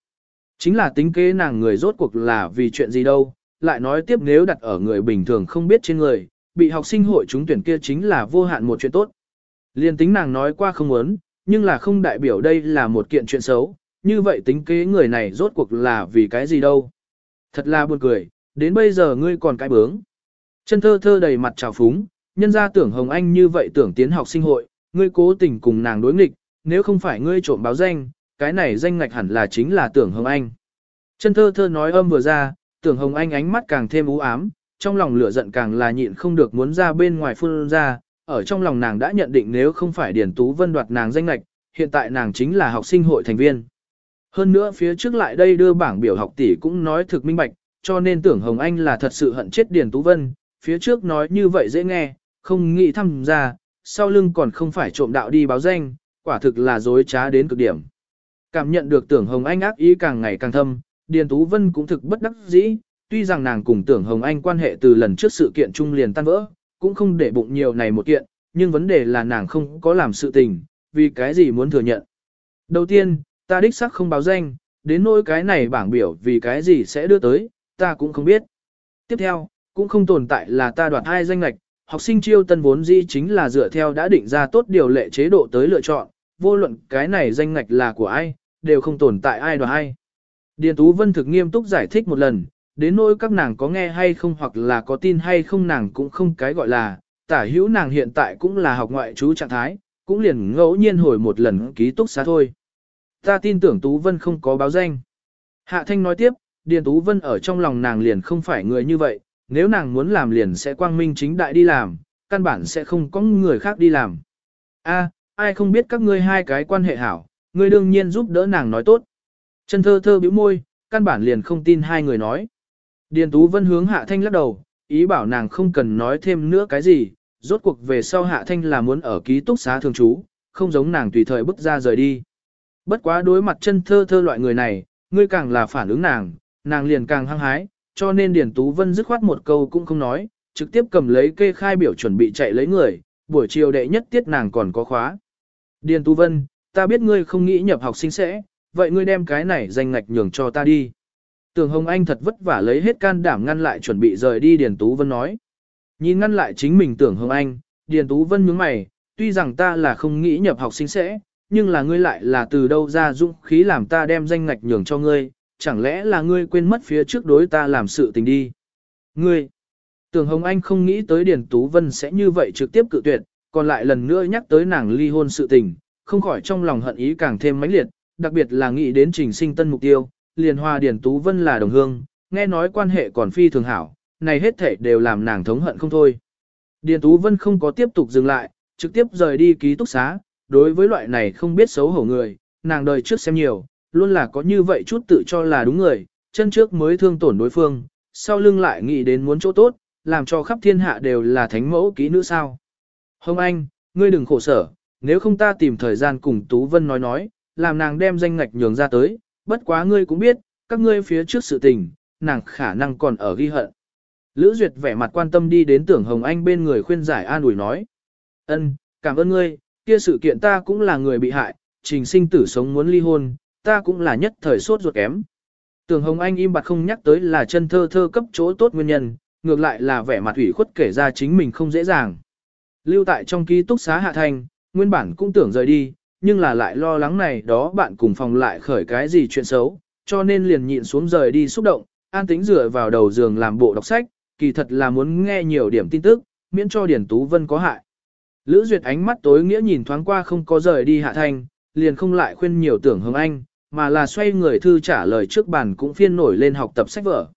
Chính là tính kế nàng người rốt cuộc là vì chuyện gì đâu, lại nói tiếp nếu đặt ở người bình thường không biết trên người, bị học sinh hội chúng tuyển kia chính là vô hạn một chuyện tốt. Liên tính nàng nói qua không muốn, nhưng là không đại biểu đây là một kiện chuyện xấu, như vậy tính kế người này rốt cuộc là vì cái gì đâu. Thật là buồn cười, đến bây giờ ngươi còn cái bướng. Chân thơ thơ đầy mặt trào phúng, nhân ra tưởng Hồng Anh như vậy tưởng tiến học sinh hội, ngươi cố tình cùng nàng đối nghịch, nếu không phải ngươi trộm báo danh, cái này danh ngạch hẳn là chính là tưởng Hồng Anh. Chân thơ thơ nói âm vừa ra, tưởng Hồng Anh ánh mắt càng thêm u ám, trong lòng lửa giận càng là nhịn không được muốn ra bên ngoài phun ra, ở trong lòng nàng đã nhận định nếu không phải Điền Tú Vân đoạt nàng danh lạch, hiện tại nàng chính là học sinh hội thành viên. Hơn nữa phía trước lại đây đưa bảng biểu học tỷ cũng nói thực minh bạch, cho nên tưởng Hồng Anh là thật sự hận chết Điền Tú Vân, phía trước nói như vậy dễ nghe, không nghĩ thăm ra, sau lưng còn không phải trộm đạo đi báo danh, quả thực là dối trá đến cực điểm. Cảm nhận được tưởng Hồng Anh ác ý càng ngày càng thâm, Điền Tú Vân cũng thực bất đắc dĩ, tuy rằng nàng cùng tưởng Hồng Anh quan hệ từ lần trước sự kiện trung liền tan vỡ, cũng không để bụng nhiều này một kiện, nhưng vấn đề là nàng không có làm sự tình, vì cái gì muốn thừa nhận. Đầu tiên, ta đích xác không báo danh, đến nỗi cái này bảng biểu vì cái gì sẽ đưa tới, ta cũng không biết. Tiếp theo, cũng không tồn tại là ta đoạt hai danh lạch, học sinh chiêu tân vốn dĩ chính là dựa theo đã định ra tốt điều lệ chế độ tới lựa chọn, vô luận cái này danh ngạch là của ai, đều không tồn tại ai đoạt ai. Điền Tú Vân thực nghiêm túc giải thích một lần, đến nỗi các nàng có nghe hay không hoặc là có tin hay không nàng cũng không cái gọi là, tả hữu nàng hiện tại cũng là học ngoại trú trạng thái, cũng liền ngẫu nhiên hồi một lần ký túc xá thôi. Ta tin tưởng Tú Vân không có báo danh. Hạ Thanh nói tiếp, Điền Tú Vân ở trong lòng nàng liền không phải người như vậy, nếu nàng muốn làm liền sẽ quang minh chính đại đi làm, căn bản sẽ không có người khác đi làm. A, ai không biết các ngươi hai cái quan hệ hảo, ngươi đương nhiên giúp đỡ nàng nói tốt. Chân thơ thơ bĩu môi, căn bản liền không tin hai người nói. Điền Tú Vân hướng Hạ Thanh lắc đầu, ý bảo nàng không cần nói thêm nữa cái gì, rốt cuộc về sau Hạ Thanh là muốn ở ký túc xá thường trú, không giống nàng tùy thời bước ra rời đi. Bất quá đối mặt chân thơ thơ loại người này, ngươi càng là phản ứng nàng, nàng liền càng hăng hái, cho nên Điền Tú Vân dứt khoát một câu cũng không nói, trực tiếp cầm lấy kê khai biểu chuẩn bị chạy lấy người, buổi chiều đệ nhất tiết nàng còn có khóa. Điền Tú Vân, ta biết ngươi không nghĩ nhập học sinh sẽ, vậy ngươi đem cái này danh ngạch nhường cho ta đi. Tưởng Hồng Anh thật vất vả lấy hết can đảm ngăn lại chuẩn bị rời đi Điền Tú Vân nói. Nhìn ngăn lại chính mình tưởng Hồng Anh, Điền Tú Vân nhướng mày, tuy rằng ta là không nghĩ nhập học sinh sẽ, nhưng là ngươi lại là từ đâu ra dũng khí làm ta đem danh ngạch nhường cho ngươi, chẳng lẽ là ngươi quên mất phía trước đối ta làm sự tình đi. Ngươi, tưởng Hồng Anh không nghĩ tới Điền Tú Vân sẽ như vậy trực tiếp cự tuyệt, còn lại lần nữa nhắc tới nàng ly hôn sự tình, không khỏi trong lòng hận ý càng thêm mãnh liệt, đặc biệt là nghĩ đến trình sinh tân mục tiêu, liền hòa Điền Tú Vân là đồng hương, nghe nói quan hệ còn phi thường hảo, này hết thể đều làm nàng thống hận không thôi. Điền Tú Vân không có tiếp tục dừng lại, trực tiếp rời đi ký túc xá, đối với loại này không biết xấu hổ người, nàng đời trước xem nhiều, luôn là có như vậy chút tự cho là đúng người, chân trước mới thương tổn đối phương, sau lưng lại nghĩ đến muốn chỗ tốt, làm cho khắp thiên hạ đều là thánh mẫu ký nữ sao. Hồng Anh, ngươi đừng khổ sở, nếu không ta tìm thời gian cùng Tú Vân nói nói, làm nàng đem danh ngạch nhường ra tới, bất quá ngươi cũng biết, các ngươi phía trước sự tình, nàng khả năng còn ở ghi hận. Lữ Duyệt vẻ mặt quan tâm đi đến tưởng Hồng Anh bên người khuyên giải an ủi nói. ân, cảm ơn ngươi, kia sự kiện ta cũng là người bị hại, trình sinh tử sống muốn ly hôn, ta cũng là nhất thời sốt ruột kém. Tưởng Hồng Anh im bặt không nhắc tới là chân thơ thơ cấp chỗ tốt nguyên nhân, ngược lại là vẻ mặt ủy khuất kể ra chính mình không dễ dàng. Lưu tại trong ký túc xá Hạ Thành, nguyên bản cũng tưởng rời đi, nhưng là lại lo lắng này đó bạn cùng phòng lại khởi cái gì chuyện xấu, cho nên liền nhịn xuống rời đi xúc động, an tĩnh dựa vào đầu giường làm bộ đọc sách, kỳ thật là muốn nghe nhiều điểm tin tức, miễn cho Điển Tú Vân có hại. Lữ Duyệt ánh mắt tối nghĩa nhìn thoáng qua không có rời đi Hạ Thanh, liền không lại khuyên nhiều tưởng hướng anh, mà là xoay người thư trả lời trước bàn cũng phiên nổi lên học tập sách vở.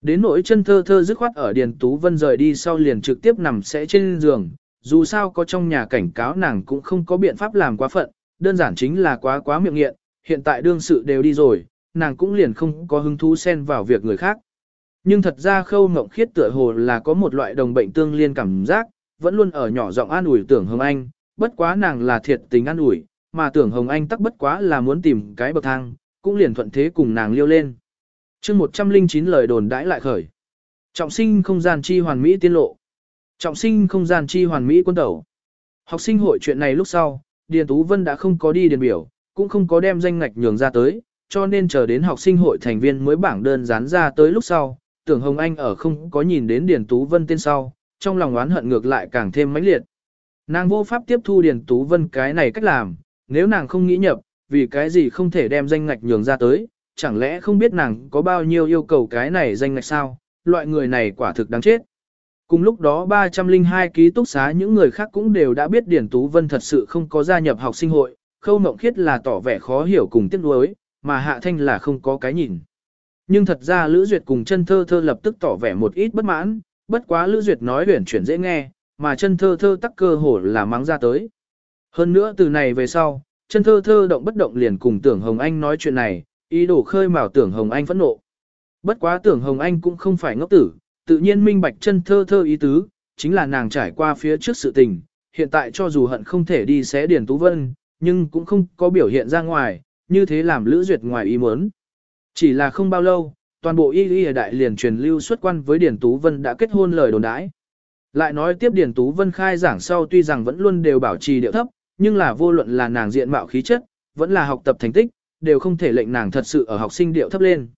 Đến nỗi chân thơ thơ dứt khoát ở Điền Tú Vân rời đi sau liền trực tiếp nằm sẽ trên giường, dù sao có trong nhà cảnh cáo nàng cũng không có biện pháp làm quá phận, đơn giản chính là quá quá miệng nghiện, hiện tại đương sự đều đi rồi, nàng cũng liền không có hứng thú xen vào việc người khác. Nhưng thật ra khâu ngộng khiết tựa hồ là có một loại đồng bệnh tương liên cảm giác, vẫn luôn ở nhỏ giọng an ủi tưởng Hồng Anh, bất quá nàng là thiệt tình an ủi, mà tưởng Hồng Anh tắc bất quá là muốn tìm cái bậc thang, cũng liền thuận thế cùng nàng liêu lên. chương 109 lời đồn đãi lại khởi. Trọng sinh không gian chi hoàn mỹ tiên lộ. Trọng sinh không gian chi hoàn mỹ quân tẩu. Học sinh hội chuyện này lúc sau, Điền Tú Vân đã không có đi điền biểu, cũng không có đem danh ngạch nhường ra tới, cho nên chờ đến học sinh hội thành viên mới bảng đơn dán ra tới lúc sau, tưởng Hồng Anh ở không có nhìn đến Điền Tú Vân tên sau, trong lòng oán hận ngược lại càng thêm mãnh liệt. Nàng vô pháp tiếp thu Điền Tú Vân cái này cách làm, nếu nàng không nghĩ nhập, vì cái gì không thể đem danh ngạch nhường ra tới, chẳng lẽ không biết nàng có bao nhiêu yêu cầu cái này danh ngạch sao, loại người này quả thực đáng chết. Cùng lúc đó 302 ký túc xá những người khác cũng đều đã biết điển Tú Vân thật sự không có gia nhập học sinh hội, khâu mộng khiết là tỏ vẻ khó hiểu cùng tiếc nuối, mà Hạ Thanh là không có cái nhìn. Nhưng thật ra Lữ Duyệt cùng chân thơ thơ lập tức tỏ vẻ một ít bất mãn, bất quá Lữ Duyệt nói huyển chuyển dễ nghe, mà chân thơ thơ tắc cơ hồ là mắng ra tới. Hơn nữa từ này về sau, chân thơ thơ động bất động liền cùng tưởng Hồng Anh nói chuyện này, ý đồ khơi mào tưởng Hồng Anh phẫn nộ. Bất quá tưởng Hồng Anh cũng không phải ngốc tử, tự nhiên minh bạch chân thơ thơ ý tứ, chính là nàng trải qua phía trước sự tình, hiện tại cho dù hận không thể đi xé Điền Tú Vân, nhưng cũng không có biểu hiện ra ngoài, như thế làm Lữ Duyệt ngoài ý muốn. Chỉ là không bao lâu, toàn bộ y y đại liền truyền lưu xuất quan với Điền Tú Vân đã kết hôn lời đồn đãi. Lại nói tiếp Điền Tú Vân khai giảng sau tuy rằng vẫn luôn đều bảo trì điệu thấp, nhưng là vô luận là nàng diện mạo khí chất, vẫn là học tập thành tích, đều không thể lệnh nàng thật sự ở học sinh điệu thấp lên.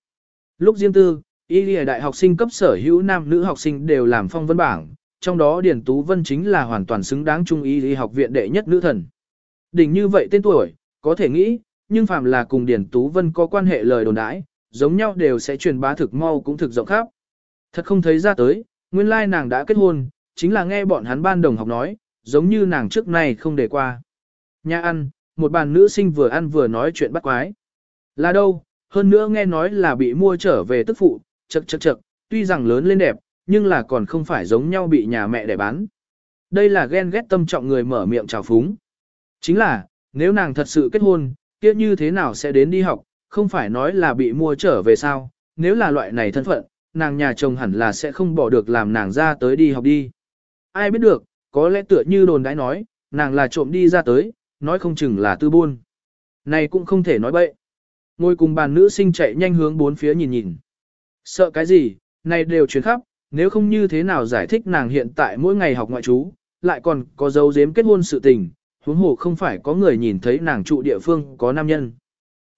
Lúc riêng tư, y lìa đại học sinh cấp sở hữu nam nữ học sinh đều làm phong vân bảng, trong đó Điền Tú Vân chính là hoàn toàn xứng đáng trung y y học viện đệ nhất nữ thần. Đỉnh như vậy tên tuổi, có thể nghĩ, nhưng phàm là cùng Điền Tú Vân có quan hệ lời đồn đãi, giống nhau đều sẽ truyền bá thực mau cũng thực rộng khắp. Thật không thấy ra tới, nguyên lai nàng đã kết hôn, chính là nghe bọn hắn ban đồng học nói, giống như nàng trước này không để qua. Nhà ăn, một bàn nữ sinh vừa ăn vừa nói chuyện bắt quái. Là đâu, hơn nữa nghe nói là bị mua trở về tức phụ, chật chật chật, tuy rằng lớn lên đẹp, nhưng là còn không phải giống nhau bị nhà mẹ để bán. Đây là ghen ghét tâm trọng người mở miệng trào phúng. Chính là, nếu nàng thật sự kết hôn, kia như thế nào sẽ đến đi học, không phải nói là bị mua trở về sao, nếu là loại này thân phận, nàng nhà chồng hẳn là sẽ không bỏ được làm nàng ra tới đi học đi. Ai biết được, có lẽ tựa như đồn đãi nói, nàng là trộm đi ra tới, nói không chừng là tư buôn. Này cũng không thể nói bậy. Ngồi cùng bàn nữ sinh chạy nhanh hướng bốn phía nhìn nhìn. Sợ cái gì, này đều chuyển khắp, nếu không như thế nào giải thích nàng hiện tại mỗi ngày học ngoại trú, lại còn có dấu giếm kết hôn sự tình, huống hồ không phải có người nhìn thấy nàng trụ địa phương có nam nhân.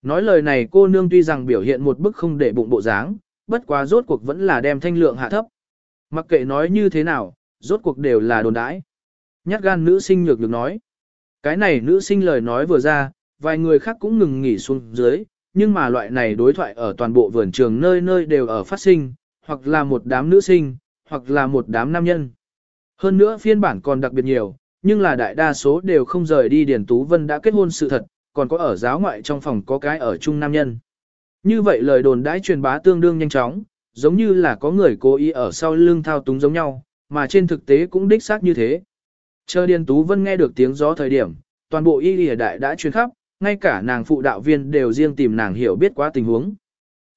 Nói lời này cô nương tuy rằng biểu hiện một bức không để bụng bộ dáng, bất quá rốt cuộc vẫn là đem thanh lượng hạ thấp. Mặc kệ nói như thế nào, rốt cuộc đều là đồn đãi. Nhát gan nữ sinh nhược được nói. Cái này nữ sinh lời nói vừa ra, vài người khác cũng ngừng nghỉ xuống dưới, nhưng mà loại này đối thoại ở toàn bộ vườn trường nơi nơi đều ở phát sinh, hoặc là một đám nữ sinh, hoặc là một đám nam nhân. Hơn nữa phiên bản còn đặc biệt nhiều, nhưng là đại đa số đều không rời đi Điền Tú Vân đã kết hôn sự thật, còn có ở giáo ngoại trong phòng có cái ở chung nam nhân. Như vậy lời đồn đãi truyền bá tương đương nhanh chóng, giống như là có người cố ý ở sau lưng thao túng giống nhau, mà trên thực tế cũng đích xác như thế. Chờ Điền Tú Vân nghe được tiếng gió thời điểm, toàn bộ y lìa đại đã truyền khắp, ngay cả nàng phụ đạo viên đều riêng tìm nàng hiểu biết quá tình huống.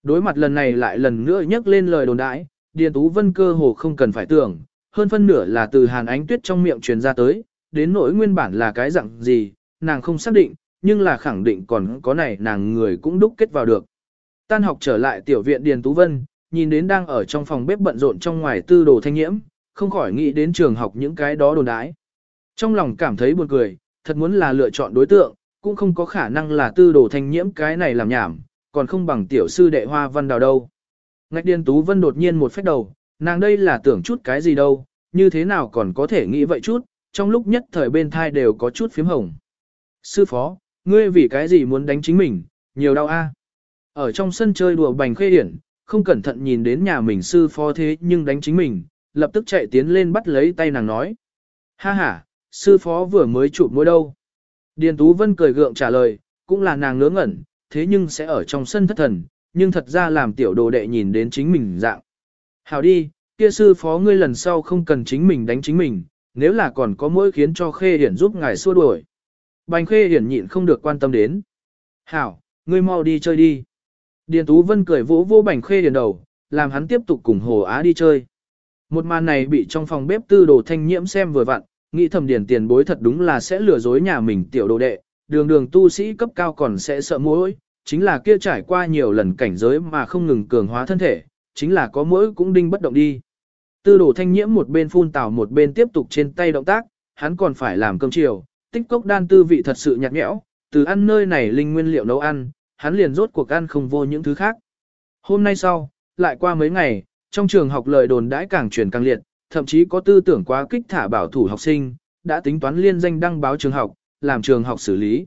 Đối mặt lần này lại lần nữa nhắc lên lời đồn đãi, Điền Tú Vân cơ hồ không cần phải tưởng, hơn phân nửa là từ Hàn Ánh Tuyết trong miệng truyền ra tới, đến nỗi nguyên bản là cái dạng gì, nàng không xác định, nhưng là khẳng định còn có này nàng người cũng đúc kết vào được. Tan học trở lại tiểu viện Điền Tú Vân, nhìn đến đang ở trong phòng bếp bận rộn trong ngoài tư đồ thanh nhiễm, không khỏi nghĩ đến trường học những cái đó đồn đãi. Trong lòng cảm thấy buồn cười, thật muốn là lựa chọn đối tượng, cũng không có khả năng là tư đồ thanh nhiễm cái này làm nhảm, còn không bằng tiểu sư đệ hoa văn đào đâu. Ngạch Điền Tú Vân đột nhiên một phép đầu, nàng đây là tưởng chút cái gì đâu, như thế nào còn có thể nghĩ vậy chút, trong lúc nhất thời bên thai đều có chút phím hồng. Sư phó, ngươi vì cái gì muốn đánh chính mình, nhiều đau a. Ở trong sân chơi đùa bành khê điển, không cẩn thận nhìn đến nhà mình sư phó thế nhưng đánh chính mình, lập tức chạy tiến lên bắt lấy tay nàng nói. Ha ha, sư phó vừa mới chụp môi đâu. Điền Tú Vân cười gượng trả lời, cũng là nàng ngớ ngẩn, thế nhưng sẽ ở trong sân thất thần, nhưng thật ra làm tiểu đồ đệ nhìn đến chính mình dạng. Hảo đi, kia sư phó ngươi lần sau không cần chính mình đánh chính mình, nếu là còn có mỗi khiến cho khê hiển giúp ngài xua đuổi. Bành khê hiển nhịn không được quan tâm đến. Hảo, ngươi mau đi chơi đi. Điền Tú Vân cười vỗ vô bành khê hiển đầu, làm hắn tiếp tục cùng Hồ Á đi chơi. Một màn này bị trong phòng bếp tư đồ thanh nhiễm xem vừa vặn, nghĩ thầm điền tiền bối thật đúng là sẽ lừa dối nhà mình tiểu đồ đệ, đường đường tu sĩ cấp cao còn sẽ sợ mỗi, chính là kia trải qua nhiều lần cảnh giới mà không ngừng cường hóa thân thể, chính là có mỗi cũng đinh bất động đi. Tư đồ thanh nhiễm một bên phun tảo một bên tiếp tục trên tay động tác, hắn còn phải làm cơm chiều, tích cốc đan tư vị thật sự nhạt nhẽo, từ ăn nơi này linh nguyên liệu nấu ăn, hắn liền rốt cuộc ăn không vô những thứ khác. Hôm nay sau, lại qua mấy ngày, trong trường học lời đồn đãi càng truyền càng liệt, thậm chí có tư tưởng quá kích thả bảo thủ học sinh, đã tính toán liên danh đăng báo trường học, làm trường học xử lý.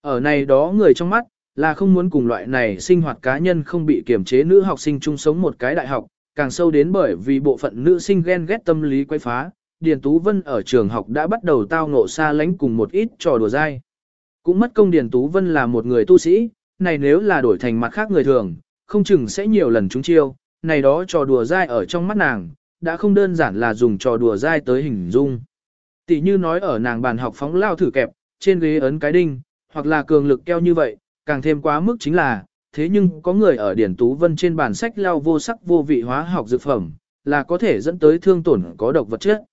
Ở này đó người trong mắt, là không muốn cùng loại này sinh hoạt cá nhân không bị kiểm chế nữ học sinh chung sống một cái đại học, càng sâu đến bởi vì bộ phận nữ sinh ghen ghét tâm lý quay phá, Điền Tú Vân ở trường học đã bắt đầu tao ngộ xa lánh cùng một ít trò đùa dai. Cũng mất công Điền Tú Vân là một người tu sĩ, này nếu là đổi thành mặt khác người thường, không chừng sẽ nhiều lần trúng chiêu, này đó trò đùa dai ở trong mắt nàng, đã không đơn giản là dùng trò đùa dai tới hình dung. Tỷ như nói ở nàng bàn học phóng lao thử kẹp, trên ghế ấn cái đinh, hoặc là cường lực keo như vậy, càng thêm quá mức chính là, thế nhưng có người ở Điển Tú Vân trên bản sách lao vô sắc vô vị hóa học dược phẩm, là có thể dẫn tới thương tổn có độc vật chất.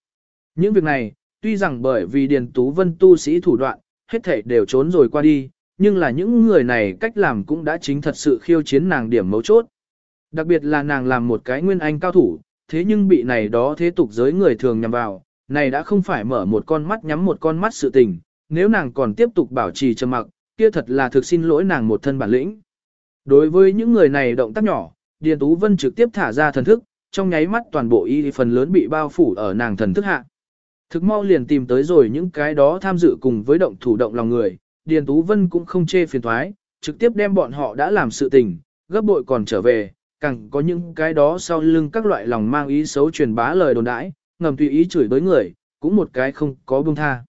Những việc này, tuy rằng bởi vì Điền Tú Vân tu sĩ thủ đoạn, hết thảy đều trốn rồi qua đi, nhưng là những người này cách làm cũng đã chính thật sự khiêu chiến nàng điểm mấu chốt. Đặc biệt là nàng làm một cái nguyên anh cao thủ, thế nhưng bị này đó thế tục giới người thường nhằm vào, này đã không phải mở một con mắt nhắm một con mắt sự tình, nếu nàng còn tiếp tục bảo trì trầm mặc, kia thật là thực xin lỗi nàng một thân bản lĩnh. Đối với những người này động tác nhỏ, Điền Tú Vân trực tiếp thả ra thần thức, trong nháy mắt toàn bộ y phần lớn bị bao phủ ở nàng thần thức hạ. Thực mau liền tìm tới rồi những cái đó tham dự cùng với động thủ động lòng người, Điền Tú Vân cũng không chê phiền thoái, trực tiếp đem bọn họ đã làm sự tình, gấp bội còn trở về, càng có những cái đó sau lưng các loại lòng mang ý xấu truyền bá lời đồn đãi, ngầm tùy ý chửi đối người, cũng một cái không có buông tha.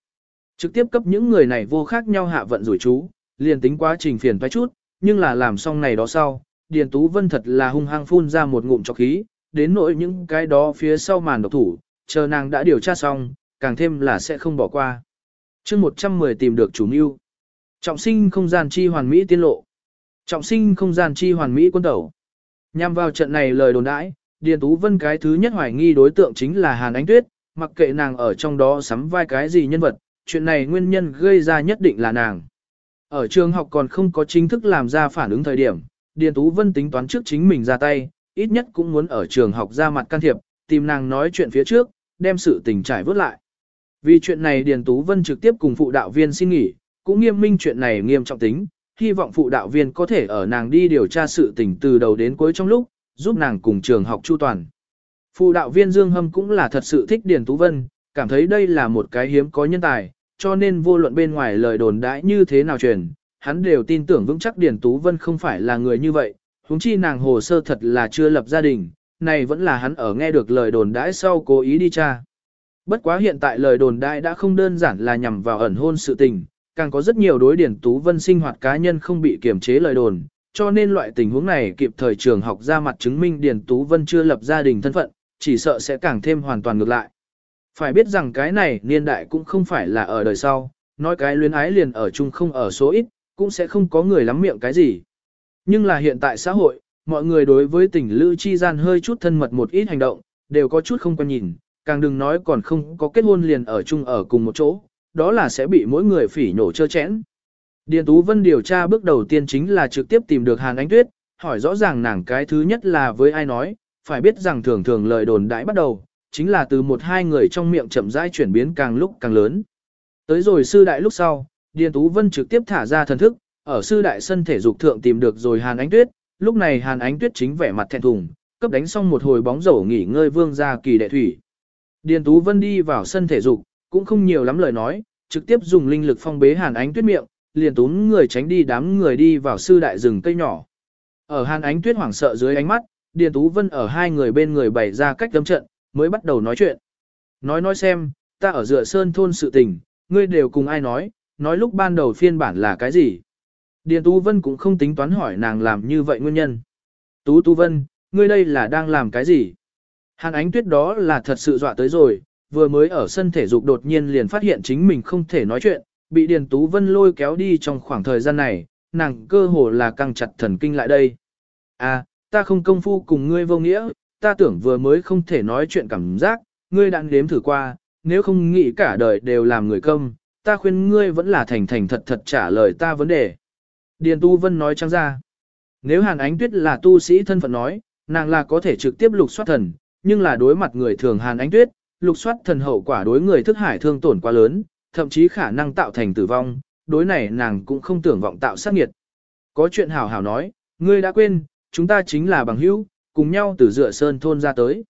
Trực tiếp cấp những người này vô khác nhau hạ vận rủi chú, liền tính quá trình phiền phải chút, nhưng là làm xong này đó sau, Điền Tú Vân thật là hung hăng phun ra một ngụm cho khí, đến nỗi những cái đó phía sau màn độc thủ, chờ nàng đã điều tra xong, càng thêm là sẽ không bỏ qua. chương 110 tìm được chủ mưu. Trọng sinh không gian chi hoàn mỹ tiên lộ. Trọng sinh không gian chi hoàn mỹ quân tẩu. Nhằm vào trận này lời đồn đãi, Điền Tú Vân cái thứ nhất hoài nghi đối tượng chính là Hàn Ánh Tuyết, mặc kệ nàng ở trong đó sắm vai cái gì nhân vật, chuyện này nguyên nhân gây ra nhất định là nàng. Ở trường học còn không có chính thức làm ra phản ứng thời điểm, Điền Tú Vân tính toán trước chính mình ra tay, ít nhất cũng muốn ở trường học ra mặt can thiệp, tìm nàng nói chuyện phía trước, đem sự tình trải vớt lại. Vì chuyện này Điền Tú Vân trực tiếp cùng phụ đạo viên xin nghỉ, cũng nghiêm minh chuyện này nghiêm trọng tính, hy vọng phụ đạo viên có thể ở nàng đi điều tra sự tình từ đầu đến cuối trong lúc, giúp nàng cùng trường học chu toàn. Phụ đạo viên Dương Hâm cũng là thật sự thích Điền Tú Vân, cảm thấy đây là một cái hiếm có nhân tài, cho nên vô luận bên ngoài lời đồn đãi như thế nào truyền, hắn đều tin tưởng vững chắc Điền Tú Vân không phải là người như vậy, huống chi nàng hồ sơ thật là chưa lập gia đình, này vẫn là hắn ở nghe được lời đồn đãi sau cố ý đi tra. Bất quá hiện tại lời đồn đãi đã không đơn giản là nhằm vào ẩn hôn sự tình, càng có rất nhiều đối điển Tú Vân sinh hoạt cá nhân không bị kiểm chế lời đồn, cho nên loại tình huống này kịp thời trường học ra mặt chứng minh Điền Tú Vân chưa lập gia đình thân phận, chỉ sợ sẽ càng thêm hoàn toàn ngược lại. Phải biết rằng cái này niên đại cũng không phải là ở đời sau, nói cái luyến ái liền ở chung không ở số ít, cũng sẽ không có người lắm miệng cái gì. Nhưng là hiện tại xã hội, mọi người đối với tình lữ chi gian hơi chút thân mật một ít hành động, đều có chút không quan nhìn, càng đừng nói còn không có kết hôn liền ở chung ở cùng một chỗ, đó là sẽ bị mỗi người phỉ nhổ chơ chẽn. Điền Tú Vân điều tra bước đầu tiên chính là trực tiếp tìm được Hàn Ánh Tuyết, hỏi rõ ràng nàng cái thứ nhất là với ai nói, phải biết rằng thường thường lời đồn đãi bắt đầu, chính là từ một hai người trong miệng chậm rãi chuyển biến càng lúc càng lớn. Tới rồi sư đại lúc sau, Điền Tú Vân trực tiếp thả ra thần thức, ở sư đại sân thể dục thượng tìm được rồi Hàn Ánh Tuyết, lúc này Hàn Ánh Tuyết chính vẻ mặt thẹn thùng, cấp đánh xong một hồi bóng rổ nghỉ ngơi vương gia kỳ đệ thủy. Điền Tú Vân đi vào sân thể dục, cũng không nhiều lắm lời nói, trực tiếp dùng linh lực phong bế Hàn Ánh Tuyết miệng, liền túm người tránh đi đám người đi vào sư đại rừng cây nhỏ. Ở Hàn Ánh Tuyết hoảng sợ dưới ánh mắt, Điền Tú Vân ở hai người bên người bày ra cách đấm trận, mới bắt đầu nói chuyện. Nói nói xem, ta ở dựa sơn thôn sự tình, ngươi đều cùng ai nói, nói lúc ban đầu phiên bản là cái gì. Điền Tú Vân cũng không tính toán hỏi nàng làm như vậy nguyên nhân. Tú Tú Vân, ngươi đây là đang làm cái gì? Hàn ánh tuyết đó là thật sự dọa tới rồi, vừa mới ở sân thể dục đột nhiên liền phát hiện chính mình không thể nói chuyện, bị Điền Tú Vân lôi kéo đi trong khoảng thời gian này, nàng cơ hồ là căng chặt thần kinh lại đây. À, ta không công phu cùng ngươi vô nghĩa, ta tưởng vừa mới không thể nói chuyện cảm giác, ngươi đã nếm thử qua, nếu không nghĩ cả đời đều làm người công, ta khuyên ngươi vẫn là thành thành thật thật trả lời ta vấn đề. Điền Tu Vân nói trắng ra, nếu Hàn Ánh Tuyết là tu sĩ thân phận nói, nàng là có thể trực tiếp lục soát thần, nhưng là đối mặt người thường Hàn Ánh Tuyết, lục soát thần hậu quả đối người thức hải thương tổn quá lớn, thậm chí khả năng tạo thành tử vong, đối này nàng cũng không tưởng vọng tạo sát nghiệt. Có chuyện hảo hảo nói, ngươi đã quên, chúng ta chính là bằng hữu, cùng nhau từ dựa sơn thôn ra tới.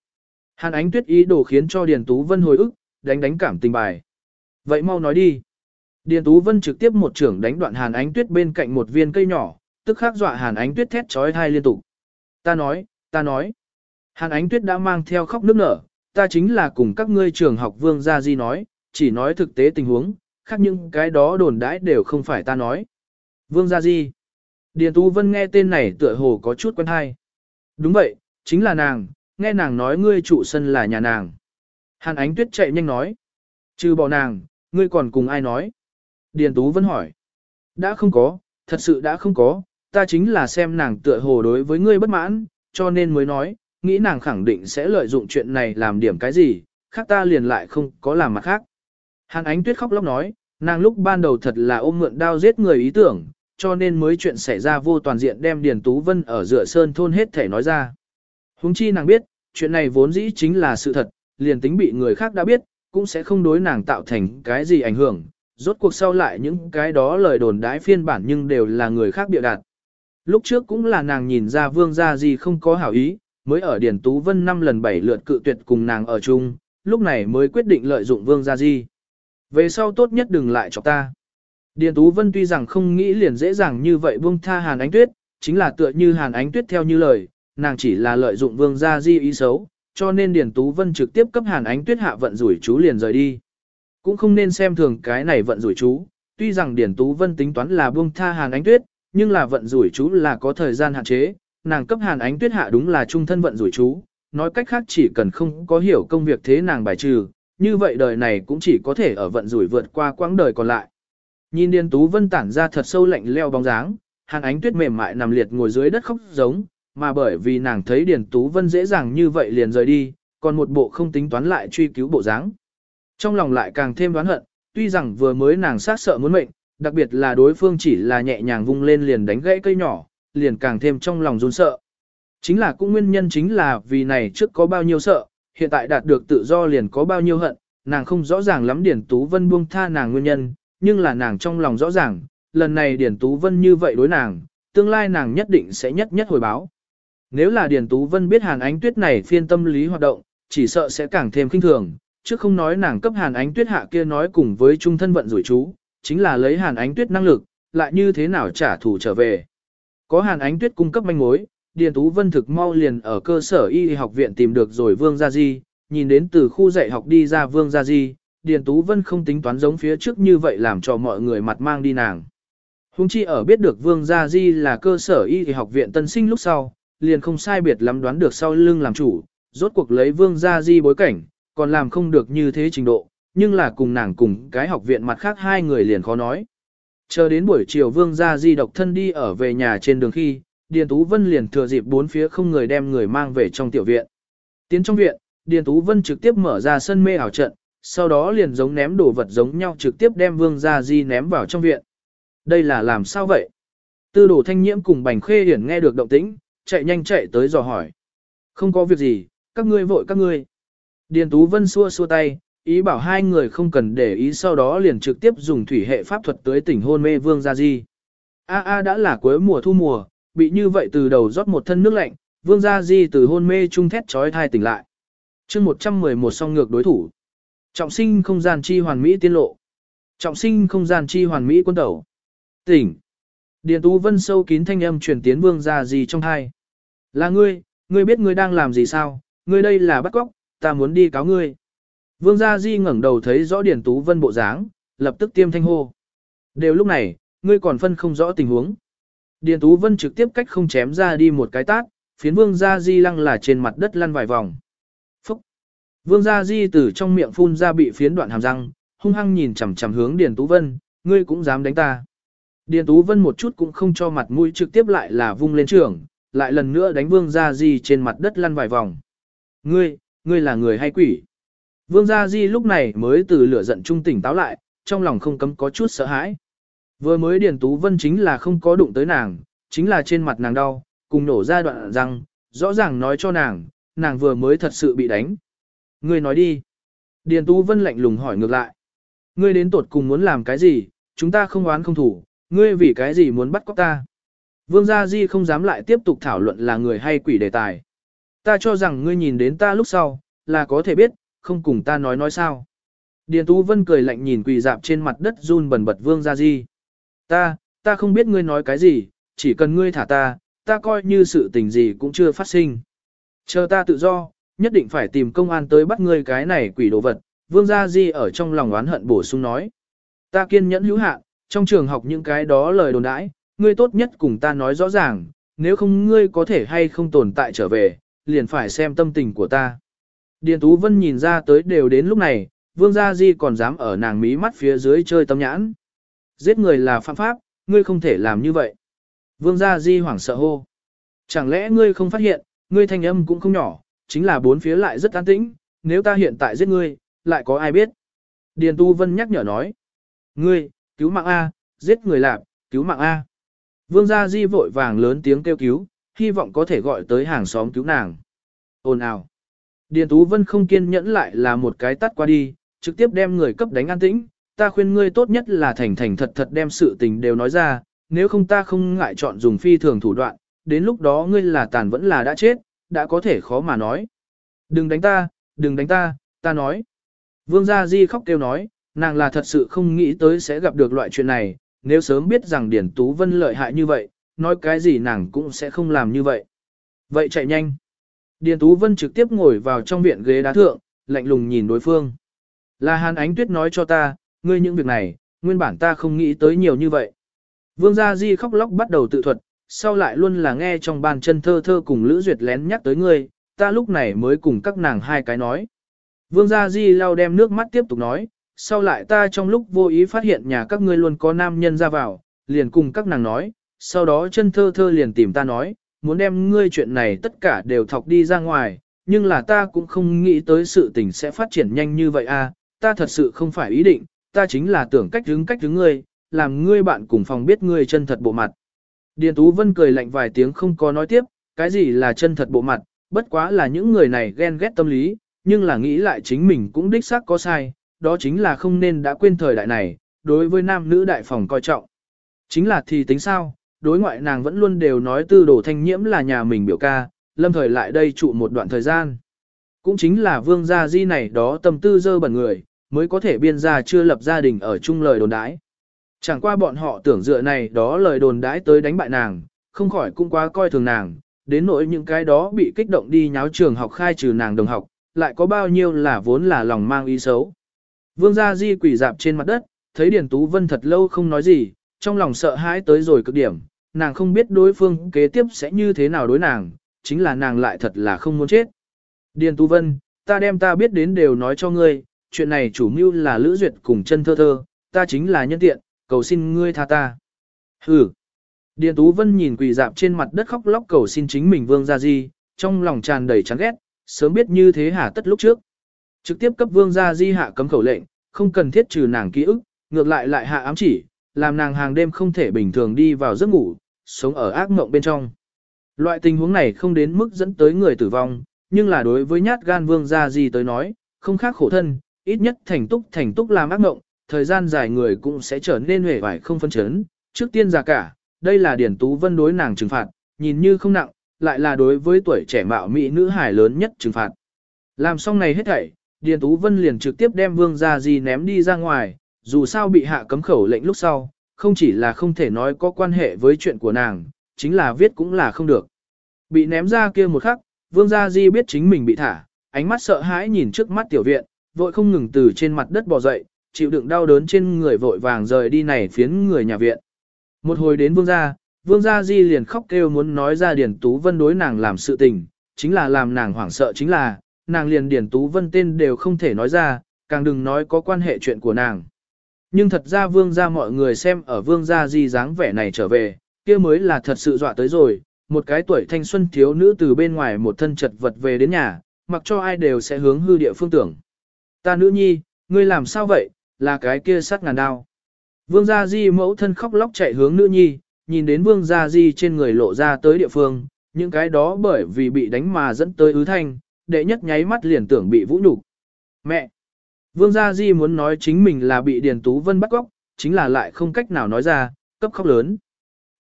Hàn ánh tuyết ý đồ khiến cho Điền Tú Vân hồi ức, đánh đánh cảm tình bài. Vậy mau nói đi. Điền Tú Vân trực tiếp một trưởng đánh đoạn Hàn ánh tuyết bên cạnh một viên cây nhỏ, tức khắc dọa Hàn ánh tuyết thét trói thai liên tục. Ta nói, ta nói. Hàn ánh tuyết đã mang theo khóc nước nở, ta chính là cùng các ngươi trường học vương gia di nói, chỉ nói thực tế tình huống, khác những cái đó đồn đãi đều không phải ta nói. Vương gia di. Điền Tú Vân nghe tên này tựa hồ có chút quen hay. Đúng vậy, chính là nàng, nghe nàng nói ngươi trụ sân là nhà nàng. Hàn ánh tuyết chạy nhanh nói. Trừ bỏ nàng, ngươi còn cùng ai nói? Điền Tú Vân hỏi. Đã không có, thật sự đã không có, ta chính là xem nàng tựa hồ đối với ngươi bất mãn, cho nên mới nói, nghĩ nàng khẳng định sẽ lợi dụng chuyện này làm điểm cái gì, khác ta liền lại không có làm mặt khác. Hàn ánh tuyết khóc lóc nói, nàng lúc ban đầu thật là ôm mượn đao giết người ý tưởng, cho nên mới chuyện xảy ra vô toàn diện đem Điền Tú Vân ở giữa sơn thôn hết thể nói ra. Húng chi nàng biết, chuyện này vốn dĩ chính là sự thật, liền tính bị người khác đã biết, cũng sẽ không đối nàng tạo thành cái gì ảnh hưởng, rốt cuộc sau lại những cái đó lời đồn đãi phiên bản nhưng đều là người khác bịa đặt. Lúc trước cũng là nàng nhìn ra vương gia gì không có hảo ý, mới ở Điền Tú Vân năm lần bảy lượt cự tuyệt cùng nàng ở chung, lúc này mới quyết định lợi dụng vương gia di. Về sau tốt nhất đừng lại chọc ta. Điền Tú Vân tuy rằng không nghĩ liền dễ dàng như vậy buông tha Hàn Ánh Tuyết, chính là tựa như Hàn Ánh Tuyết theo như lời, nàng chỉ là lợi dụng vương gia di ý xấu, cho nên Điền Tú Vân trực tiếp cấp Hàn Ánh Tuyết hạ vận rủi chú liền rời đi. Cũng không nên xem thường cái này vận rủi chú, tuy rằng Điền Tú Vân tính toán là buông tha Hàn Ánh Tuyết, nhưng là vận rủi chú là có thời gian hạn chế, nàng cấp Hàn Ánh Tuyết hạ đúng là trung thân vận rủi chú, nói cách khác chỉ cần không có hiểu công việc thế nàng bài trừ, như vậy đời này cũng chỉ có thể ở vận rủi vượt qua quãng đời còn lại. Nhìn Điền Tú Vân tản ra thật sâu lạnh leo bóng dáng, Hàn Ánh Tuyết mềm mại nằm liệt ngồi dưới đất khóc giống, mà bởi vì nàng thấy Điền Tú Vân dễ dàng như vậy liền rời đi, còn một bộ không tính toán lại truy cứu bộ dáng. Trong lòng lại càng thêm đoán hận, tuy rằng vừa mới nàng sát sợ muốn mệnh, đặc biệt là đối phương chỉ là nhẹ nhàng vung lên liền đánh gãy cây nhỏ, liền càng thêm trong lòng run sợ. Chính là cũng nguyên nhân chính là vì này trước có bao nhiêu sợ, hiện tại đạt được tự do liền có bao nhiêu hận, nàng không rõ ràng lắm điển Tú Vân buông tha nàng nguyên nhân, nhưng là nàng trong lòng rõ ràng, lần này điển Tú Vân như vậy đối nàng, tương lai nàng nhất định sẽ nhất nhất hồi báo. Nếu là điển Tú Vân biết Hàn Ánh Tuyết này phiên tâm lý hoạt động, chỉ sợ sẽ càng thêm kinh thường, chứ không nói nàng cấp Hàn Ánh Tuyết hạ kia nói cùng với trung thân vận rủi chú, chính là lấy Hàn Ánh Tuyết năng lực, lại như thế nào trả thù trở về. Có Hàn Ánh Tuyết cung cấp manh mối, Điền Tú Vân thực mau liền ở cơ sở y học viện tìm được rồi Vương Gia Di, nhìn đến từ khu dạy học đi ra Vương Gia Di, Điền Tú Vân không tính toán giống phía trước như vậy làm cho mọi người mặt mang đi nàng. Hùng chi ở biết được Vương Gia Di là cơ sở y học viện tân sinh lúc sau, liền không sai biệt lắm đoán được sau lưng làm chủ, rốt cuộc lấy Vương Gia Di bối cảnh, còn làm không được như thế trình độ, nhưng là cùng nàng cùng cái học viện mặt khác hai người liền khó nói. Chờ đến buổi chiều Vương Gia Di độc thân đi ở về nhà trên đường khi, Điền Tú Vân liền thừa dịp bốn phía không người đem người mang về trong tiểu viện. Tiến trong viện, Điền Tú Vân trực tiếp mở ra sân mê ảo trận, sau đó liền giống ném đồ vật giống nhau trực tiếp đem Vương Gia Di ném vào trong viện. Đây là làm sao vậy? Tư đồ thanh nhiễm cùng bành khê hiển nghe được động tĩnh, chạy nhanh chạy tới dò hỏi. Không có việc gì, các ngươi vội các ngươi. Điền Tú Vân xua xua tay, ý bảo hai người không cần để ý sau đó liền trực tiếp dùng thủy hệ pháp thuật tới tỉnh hôn mê Vương Gia Di. A A đã là cuối mùa thu mùa, bị như vậy từ đầu rót một thân nước lạnh, Vương Gia Di từ hôn mê trung thét trói thai tỉnh lại. chương 111 song ngược đối thủ. Trọng sinh không gian chi hoàn mỹ tiên lộ. Trọng sinh không gian chi hoàn mỹ quân tẩu. Tỉnh. Điền Tú Vân sâu kín thanh âm truyền tiến Vương Gia Di trong thai. Là ngươi, ngươi biết ngươi đang làm gì sao, ngươi đây là bắt cóc, ta muốn đi cáo ngươi. Vương Gia Di ngẩng đầu thấy rõ Điền Tú Vân bộ dáng, lập tức tiêm thanh hô. Đều lúc này, ngươi còn phân không rõ tình huống. Điền Tú Vân trực tiếp cách không chém ra đi một cái tát, phiến Vương Gia Di lăng là trên mặt đất lăn vài vòng. Phúc! Vương Gia Di từ trong miệng phun ra bị phiến đoạn hàm răng, hung hăng nhìn chằm chằm hướng Điền Tú Vân, ngươi cũng dám đánh ta. Điền Tú Vân một chút cũng không cho mặt mũi trực tiếp lại là vung lên trường, lại lần nữa đánh Vương Gia Di trên mặt đất lăn vài vòng. Ngươi, ngươi là người hay quỷ? Vương Gia Di lúc này mới từ lửa giận trung tỉnh táo lại, trong lòng không cấm có chút sợ hãi. Vừa mới Điền Tú Vân chính là không có đụng tới nàng, chính là trên mặt nàng đau, cùng nổ ra đoạn răng, rõ ràng nói cho nàng, nàng vừa mới thật sự bị đánh. Ngươi nói đi. Điền Tú Vân lạnh lùng hỏi ngược lại. Ngươi đến tột cùng muốn làm cái gì, chúng ta không oán không thủ, ngươi vì cái gì muốn bắt cóc ta. Vương Gia Di không dám lại tiếp tục thảo luận là người hay quỷ đề tài. Ta cho rằng ngươi nhìn đến ta lúc sau, là có thể biết, không cùng ta nói nói sao. Điền Tú Vân cười lạnh nhìn quỳ dạp trên mặt đất run bần bật Vương Gia Di. Ta, ta không biết ngươi nói cái gì, chỉ cần ngươi thả ta, ta coi như sự tình gì cũng chưa phát sinh. Chờ ta tự do, nhất định phải tìm công an tới bắt ngươi cái này quỷ đồ vật. Vương Gia Di ở trong lòng oán hận bổ sung nói. Ta kiên nhẫn hữu hạn, trong trường học những cái đó lời đồn đãi, ngươi tốt nhất cùng ta nói rõ ràng, nếu không ngươi có thể hay không tồn tại trở về, liền phải xem tâm tình của ta. Điền Tú Vân nhìn ra tới đều đến lúc này, Vương Gia Di còn dám ở nàng mí mắt phía dưới chơi tâm nhãn. Giết người là phạm pháp, ngươi không thể làm như vậy. Vương Gia Di hoảng sợ hô. Chẳng lẽ ngươi không phát hiện, ngươi thanh âm cũng không nhỏ, chính là bốn phía lại rất an tĩnh, nếu ta hiện tại giết ngươi, lại có ai biết? Điền Tu Vân nhắc nhở nói. Ngươi, cứu mạng A, giết người lạc, cứu mạng A. Vương Gia Di vội vàng lớn tiếng kêu cứu, hy vọng có thể gọi tới hàng xóm cứu nàng. Ôn ào. Điền Tú Vân không kiên nhẫn lại là một cái tắt qua đi, trực tiếp đem người cấp đánh an tĩnh, ta khuyên ngươi tốt nhất là thành thành thật thật đem sự tình đều nói ra, nếu không ta không ngại chọn dùng phi thường thủ đoạn, đến lúc đó ngươi là tàn vẫn là đã chết, đã có thể khó mà nói. Đừng đánh ta, đừng đánh ta, ta nói. Vương Gia Di khóc kêu nói, nàng là thật sự không nghĩ tới sẽ gặp được loại chuyện này, nếu sớm biết rằng Điển Tú Vân lợi hại như vậy, nói cái gì nàng cũng sẽ không làm như vậy. Vậy chạy nhanh. Điền Tú Vân trực tiếp ngồi vào trong viện ghế đá thượng, lạnh lùng nhìn đối phương. Là Hàn Ánh Tuyết nói cho ta, ngươi những việc này, nguyên bản ta không nghĩ tới nhiều như vậy. Vương Gia Di khóc lóc bắt đầu tự thuật, sau lại luôn là nghe trong bàn chân thơ thơ cùng Lữ Duyệt lén nhắc tới ngươi, ta lúc này mới cùng các nàng hai cái nói. Vương Gia Di lau đem nước mắt tiếp tục nói, sau lại ta trong lúc vô ý phát hiện nhà các ngươi luôn có nam nhân ra vào, liền cùng các nàng nói, sau đó chân thơ thơ liền tìm ta nói, muốn đem ngươi chuyện này tất cả đều thọc đi ra ngoài, nhưng là ta cũng không nghĩ tới sự tình sẽ phát triển nhanh như vậy a, à, ta thật sự không phải ý định, ta chính là tưởng cách đứng cách đứng ngươi, làm ngươi bạn cùng phòng biết ngươi chân thật bộ mặt. Điền Tú Vân cười lạnh vài tiếng không có nói tiếp, cái gì là chân thật bộ mặt, bất quá là những người này ghen ghét tâm lý, nhưng là nghĩ lại chính mình cũng đích xác có sai, đó chính là không nên đã quên thời đại này, đối với nam nữ đại phòng coi trọng. Chính là thì tính sao, đối ngoại nàng vẫn luôn đều nói tư đồ thanh nhiễm là nhà mình biểu ca, lâm thời lại đây trụ một đoạn thời gian. cũng chính là vương gia di này đó tâm tư dơ bẩn người, mới có thể biên ra chưa lập gia đình ở chung lời đồn đãi. Chẳng qua bọn họ tưởng dựa này đó lời đồn đãi tới đánh bại nàng, không khỏi cũng quá coi thường nàng, đến nỗi những cái đó bị kích động đi nháo trường học khai trừ nàng đồng học, lại có bao nhiêu là vốn là lòng mang ý xấu. Vương gia di quỷ dạp trên mặt đất, thấy Điền Tú Vân thật lâu không nói gì, trong lòng sợ hãi tới rồi cực điểm, nàng không biết đối phương kế tiếp sẽ như thế nào đối nàng, chính là nàng lại thật là không muốn chết. Điền Tu Vân, ta đem ta biết đến đều nói cho ngươi, chuyện này chủ mưu là Lữ Duyệt cùng chân thơ thơ, ta chính là nhân tiện, cầu xin ngươi tha ta. Hừ. Điền Tú Vân nhìn quỳ dạp trên mặt đất khóc lóc cầu xin chính mình Vương Gia Di, trong lòng tràn đầy chán ghét, sớm biết như thế hả tất lúc trước. Trực tiếp cấp Vương Gia Di hạ cấm khẩu lệnh, không cần thiết trừ nàng ký ức, ngược lại lại hạ ám chỉ, làm nàng hàng đêm không thể bình thường đi vào giấc ngủ, sống ở ác mộng bên trong. Loại tình huống này không đến mức dẫn tới người tử vong, nhưng là đối với nhát gan Vương Gia gì tới nói, không khác khổ thân, ít nhất thành túc thành túc làm ác mộng, thời gian dài người cũng sẽ trở nên hề vải không phân chấn. Trước tiên già cả, đây là Điển Tú Vân đối nàng trừng phạt, nhìn như không nặng, lại là đối với tuổi trẻ mạo mỹ nữ hải lớn nhất trừng phạt. Làm xong này hết thảy, Điền Tú Vân liền trực tiếp đem Vương Gia Di ném đi ra ngoài, dù sao bị hạ cấm khẩu lệnh lúc sau, không chỉ là không thể nói có quan hệ với chuyện của nàng, chính là viết cũng là không được. Bị ném ra kia một khắc, Vương Gia Di biết chính mình bị thả, ánh mắt sợ hãi nhìn trước mắt tiểu viện, vội không ngừng từ trên mặt đất bò dậy, chịu đựng đau đớn trên người vội vàng rời đi này phiến người nhà viện. Một hồi đến vương gia, vương gia di liền khóc kêu muốn nói ra điển Tú Vân đối nàng làm sự tình, chính là làm nàng hoảng sợ chính là, nàng liền điển Tú Vân tên đều không thể nói ra, càng đừng nói có quan hệ chuyện của nàng. Nhưng thật ra vương gia mọi người xem ở vương gia di dáng vẻ này trở về, kia mới là thật sự dọa tới rồi, một cái tuổi thanh xuân thiếu nữ từ bên ngoài một thân chật vật về đến nhà, mặc cho ai đều sẽ hướng hư địa phương tưởng. Ta nữ nhi, ngươi làm sao vậy, là cái kia sát ngàn đao. Vương Gia Di mẫu thân khóc lóc chạy hướng nữ nhi, nhìn đến Vương Gia Di trên người lộ ra tới địa phương, những cái đó bởi vì bị đánh mà dẫn tới ứ thanh, đệ nhất nháy mắt liền tưởng bị vũ nhục. Mẹ! Vương Gia Di muốn nói chính mình là bị Điền Tú Vân bắt cóc, chính là lại không cách nào nói ra, cấp khóc lớn.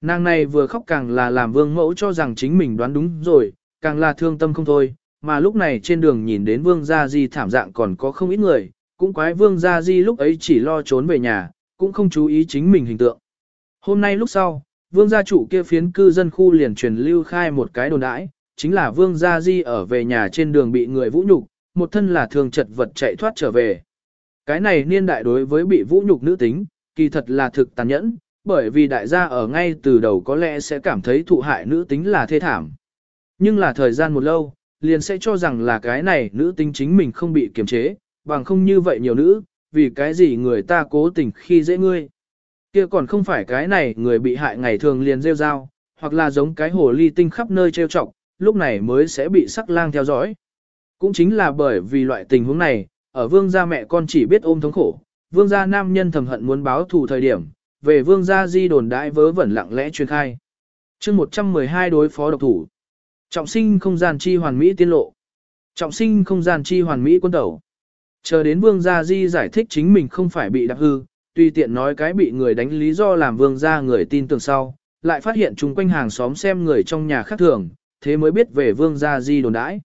Nàng này vừa khóc càng là làm vương mẫu cho rằng chính mình đoán đúng rồi, càng là thương tâm không thôi, mà lúc này trên đường nhìn đến vương gia di thảm dạng còn có không ít người, cũng quái vương gia di lúc ấy chỉ lo trốn về nhà, cũng không chú ý chính mình hình tượng. Hôm nay lúc sau, vương gia chủ kia phiến cư dân khu liền truyền lưu khai một cái đồn đãi, chính là vương gia di ở về nhà trên đường bị người vũ nhục, một thân là thường chật vật chạy thoát trở về. Cái này niên đại đối với bị vũ nhục nữ tính, kỳ thật là thực tàn nhẫn, bởi vì đại gia ở ngay từ đầu có lẽ sẽ cảm thấy thụ hại nữ tính là thê thảm. Nhưng là thời gian một lâu, liền sẽ cho rằng là cái này nữ tính chính mình không bị kiềm chế, bằng không như vậy nhiều nữ, vì cái gì người ta cố tình khi dễ ngươi. kia còn không phải cái này người bị hại ngày thường liền rêu rao, hoặc là giống cái hồ ly tinh khắp nơi trêu chọc, lúc này mới sẽ bị sắc lang theo dõi. Cũng chính là bởi vì loại tình huống này, ở vương gia mẹ con chỉ biết ôm thống khổ, vương gia nam nhân thầm hận muốn báo thù thời điểm, về vương gia di đồn đại vớ vẩn lặng lẽ truyền khai. chương 112 đối phó độc thủ. Trọng sinh không gian chi hoàn mỹ tiên lộ. Trọng sinh không gian chi hoàn mỹ quân tẩu. Chờ đến Vương Gia Di giải thích chính mình không phải bị đạp hư, tùy tiện nói cái bị người đánh lý do làm Vương Gia người tin tưởng sau, lại phát hiện chung quanh hàng xóm xem người trong nhà khác thường, thế mới biết về Vương Gia Di đồn đãi.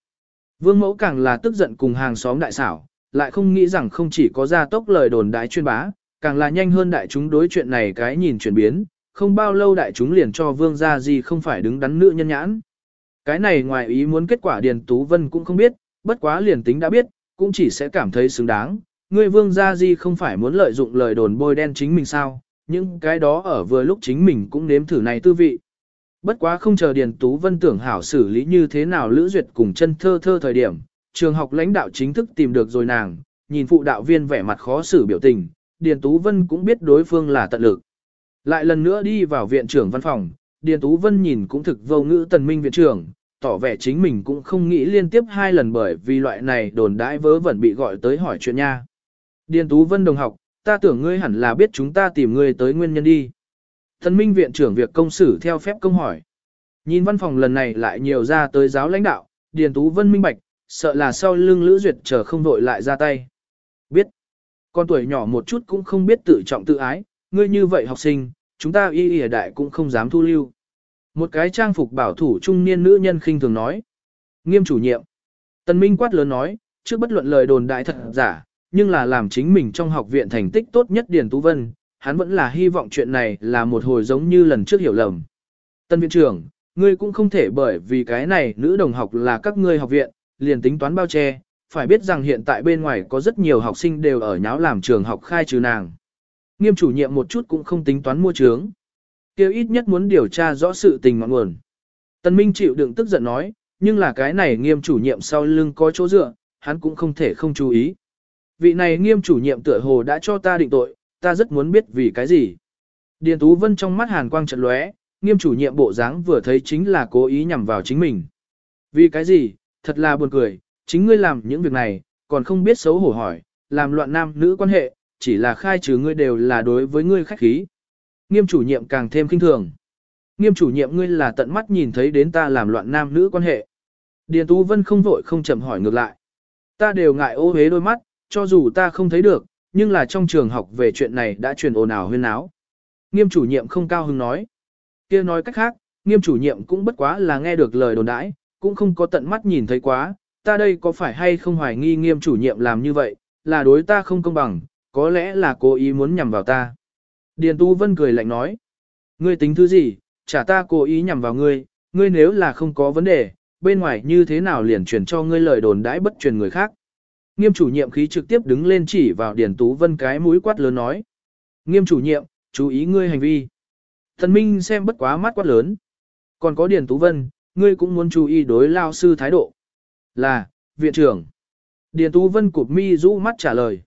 Vương Mẫu càng là tức giận cùng hàng xóm đại xảo, lại không nghĩ rằng không chỉ có gia tốc lời đồn đại chuyên bá, càng là nhanh hơn đại chúng đối chuyện này cái nhìn chuyển biến, không bao lâu đại chúng liền cho Vương Gia Di không phải đứng đắn nữ nhân nhãn. Cái này ngoài ý muốn kết quả Điền Tú Vân cũng không biết, bất quá liền tính đã biết, cũng chỉ sẽ cảm thấy xứng đáng. Ngươi vương gia di không phải muốn lợi dụng lời đồn bôi đen chính mình sao, nhưng cái đó ở vừa lúc chính mình cũng nếm thử này tư vị. Bất quá không chờ Điền Tú Vân tưởng hảo xử lý như thế nào Lữ Duyệt cùng chân thơ thơ thời điểm, trường học lãnh đạo chính thức tìm được rồi nàng, nhìn phụ đạo viên vẻ mặt khó xử biểu tình, Điền Tú Vân cũng biết đối phương là tận lực. Lại lần nữa đi vào viện trưởng văn phòng, Điền Tú Vân nhìn cũng thực vô ngữ tần minh viện trưởng, tỏ vẻ chính mình cũng không nghĩ liên tiếp hai lần bởi vì loại này đồn đãi vớ vẩn bị gọi tới hỏi chuyện nha. Điền Tú Vân đồng học, ta tưởng ngươi hẳn là biết chúng ta tìm ngươi tới nguyên nhân đi. Tần minh viện trưởng việc công xử theo phép công hỏi. Nhìn văn phòng lần này lại nhiều ra tới giáo lãnh đạo, Điền Tú Vân minh bạch, sợ là sau lưng Lữ Duyệt chờ không đội lại ra tay. Biết, con tuổi nhỏ một chút cũng không biết tự trọng tự ái, ngươi như vậy học sinh, chúng ta y y đại cũng không dám thu lưu. Một cái trang phục bảo thủ trung niên nữ nhân khinh thường nói. Nghiêm chủ nhiệm. Tần Minh quát lớn nói, trước bất luận lời đồn đại thật giả, nhưng là làm chính mình trong học viện thành tích tốt nhất Điền Tú Vân, hắn vẫn là hy vọng chuyện này là một hồi giống như lần trước hiểu lầm. Tân viện trưởng, ngươi cũng không thể bởi vì cái này nữ đồng học là các ngươi học viện, liền tính toán bao che, phải biết rằng hiện tại bên ngoài có rất nhiều học sinh đều ở nháo làm trường học khai trừ nàng. Nghiêm chủ nhiệm một chút cũng không tính toán mua trướng. Kêu ít nhất muốn điều tra rõ sự tình ngọn nguồn. Tân Minh chịu đựng tức giận nói, nhưng là cái này nghiêm chủ nhiệm sau lưng có chỗ dựa, hắn cũng không thể không chú ý. Vị này nghiêm chủ nhiệm tựa hồ đã cho ta định tội, ta rất muốn biết vì cái gì. Điền Tú Vân trong mắt hàn quang trận lóe, nghiêm chủ nhiệm bộ dáng vừa thấy chính là cố ý nhằm vào chính mình. Vì cái gì, thật là buồn cười, chính ngươi làm những việc này, còn không biết xấu hổ hỏi, làm loạn nam nữ quan hệ, chỉ là khai trừ ngươi đều là đối với ngươi khách khí. Nghiêm chủ nhiệm càng thêm kinh thường. Nghiêm chủ nhiệm ngươi là tận mắt nhìn thấy đến ta làm loạn nam nữ quan hệ. Điền Tú Vân không vội không chậm hỏi ngược lại. Ta đều ngại ô hế đôi mắt, cho dù ta không thấy được, nhưng là trong trường học về chuyện này đã truyền ồn ào huyên áo. Nghiêm chủ nhiệm không cao hứng nói. kia nói cách khác, nghiêm chủ nhiệm cũng bất quá là nghe được lời đồn đãi, cũng không có tận mắt nhìn thấy quá, ta đây có phải hay không hoài nghi nghiêm chủ nhiệm làm như vậy, là đối ta không công bằng, có lẽ là cố ý muốn nhằm vào ta. Điền Tu Vân cười lạnh nói. Ngươi tính thứ gì, chả ta cố ý nhằm vào ngươi, ngươi nếu là không có vấn đề, bên ngoài như thế nào liền truyền cho ngươi lời đồn đãi bất truyền người khác. Nghiêm chủ nhiệm khí trực tiếp đứng lên chỉ vào Điền Tú Vân cái mũi quát lớn nói. Nghiêm chủ nhiệm, chú ý ngươi hành vi. Thần Minh xem bất quá mắt quát lớn. Còn có Điền Tú Vân, ngươi cũng muốn chú ý đối lao sư thái độ. Là, viện trưởng. Điền Tú Vân cụp mi rũ mắt trả lời.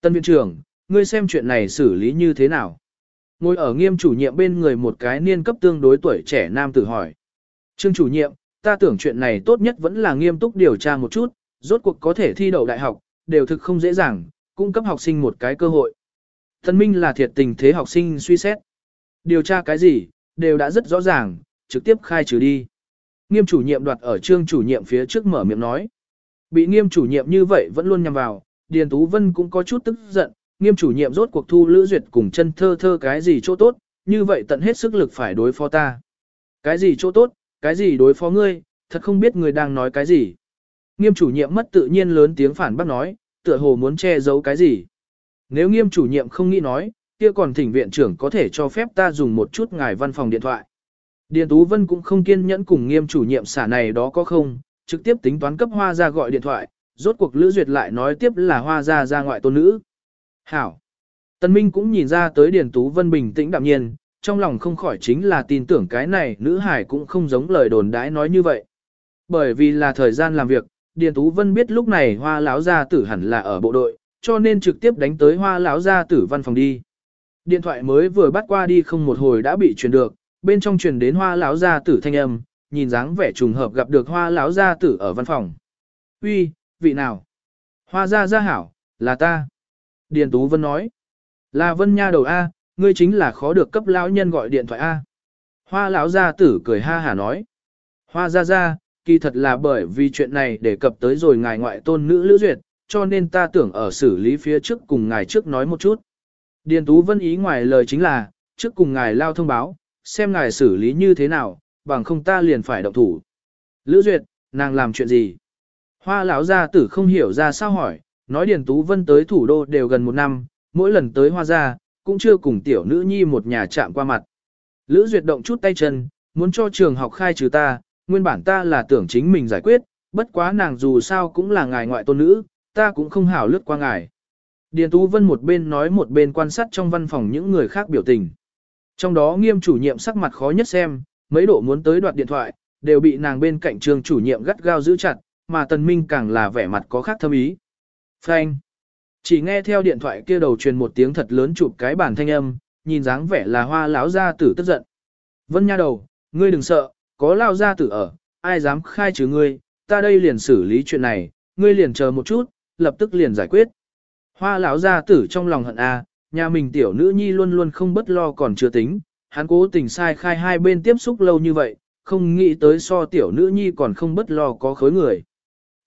Tân viện trưởng, ngươi xem chuyện này xử lý như thế nào? Ngồi ở nghiêm chủ nhiệm bên người một cái niên cấp tương đối tuổi trẻ nam tử hỏi. Trương chủ nhiệm, ta tưởng chuyện này tốt nhất vẫn là nghiêm túc điều tra một chút, rốt cuộc có thể thi đậu đại học, đều thực không dễ dàng, cung cấp học sinh một cái cơ hội. Tân minh là thiệt tình thế học sinh suy xét. Điều tra cái gì, đều đã rất rõ ràng, trực tiếp khai trừ đi. Nghiêm chủ nhiệm đoạt ở trương chủ nhiệm phía trước mở miệng nói. Bị nghiêm chủ nhiệm như vậy vẫn luôn nhằm vào, Điền Tú Vân cũng có chút tức giận, nghiêm chủ nhiệm rốt cuộc thu lữ duyệt cùng chân thơ thơ cái gì chỗ tốt, như vậy tận hết sức lực phải đối phó ta. Cái gì chỗ tốt, cái gì đối phó ngươi, thật không biết người đang nói cái gì. Nghiêm chủ nhiệm mất tự nhiên lớn tiếng phản bác nói, tựa hồ muốn che giấu cái gì. Nếu nghiêm chủ nhiệm không nghĩ nói, kia còn thỉnh viện trưởng có thể cho phép ta dùng một chút ngài văn phòng điện thoại. Điền Tú Vân cũng không kiên nhẫn cùng nghiêm chủ nhiệm xả này đó có không, trực tiếp tính toán cấp hoa ra gọi điện thoại, rốt cuộc Lữ Duyệt lại nói tiếp là hoa ra ra ngoại tôn nữ. Hảo. Tân Minh cũng nhìn ra tới Điền Tú Vân bình tĩnh đạm nhiên, trong lòng không khỏi chính là tin tưởng cái này nữ hải cũng không giống lời đồn đãi nói như vậy. Bởi vì là thời gian làm việc, Điền Tú Vân biết lúc này hoa lão gia tử hẳn là ở bộ đội, cho nên trực tiếp đánh tới hoa lão gia tử văn phòng đi. Điện thoại mới vừa bắt qua đi không một hồi đã bị truyền được, bên trong truyền đến hoa lão gia tử thanh âm, nhìn dáng vẻ trùng hợp gặp được hoa lão gia tử ở văn phòng. Uy, vị nào? Hoa gia gia hảo, là ta. Điền Tú Vân nói. Là Vân Nha đầu A, ngươi chính là khó được cấp lão nhân gọi điện thoại A. Hoa lão gia tử cười ha hả nói. Hoa gia gia, kỳ thật là bởi vì chuyện này để cập tới rồi ngài ngoại tôn nữ Lữ Duyệt, cho nên ta tưởng ở xử lý phía trước cùng ngài trước nói một chút. Điền Tú Vân ý ngoài lời chính là, trước cùng ngài lao thông báo, xem ngài xử lý như thế nào, bằng không ta liền phải động thủ. Lữ Duyệt, nàng làm chuyện gì? Hoa lão gia tử không hiểu ra sao hỏi, nói Điền Tú Vân tới thủ đô đều gần một năm, mỗi lần tới hoa gia, cũng chưa cùng tiểu nữ nhi một nhà chạm qua mặt. Lữ Duyệt động chút tay chân, muốn cho trường học khai trừ ta, nguyên bản ta là tưởng chính mình giải quyết, bất quá nàng dù sao cũng là ngài ngoại tôn nữ, ta cũng không hảo lướt qua ngài. Điền Tú Vân một bên nói một bên quan sát trong văn phòng những người khác biểu tình. Trong đó nghiêm chủ nhiệm sắc mặt khó nhất xem, mấy độ muốn tới đoạt điện thoại, đều bị nàng bên cạnh trường chủ nhiệm gắt gao giữ chặt, mà Tần Minh càng là vẻ mặt có khác thâm ý. Phanh. Chỉ nghe theo điện thoại kia đầu truyền một tiếng thật lớn chụp cái bản thanh âm, nhìn dáng vẻ là hoa lão gia tử tức giận. Vân nha đầu, ngươi đừng sợ, có lao gia tử ở, ai dám khai trừ ngươi, ta đây liền xử lý chuyện này, ngươi liền chờ một chút, lập tức liền giải quyết. Hoa lão gia tử trong lòng hận a, nhà mình tiểu nữ nhi luôn luôn không bất lo còn chưa tính, hắn cố tình sai khai hai bên tiếp xúc lâu như vậy, không nghĩ tới so tiểu nữ nhi còn không bất lo có khối người.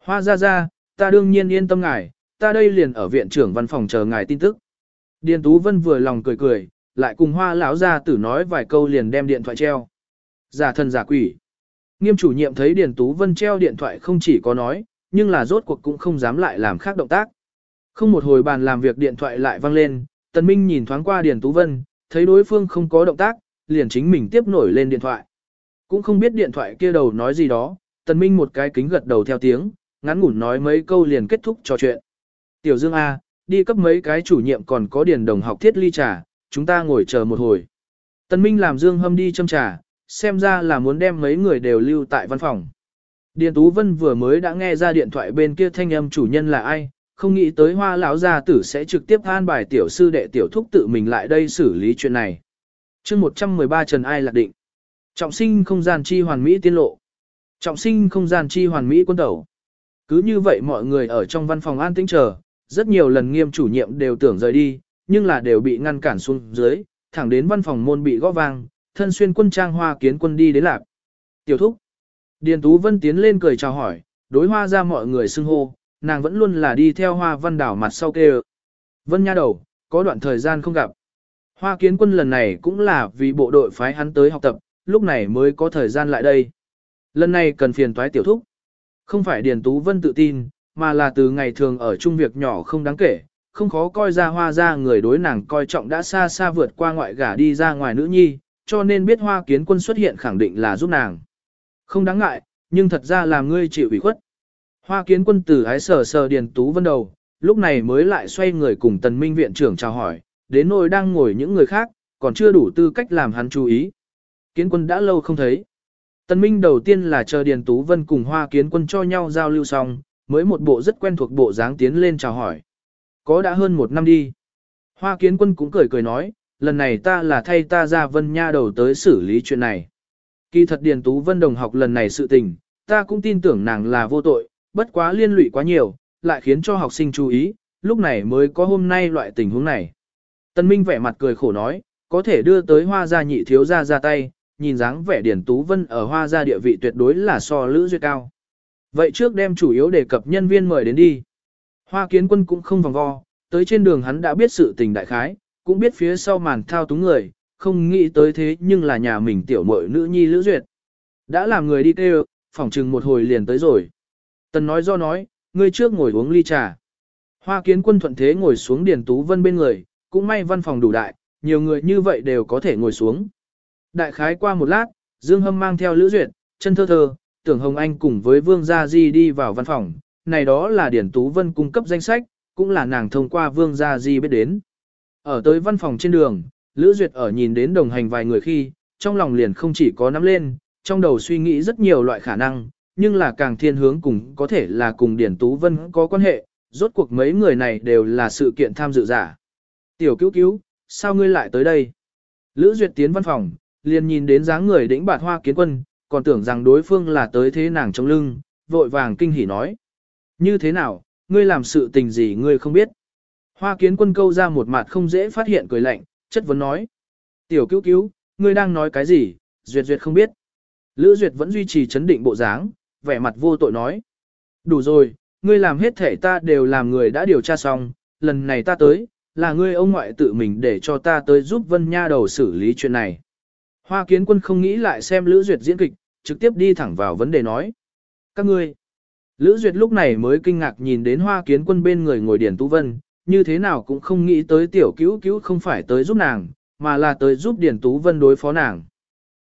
Hoa ra ra, ta đương nhiên yên tâm ngài, ta đây liền ở viện trưởng văn phòng chờ ngài tin tức. Điền Tú Vân vừa lòng cười cười, lại cùng hoa lão gia tử nói vài câu liền đem điện thoại treo. Giả thần giả quỷ. Nghiêm chủ nhiệm thấy Điền Tú Vân treo điện thoại không chỉ có nói, nhưng là rốt cuộc cũng không dám lại làm khác động tác. Không một hồi bàn làm việc điện thoại lại vang lên, Tần Minh nhìn thoáng qua Điền Tú Vân, thấy đối phương không có động tác, liền chính mình tiếp nổi lên điện thoại. Cũng không biết điện thoại kia đầu nói gì đó, Tần Minh một cái kính gật đầu theo tiếng, ngắn ngủn nói mấy câu liền kết thúc trò chuyện. Tiểu Dương A, đi cấp mấy cái chủ nhiệm còn có điền đồng học thiết ly trà, chúng ta ngồi chờ một hồi. Tần Minh làm Dương Hâm đi châm trà, xem ra là muốn đem mấy người đều lưu tại văn phòng. Điền Tú Vân vừa mới đã nghe ra điện thoại bên kia thanh âm chủ nhân là ai, không nghĩ tới hoa lão gia tử sẽ trực tiếp an bài tiểu sư đệ tiểu thúc tự mình lại đây xử lý chuyện này. chương 113 Trần Ai lạc định. Trọng sinh không gian chi hoàn mỹ tiên lộ. Trọng sinh không gian chi hoàn mỹ quân tẩu. Cứ như vậy mọi người ở trong văn phòng an tĩnh chờ, rất nhiều lần nghiêm chủ nhiệm đều tưởng rời đi, nhưng là đều bị ngăn cản xuống dưới, thẳng đến văn phòng môn bị gõ vang, thân xuyên quân trang hoa kiến quân đi đến lạc. Tiểu thúc. Điền Tú Vân tiến lên cười chào hỏi, đối hoa ra mọi người xưng hô, nàng vẫn luôn là đi theo hoa văn đảo mặt sau kêu. Vân nha đầu, có đoạn thời gian không gặp. Hoa kiến quân lần này cũng là vì bộ đội phái hắn tới học tập, lúc này mới có thời gian lại đây. Lần này cần phiền toái tiểu thúc. Không phải Điền Tú Vân tự tin, mà là từ ngày thường ở chung việc nhỏ không đáng kể, không khó coi ra hoa ra người đối nàng coi trọng đã xa xa vượt qua ngoại gả đi ra ngoài nữ nhi, cho nên biết hoa kiến quân xuất hiện khẳng định là giúp nàng. Không đáng ngại, nhưng thật ra là ngươi chịu ủy khuất. Hoa kiến quân tử ái sờ sờ Điền Tú Vân đầu, lúc này mới lại xoay người cùng tần minh viện trưởng chào hỏi, đến nỗi đang ngồi những người khác, còn chưa đủ tư cách làm hắn chú ý. Kiến quân đã lâu không thấy. Tần minh đầu tiên là chờ Điền Tú Vân cùng hoa kiến quân cho nhau giao lưu xong, mới một bộ rất quen thuộc bộ dáng tiến lên chào hỏi. Có đã hơn một năm đi. Hoa kiến quân cũng cười cười nói, lần này ta là thay ta ra vân nha đầu tới xử lý chuyện này. Kỳ thật Điền Tú Vân đồng học lần này sự tình, ta cũng tin tưởng nàng là vô tội, bất quá liên lụy quá nhiều, lại khiến cho học sinh chú ý, lúc này mới có hôm nay loại tình huống này. Tân Minh vẻ mặt cười khổ nói, có thể đưa tới hoa gia nhị thiếu gia ra tay, nhìn dáng vẻ Điền Tú Vân ở hoa gia địa vị tuyệt đối là so lữ duyệt cao. Vậy trước đem chủ yếu đề cập nhân viên mời đến đi. Hoa kiến quân cũng không vòng vo, tới trên đường hắn đã biết sự tình đại khái, cũng biết phía sau màn thao túng người, không nghĩ tới thế nhưng là nhà mình tiểu muội nữ nhi lữ duyệt. Đã làm người đi kêu, phỏng chừng một hồi liền tới rồi. Tần nói do nói, ngươi trước ngồi uống ly trà. Hoa kiến quân thuận thế ngồi xuống Điền Tú Vân bên người, cũng may văn phòng đủ đại, nhiều người như vậy đều có thể ngồi xuống. Đại khái qua một lát, Dương Hâm mang theo Lữ Duyệt, chân thơ thơ, tưởng Hồng Anh cùng với Vương Gia Di đi vào văn phòng, này đó là Điển Tú Vân cung cấp danh sách, cũng là nàng thông qua Vương Gia Di biết đến. Ở tới văn phòng trên đường, Lữ Duyệt ở nhìn đến đồng hành vài người khi, trong lòng liền không chỉ có nắm lên, trong đầu suy nghĩ rất nhiều loại khả năng, nhưng là càng thiên hướng cùng có thể là cùng Điển Tú Vân có quan hệ, rốt cuộc mấy người này đều là sự kiện tham dự giả. Tiểu cứu cứu, sao ngươi lại tới đây? Lữ Duyệt tiến văn phòng, liền nhìn đến dáng người đĩnh bạt hoa kiến quân, còn tưởng rằng đối phương là tới thế nàng trong lưng, vội vàng kinh hỉ nói. Như thế nào, ngươi làm sự tình gì ngươi không biết? Hoa kiến quân câu ra một mặt không dễ phát hiện cười lạnh, chất vấn nói. Tiểu cứu cứu, ngươi đang nói cái gì, duyệt duyệt không biết. Lữ duyệt vẫn duy trì chấn định bộ dáng, vẻ mặt vô tội nói. Đủ rồi, ngươi làm hết thể ta đều làm người đã điều tra xong, lần này ta tới, là ngươi ông ngoại tự mình để cho ta tới giúp Vân Nha đầu xử lý chuyện này. Hoa kiến quân không nghĩ lại xem Lữ Duyệt diễn kịch, trực tiếp đi thẳng vào vấn đề nói. Các ngươi, Lữ Duyệt lúc này mới kinh ngạc nhìn đến hoa kiến quân bên người ngồi Điền Tú Vân, như thế nào cũng không nghĩ tới tiểu cứu cứu không phải tới giúp nàng, mà là tới giúp Điền Tú Vân đối phó nàng.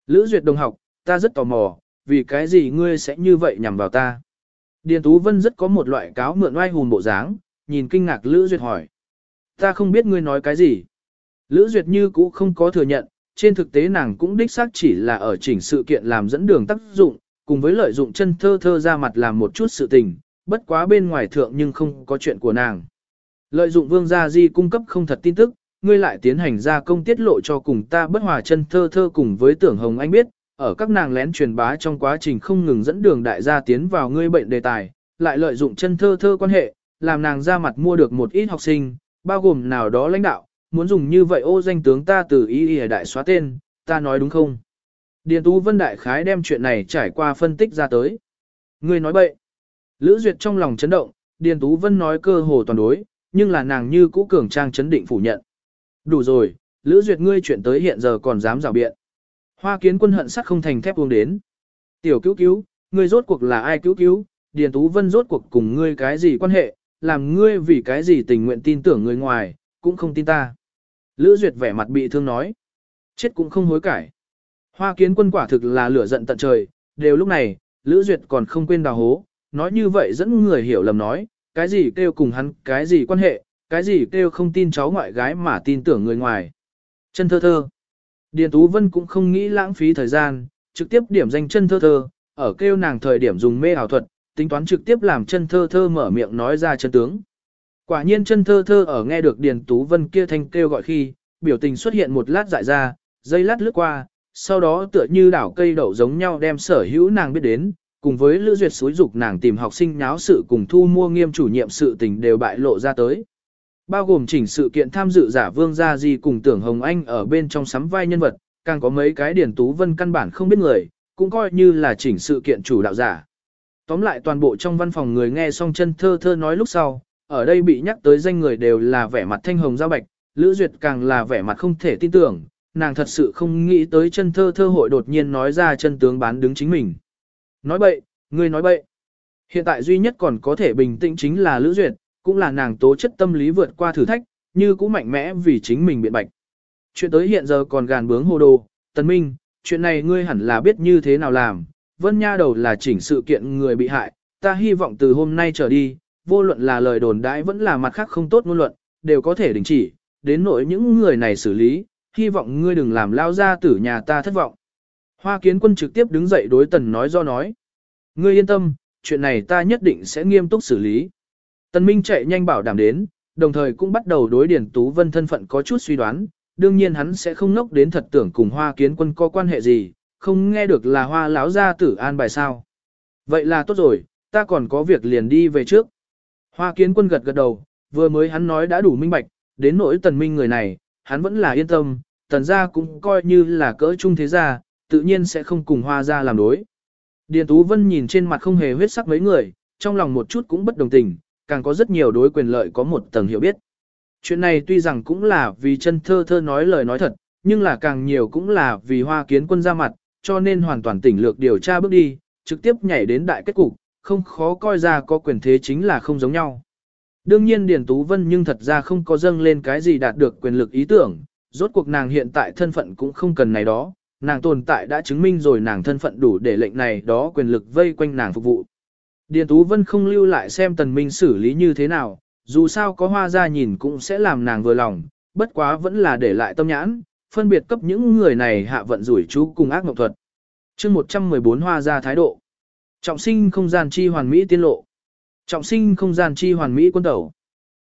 Lữ Duyệt đồng học, ta rất tò mò, vì cái gì ngươi sẽ như vậy nhằm vào ta? Điền Tú Vân rất có một loại cáo mượn oai hùng bộ dáng, nhìn kinh ngạc Lữ Duyệt hỏi. Ta không biết ngươi nói cái gì. Lữ Duyệt như cũ không có thừa nhận, trên thực tế nàng cũng đích xác chỉ là ở chỉnh sự kiện làm dẫn đường tác dụng, cùng với lợi dụng chân thơ thơ ra mặt làm một chút sự tình, bất quá bên ngoài thượng nhưng không có chuyện của nàng. Lợi dụng vương gia di cung cấp không thật tin tức, ngươi lại tiến hành ra công tiết lộ cho cùng ta bất hòa chân thơ thơ cùng với tưởng hồng anh biết, ở các nàng lén truyền bá trong quá trình không ngừng dẫn đường đại gia tiến vào ngươi bệnh đề tài, lại lợi dụng chân thơ thơ quan hệ, làm nàng ra mặt mua được một ít học sinh, bao gồm nào đó lãnh đạo, muốn dùng như vậy ô danh tướng ta từ ý ý đại xóa tên, ta nói đúng không? Điền Tú Vân Đại Khái đem chuyện này trải qua phân tích ra tới. Ngươi nói bậy. Lữ Duyệt trong lòng chấn động, Điền Tú Vân nói cơ hồ toàn đối, nhưng là nàng như cũ cường trang chấn định phủ nhận. Đủ rồi, Lữ Duyệt ngươi chuyện tới hiện giờ còn dám rào biện. Hoa kiến quân hận sắc không thành thép uống đến. Tiểu cứu cứu, ngươi rốt cuộc là ai cứu cứu, Điền Tú Vân rốt cuộc cùng ngươi cái gì quan hệ, làm ngươi vì cái gì tình nguyện tin tưởng người ngoài, cũng không tin ta. Lữ Duyệt vẻ mặt bị thương nói. Chết cũng không hối cải. Hoa kiến quân quả thực là lửa giận tận trời, đều lúc này, Lữ Duyệt còn không quên đào hố, nói như vậy dẫn người hiểu lầm nói, cái gì kêu cùng hắn, cái gì quan hệ, cái gì kêu không tin cháu ngoại gái mà tin tưởng người ngoài. Chân thơ thơ. Điền Tú Vân cũng không nghĩ lãng phí thời gian, trực tiếp điểm danh chân thơ thơ, ở kêu nàng thời điểm dùng mê ảo thuật, tính toán trực tiếp làm chân thơ thơ mở miệng nói ra chân tướng. Quả nhiên chân thơ thơ ở nghe được Điền Tú Vân kia thanh kêu gọi khi, biểu tình xuất hiện một lát dại ra, dây lát lướt qua, sau đó tựa như đảo cây đậu giống nhau đem sở hữu nàng biết đến, cùng với Lữ Duyệt xúi dục nàng tìm học sinh nháo sự cùng thu mua nghiêm chủ nhiệm sự tình đều bại lộ ra tới. Bao gồm chỉnh sự kiện tham dự giả Vương Gia Di cùng Tưởng Hồng Anh ở bên trong sắm vai nhân vật, càng có mấy cái điển Tú Vân căn bản không biết người, cũng coi như là chỉnh sự kiện chủ đạo giả. Tóm lại toàn bộ trong văn phòng người nghe xong chân thơ thơ nói lúc sau, ở đây bị nhắc tới danh người đều là vẻ mặt thanh hồng giao bạch, Lữ Duyệt càng là vẻ mặt không thể tin tưởng, nàng thật sự không nghĩ tới chân thơ thơ hội đột nhiên nói ra chân tướng bán đứng chính mình. Nói bậy, ngươi nói bậy. Hiện tại duy nhất còn có thể bình tĩnh chính là Lữ Duyệt, cũng là nàng tố chất tâm lý vượt qua thử thách, như cũng mạnh mẽ vì chính mình biện bạch. Chuyện tới hiện giờ còn gàn bướng hồ đồ, Tần Minh, chuyện này ngươi hẳn là biết như thế nào làm, Vân Nha đầu là chỉnh sự kiện người bị hại, ta hy vọng từ hôm nay trở đi, vô luận là lời đồn đãi vẫn là mặt khác không tốt ngôn luận, đều có thể đình chỉ, đến nỗi những người này xử lý, hy vọng ngươi đừng làm lao ra tử nhà ta thất vọng. Hoa kiến quân trực tiếp đứng dậy đối tần nói do nói. Ngươi yên tâm, chuyện này ta nhất định sẽ nghiêm túc xử lý. Tần Minh chạy nhanh bảo đảm đến, đồng thời cũng bắt đầu đối Điền Tú Vân thân phận có chút suy đoán, đương nhiên hắn sẽ không nốc đến thật tưởng cùng hoa kiến quân có quan hệ gì, không nghe được là hoa Lão gia tử an bài sao. Vậy là tốt rồi, ta còn có việc liền đi về trước. Hoa kiến quân gật gật đầu, vừa mới hắn nói đã đủ minh bạch, đến nỗi tần minh người này, hắn vẫn là yên tâm, tần gia cũng coi như là cỡ trung thế gia, tự nhiên sẽ không cùng hoa gia làm đối. Điền Tú Vân nhìn trên mặt không hề huyết sắc mấy người, trong lòng một chút cũng bất đồng tình, càng có rất nhiều đối quyền lợi có một tầng hiểu biết. Chuyện này tuy rằng cũng là vì chân thơ thơ nói lời nói thật, nhưng là càng nhiều cũng là vì hoa kiến quân ra mặt, cho nên hoàn toàn tỉnh lược điều tra bước đi, trực tiếp nhảy đến đại kết cục, không khó coi ra có quyền thế chính là không giống nhau. Đương nhiên Điền Tú Vân nhưng thật ra không có dâng lên cái gì đạt được quyền lực ý tưởng, rốt cuộc nàng hiện tại thân phận cũng không cần này đó, nàng tồn tại đã chứng minh rồi nàng thân phận đủ để lệnh này đó quyền lực vây quanh nàng phục vụ. Điền Tú Vân không lưu lại xem tần minh xử lý như thế nào, dù sao có hoa ra nhìn cũng sẽ làm nàng vừa lòng, bất quá vẫn là để lại tâm nhãn, phân biệt cấp những người này hạ vận rủi chú cùng ác ngọc thuật. chương 114 hoa ra thái độ. Trọng sinh không gian chi hoàn mỹ tiên lộ. Trọng sinh không gian chi hoàn mỹ quân tẩu.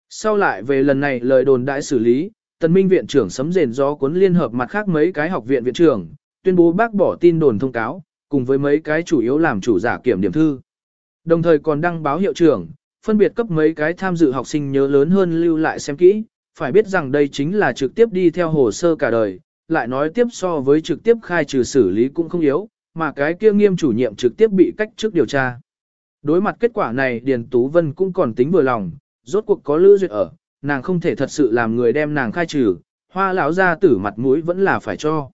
Sau lại về lần này lời đồn đại xử lý, tần minh viện trưởng sấm rền gió cuốn liên hợp mặt khác mấy cái học viện viện trưởng, tuyên bố bác bỏ tin đồn thông cáo, cùng với mấy cái chủ yếu làm chủ giả kiểm điểm thư. Đồng thời còn đăng báo hiệu trưởng, phân biệt cấp mấy cái tham dự học sinh nhớ lớn hơn lưu lại xem kỹ, phải biết rằng đây chính là trực tiếp đi theo hồ sơ cả đời, lại nói tiếp so với trực tiếp khai trừ xử lý cũng không yếu, mà cái kia nghiêm chủ nhiệm trực tiếp bị cách trước điều tra. Đối mặt kết quả này Điền Tú Vân cũng còn tính vừa lòng, rốt cuộc có lữ duyệt ở, nàng không thể thật sự làm người đem nàng khai trừ, hoa lão ra tử mặt mũi vẫn là phải cho.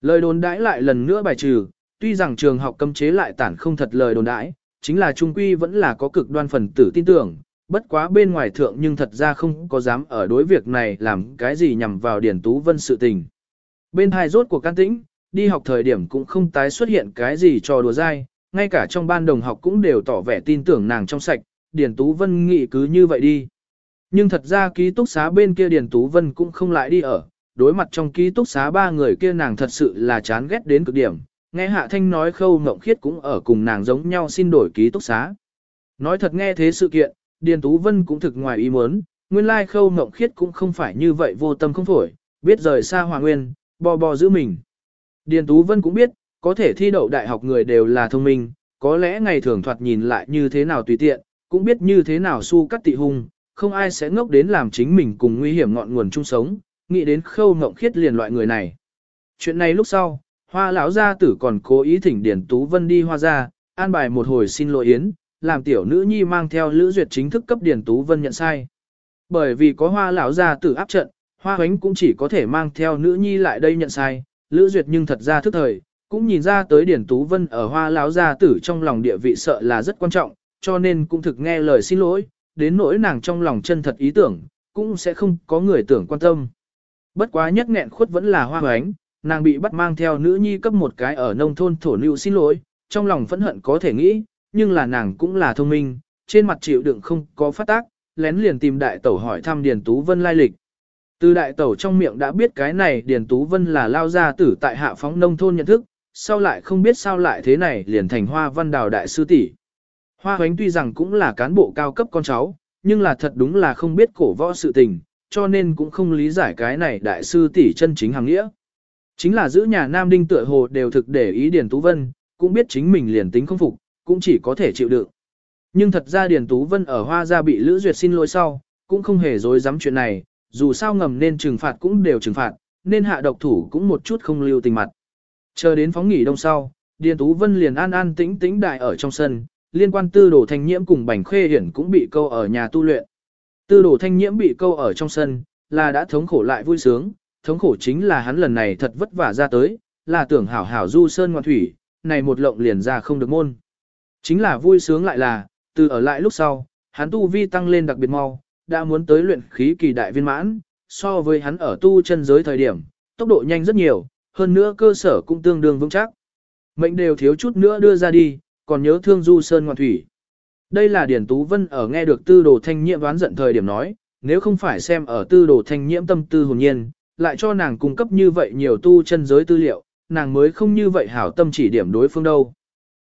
Lời đồn đãi lại lần nữa bài trừ, tuy rằng trường học cấm chế lại tản không thật lời đồn đãi, chính là trung quy vẫn là có cực đoan phần tử tin tưởng, bất quá bên ngoài thượng nhưng thật ra không có dám ở đối việc này làm cái gì nhằm vào Điền Tú Vân sự tình. Bên hai rốt của can tĩnh, đi học thời điểm cũng không tái xuất hiện cái gì trò đùa dai, ngay cả trong ban đồng học cũng đều tỏ vẻ tin tưởng nàng trong sạch, Điền Tú Vân nghĩ cứ như vậy đi. Nhưng thật ra ký túc xá bên kia Điền Tú Vân cũng không lại đi ở, đối mặt trong ký túc xá ba người kia nàng thật sự là chán ghét đến cực điểm, nghe Hạ Thanh nói khâu ngộng khiết cũng ở cùng nàng giống nhau xin đổi ký túc xá. Nói thật nghe thế sự kiện, Điền Tú Vân cũng thực ngoài ý muốn, nguyên lai khâu ngộng khiết cũng không phải như vậy vô tâm không phổi, biết rời xa Hoàng Nguyên, bò bò giữ mình. Điền Tú Vân cũng biết, có thể thi đậu đại học người đều là thông minh, có lẽ ngày thường thoạt nhìn lại như thế nào tùy tiện, cũng biết như thế nào su cắt tị hung, không ai sẽ ngốc đến làm chính mình cùng nguy hiểm ngọn nguồn chung sống, nghĩ đến khâu ngộng khiết liền loại người này. Chuyện này lúc sau, hoa lão gia tử còn cố ý thỉnh điển Tú Vân đi hoa ra, an bài một hồi xin lỗi yến, làm tiểu nữ nhi mang theo lữ duyệt chính thức cấp điển Tú Vân nhận sai. Bởi vì có hoa lão gia tử áp trận, hoa hoánh cũng chỉ có thể mang theo nữ nhi lại đây nhận sai, lữ duyệt nhưng thật ra thức thời, cũng nhìn ra tới điển Tú Vân ở hoa lão gia tử trong lòng địa vị sợ là rất quan trọng, cho nên cũng thực nghe lời xin lỗi, đến nỗi nàng trong lòng chân thật ý tưởng, cũng sẽ không có người tưởng quan tâm. Bất quá nhất nghẹn khuất vẫn là hoa hoánh, nàng bị bắt mang theo nữ nhi cấp một cái ở nông thôn thổ lưu xin lỗi, trong lòng phẫn hận có thể nghĩ, nhưng là nàng cũng là thông minh, trên mặt chịu đựng không có phát tác, lén liền tìm đại tẩu hỏi thăm Điền Tú Vân lai lịch. Từ đại tẩu trong miệng đã biết cái này Điền Tú Vân là lao gia tử tại hạ phóng nông thôn nhận thức, sau lại không biết sao lại thế này liền thành hoa văn đào đại sư tỷ. Hoa hoánh tuy rằng cũng là cán bộ cao cấp con cháu, nhưng là thật đúng là không biết cổ võ sự tình, cho nên cũng không lý giải cái này đại sư tỷ chân chính hàng nghĩa. Chính là giữ nhà Nam Đinh tựa hồ đều thực để ý Điền Tú Vân, cũng biết chính mình liền tính không phục, cũng chỉ có thể chịu đựng. Nhưng thật ra Điền Tú Vân ở Hoa Gia bị Lữ Duyệt xin lỗi sau, cũng không hề dối dám chuyện này, dù sao ngầm nên trừng phạt cũng đều trừng phạt, nên hạ độc thủ cũng một chút không lưu tình mặt. Chờ đến phóng nghỉ đông sau, Điền Tú Vân liền an an tĩnh tĩnh đại ở trong sân, liên quan tư đồ thanh nhiễm cùng bành khê hiển cũng bị câu ở nhà tu luyện. Tư đồ thanh nhiễm bị câu ở trong sân, là đã thống khổ lại vui sướng, thống khổ chính là hắn lần này thật vất vả ra tới, là tưởng hảo hảo du sơn ngoạn thủy, này một lộng liền ra không được môn. Chính là vui sướng lại là, từ ở lại lúc sau, hắn tu vi tăng lên đặc biệt mau, đã muốn tới luyện khí kỳ đại viên mãn, so với hắn ở tu chân giới thời điểm, tốc độ nhanh rất nhiều, hơn nữa cơ sở cũng tương đương vững chắc. Mệnh đều thiếu chút nữa đưa ra đi, còn nhớ thương du sơn ngoạn thủy. Đây là Điển Tú Vân ở nghe được tư đồ thanh nhiễm đoán giận thời điểm nói, nếu không phải xem ở tư đồ thanh nhiễm tâm tư hồn nhiên, lại cho nàng cung cấp như vậy nhiều tu chân giới tư liệu, nàng mới không như vậy hảo tâm chỉ điểm đối phương đâu.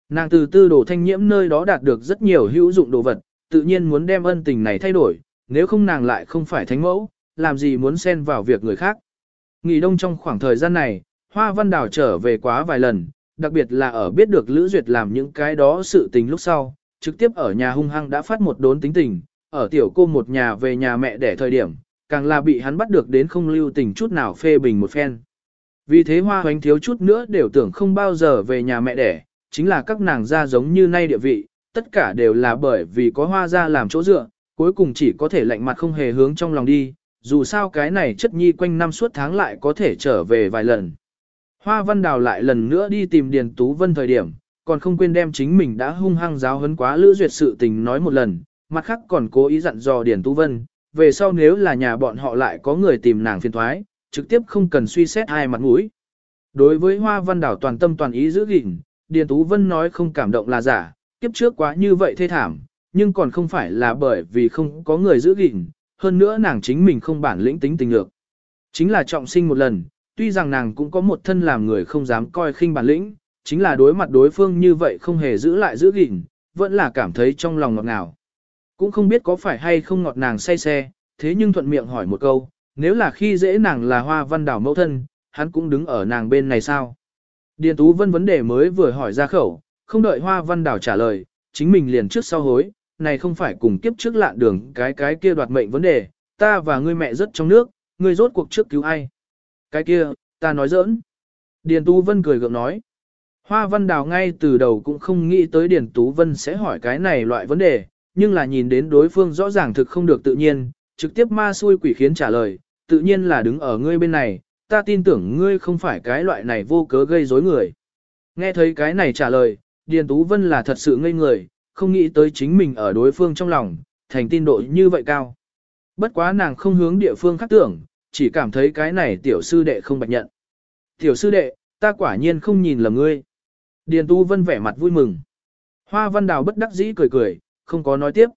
Nàng từ tư đồ thanh nhiễm nơi đó đạt được rất nhiều hữu dụng đồ vật, tự nhiên muốn đem ân tình này thay đổi, nếu không nàng lại không phải thánh mẫu, làm gì muốn xen vào việc người khác. Nghỉ đông trong khoảng thời gian này, Hoa Văn Đào trở về quá vài lần, đặc biệt là ở biết được Lữ Duyệt làm những cái đó sự tình lúc sau, trực tiếp ở nhà hung hăng đã phát một đốn tính tình, ở tiểu cô một nhà về nhà mẹ để thời điểm, càng là bị hắn bắt được đến không lưu tình chút nào phê bình một phen. Vì thế hoa hoánh thiếu chút nữa đều tưởng không bao giờ về nhà mẹ đẻ, chính là các nàng gia giống như nay địa vị, tất cả đều là bởi vì có hoa gia làm chỗ dựa, cuối cùng chỉ có thể lạnh mặt không hề hướng trong lòng đi, dù sao cái này chất nhi quanh năm suốt tháng lại có thể trở về vài lần. Hoa văn đào lại lần nữa đi tìm Điền Tú Vân thời điểm, còn không quên đem chính mình đã hung hăng giáo hấn quá lữ duyệt sự tình nói một lần, mặt khác còn cố ý dặn dò Điền Tú Vân, về sau nếu là nhà bọn họ lại có người tìm nàng phiền thoái, trực tiếp không cần suy xét hai mặt mũi. Đối với Hoa Văn Đảo toàn tâm toàn ý giữ gìn, Điền Tú Vân nói không cảm động là giả, kiếp trước quá như vậy thê thảm, nhưng còn không phải là bởi vì không có người giữ gìn, hơn nữa nàng chính mình không bản lĩnh tính tình lược. Chính là trọng sinh một lần, tuy rằng nàng cũng có một thân làm người không dám coi khinh bản lĩnh, chính là đối mặt đối phương như vậy không hề giữ lại giữ gìn, vẫn là cảm thấy trong lòng ngọt ngào. Cũng không biết có phải hay không ngọt nàng say xe, thế nhưng thuận miệng hỏi một câu, nếu là khi dễ nàng là hoa văn đảo mẫu thân, hắn cũng đứng ở nàng bên này sao? Điền Tú Vân vấn đề mới vừa hỏi ra khẩu, không đợi hoa văn đảo trả lời, chính mình liền trước sau hối, này không phải cùng kiếp trước lạn đường cái cái kia đoạt mệnh vấn đề, ta và ngươi mẹ rất trong nước, ngươi rốt cuộc trước cứu ai? Cái kia, ta nói giỡn. Điền Tú Vân cười gượng nói. Hoa Văn Đào ngay từ đầu cũng không nghĩ tới Điền Tú Vân sẽ hỏi cái này loại vấn đề, nhưng là nhìn đến đối phương rõ ràng thực không được tự nhiên, trực tiếp ma xui quỷ khiến trả lời, tự nhiên là đứng ở ngươi bên này, ta tin tưởng ngươi không phải cái loại này vô cớ gây rối người. Nghe thấy cái này trả lời, Điền Tú Vân là thật sự ngây người, không nghĩ tới chính mình ở đối phương trong lòng, thành tin độ như vậy cao. Bất quá nàng không hướng địa phương khác tưởng, chỉ cảm thấy cái này tiểu sư đệ không bạch nhận. Tiểu sư đệ, ta quả nhiên không nhìn lầm ngươi. Điền Tú Vân vẻ mặt vui mừng. Hoa Văn Đào bất đắc dĩ cười cười, không có nói tiếp.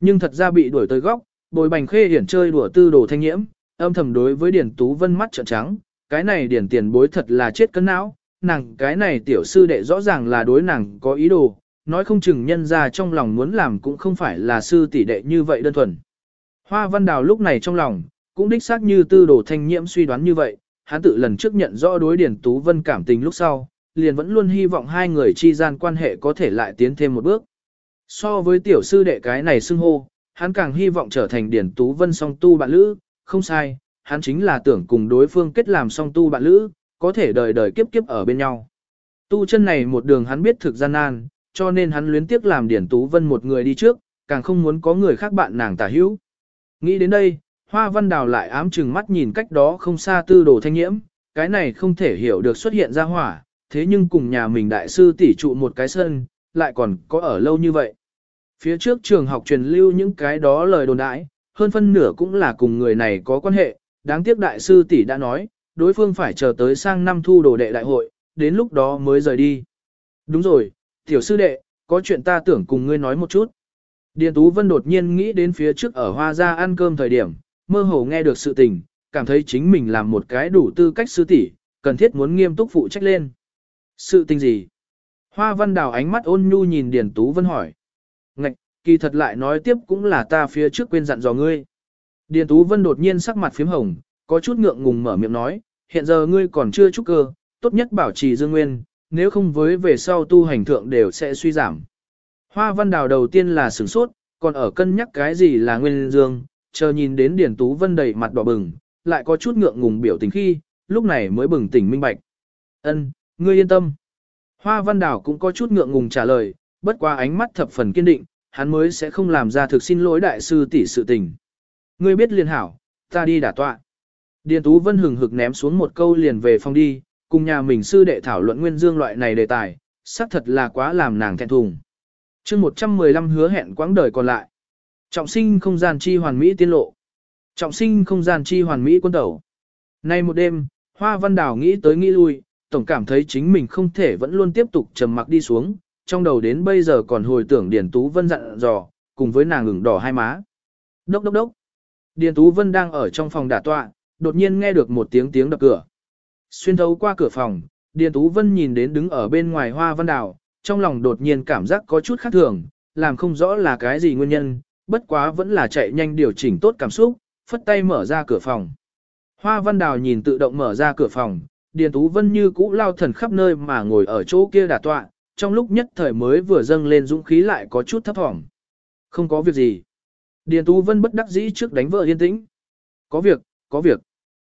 Nhưng thật ra bị đuổi tới góc, bồi bành khê hiển chơi đùa tư đồ thanh nhiễm, âm thầm đối với Điền Tú Vân mắt trợn trắng, cái này Điền tiền bối thật là chết cân não, nàng cái này tiểu sư đệ rõ ràng là đối nàng có ý đồ, nói không chừng nhân ra trong lòng muốn làm cũng không phải là sư tỷ đệ như vậy đơn thuần. Hoa Văn Đào lúc này trong lòng, cũng đích xác như tư đồ thanh nhiễm suy đoán như vậy, hắn tự lần trước nhận rõ đối Điền Tú Vân cảm tình lúc sau, liền vẫn luôn hy vọng hai người chi gian quan hệ có thể lại tiến thêm một bước. So với tiểu sư đệ cái này xưng hô, hắn càng hy vọng trở thành điển Tú Vân song tu bạn lữ, không sai, hắn chính là tưởng cùng đối phương kết làm song tu bạn lữ, có thể đời đời kiếp kiếp ở bên nhau. Tu chân này một đường hắn biết thực gian nan, cho nên hắn luyến tiếc làm điển Tú Vân một người đi trước, càng không muốn có người khác bạn nàng tả hữu. Nghĩ đến đây, Hoa Văn Đào lại ám chừng mắt nhìn cách đó không xa tư đồ thanh nhiễm, cái này không thể hiểu được xuất hiện ra hỏa, thế nhưng cùng nhà mình đại sư tỷ trụ một cái sân, lại còn có ở lâu như vậy. Phía trước trường học truyền lưu những cái đó lời đồn đãi, hơn phân nửa cũng là cùng người này có quan hệ, đáng tiếc đại sư tỷ đã nói, đối phương phải chờ tới sang năm thu đồ đệ đại hội, đến lúc đó mới rời đi. Đúng rồi, tiểu sư đệ, có chuyện ta tưởng cùng ngươi nói một chút. Điền Tú Vân đột nhiên nghĩ đến phía trước ở Hoa Gia ăn cơm thời điểm, mơ hồ nghe được sự tình, cảm thấy chính mình làm một cái đủ tư cách sư tỷ, cần thiết muốn nghiêm túc phụ trách lên. Sự tình gì? Hoa Văn Đào ánh mắt ôn nhu nhìn Điền Tú Vân hỏi. Kỳ thật lại nói tiếp cũng là ta phía trước quên dặn dò ngươi. Điền Tú Vân đột nhiên sắc mặt phím hồng, có chút ngượng ngùng mở miệng nói, hiện giờ ngươi còn chưa trúc cơ, tốt nhất bảo trì dương nguyên, nếu không với về sau tu hành thượng đều sẽ suy giảm. Hoa Văn Đào đầu tiên là sửng sốt, còn ở cân nhắc cái gì là nguyên dương, chờ nhìn đến Điền Tú Vân đầy mặt đỏ bừng, lại có chút ngượng ngùng biểu tình khi, lúc này mới bừng tỉnh minh bạch. Ân, ngươi yên tâm. Hoa Văn Đào cũng có chút ngượng ngùng trả lời, bất qua ánh mắt thập phần kiên định, hắn mới sẽ không làm ra thực xin lỗi đại sư tỷ sự tình. Ngươi biết liền hảo, ta đi đả tọa. Điền Tú Vân hừng hực ném xuống một câu liền về phòng đi, cùng nhà mình sư đệ thảo luận nguyên dương loại này đề tài, xác thật là quá làm nàng thẹn thùng. chương 115 hứa hẹn quãng đời còn lại. Trọng sinh không gian chi hoàn mỹ tiên lộ. Trọng sinh không gian chi hoàn mỹ quân tẩu. Nay một đêm, Hoa Văn Đào nghĩ tới nghĩ lui, tổng cảm thấy chính mình không thể vẫn luôn tiếp tục trầm mặc đi xuống, trong đầu đến bây giờ còn hồi tưởng Điền Tú Vân dặn dò, cùng với nàng ngừng đỏ hai má. Đốc đốc đốc. Điền Tú Vân đang ở trong phòng đả tọa, đột nhiên nghe được một tiếng tiếng đập cửa. Xuyên thấu qua cửa phòng, Điền Tú Vân nhìn đến đứng ở bên ngoài Hoa Văn Đào, trong lòng đột nhiên cảm giác có chút khác thường, làm không rõ là cái gì nguyên nhân, bất quá vẫn là chạy nhanh điều chỉnh tốt cảm xúc, phất tay mở ra cửa phòng. Hoa Văn Đào nhìn tự động mở ra cửa phòng, Điền Tú Vân như cũ lao thần khắp nơi mà ngồi ở chỗ kia đả tọa, trong lúc nhất thời mới vừa dâng lên dũng khí lại có chút thấp thỏm. Không có việc gì. Điền Tú Vân bất đắc dĩ trước đánh vợ yên tĩnh. Có việc, có việc.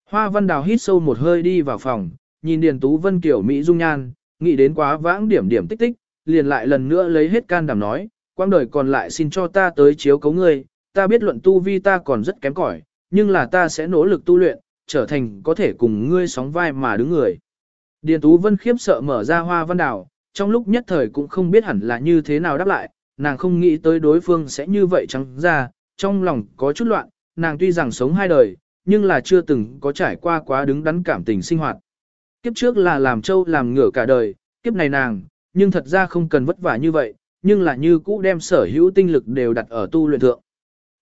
Hoa Văn Đào hít sâu một hơi đi vào phòng, nhìn Điền Tú Vân kiểu Mỹ dung nhan, nghĩ đến quá vãng điểm điểm tích tích, liền lại lần nữa lấy hết can đảm nói, quang đời còn lại xin cho ta tới chiếu cấu ngươi, ta biết luận tu vi ta còn rất kém cỏi, nhưng là ta sẽ nỗ lực tu luyện, trở thành có thể cùng ngươi sóng vai mà đứng người. Điền Tú Vân khiếp sợ mở ra hoa văn đảo, trong lúc nhất thời cũng không biết hẳn là như thế nào đáp lại, nàng không nghĩ tới đối phương sẽ như vậy trắng ra, trong lòng có chút loạn, nàng tuy rằng sống hai đời, nhưng là chưa từng có trải qua quá đứng đắn cảm tình sinh hoạt. Kiếp trước là làm trâu làm ngửa cả đời, kiếp này nàng, nhưng thật ra không cần vất vả như vậy, nhưng là như cũ đem sở hữu tinh lực đều đặt ở tu luyện thượng.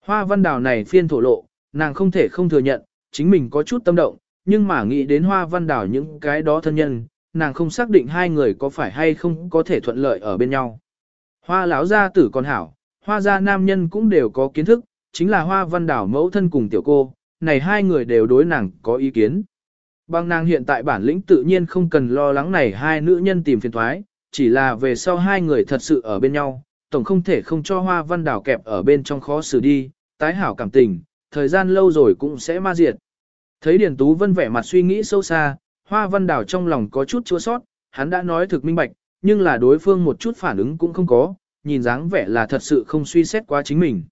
Hoa văn đào này phiên thổ lộ, nàng không thể không thừa nhận, chính mình có chút tâm động, nhưng mà nghĩ đến hoa văn đào những cái đó thân nhân, nàng không xác định hai người có phải hay không có thể thuận lợi ở bên nhau. Hoa lão gia tử còn hảo, hoa gia nam nhân cũng đều có kiến thức, chính là hoa văn đảo mẫu thân cùng tiểu cô, này hai người đều đối nàng có ý kiến. Bằng nàng hiện tại bản lĩnh tự nhiên không cần lo lắng này hai nữ nhân tìm phiền thoái, chỉ là về sau hai người thật sự ở bên nhau, tổng không thể không cho hoa văn đảo kẹp ở bên trong khó xử đi, tái hảo cảm tình, thời gian lâu rồi cũng sẽ ma diệt. Thấy Điền Tú Vân vẻ mặt suy nghĩ sâu xa, hoa văn Đào trong lòng có chút chua sót, hắn đã nói thực minh bạch, nhưng là đối phương một chút phản ứng cũng không có, nhìn dáng vẻ là thật sự không suy xét quá chính mình.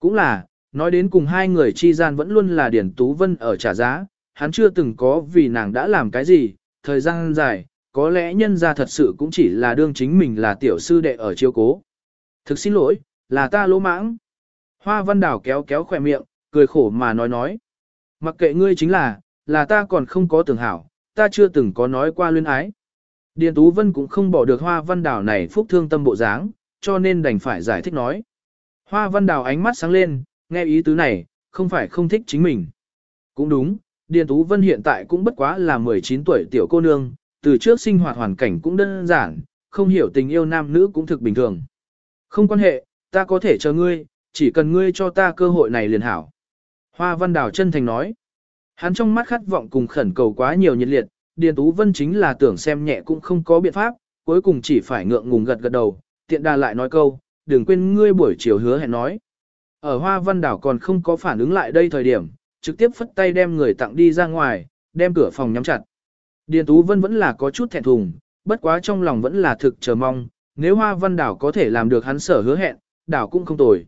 Cũng là, nói đến cùng hai người chi gian vẫn luôn là Điền Tú Vân ở trả giá, hắn chưa từng có vì nàng đã làm cái gì, thời gian dài, có lẽ nhân ra thật sự cũng chỉ là đương chính mình là tiểu sư đệ ở chiêu cố. Thực xin lỗi, là ta lỗ mãng. Hoa văn Đào kéo kéo khỏe miệng, cười khổ mà nói nói. Mặc kệ ngươi chính là, là ta còn không có tưởng hảo, ta chưa từng có nói qua luyến ái. Điền Tú Vân cũng không bỏ được hoa văn đào này phúc thương tâm bộ dáng, cho nên đành phải giải thích nói. Hoa văn đào ánh mắt sáng lên, nghe ý tứ này, không phải không thích chính mình. Cũng đúng, Điền Tú Vân hiện tại cũng bất quá là 19 tuổi tiểu cô nương, từ trước sinh hoạt hoàn cảnh cũng đơn giản, không hiểu tình yêu nam nữ cũng thực bình thường. Không quan hệ, ta có thể chờ ngươi, chỉ cần ngươi cho ta cơ hội này liền hảo. Hoa Văn Đào chân thành nói. Hắn trong mắt khát vọng cùng khẩn cầu quá nhiều nhiệt liệt, Điền Tú Vân chính là tưởng xem nhẹ cũng không có biện pháp, cuối cùng chỉ phải ngượng ngùng gật gật đầu, tiện đà lại nói câu, đừng quên ngươi buổi chiều hứa hẹn nói. Ở Hoa Văn Đảo còn không có phản ứng lại đây thời điểm, trực tiếp phất tay đem người tặng đi ra ngoài, đem cửa phòng nhắm chặt. Điền Tú Vân vẫn là có chút thẹn thùng, bất quá trong lòng vẫn là thực chờ mong, nếu Hoa Văn Đảo có thể làm được hắn sở hứa hẹn, đảo cũng không tồi.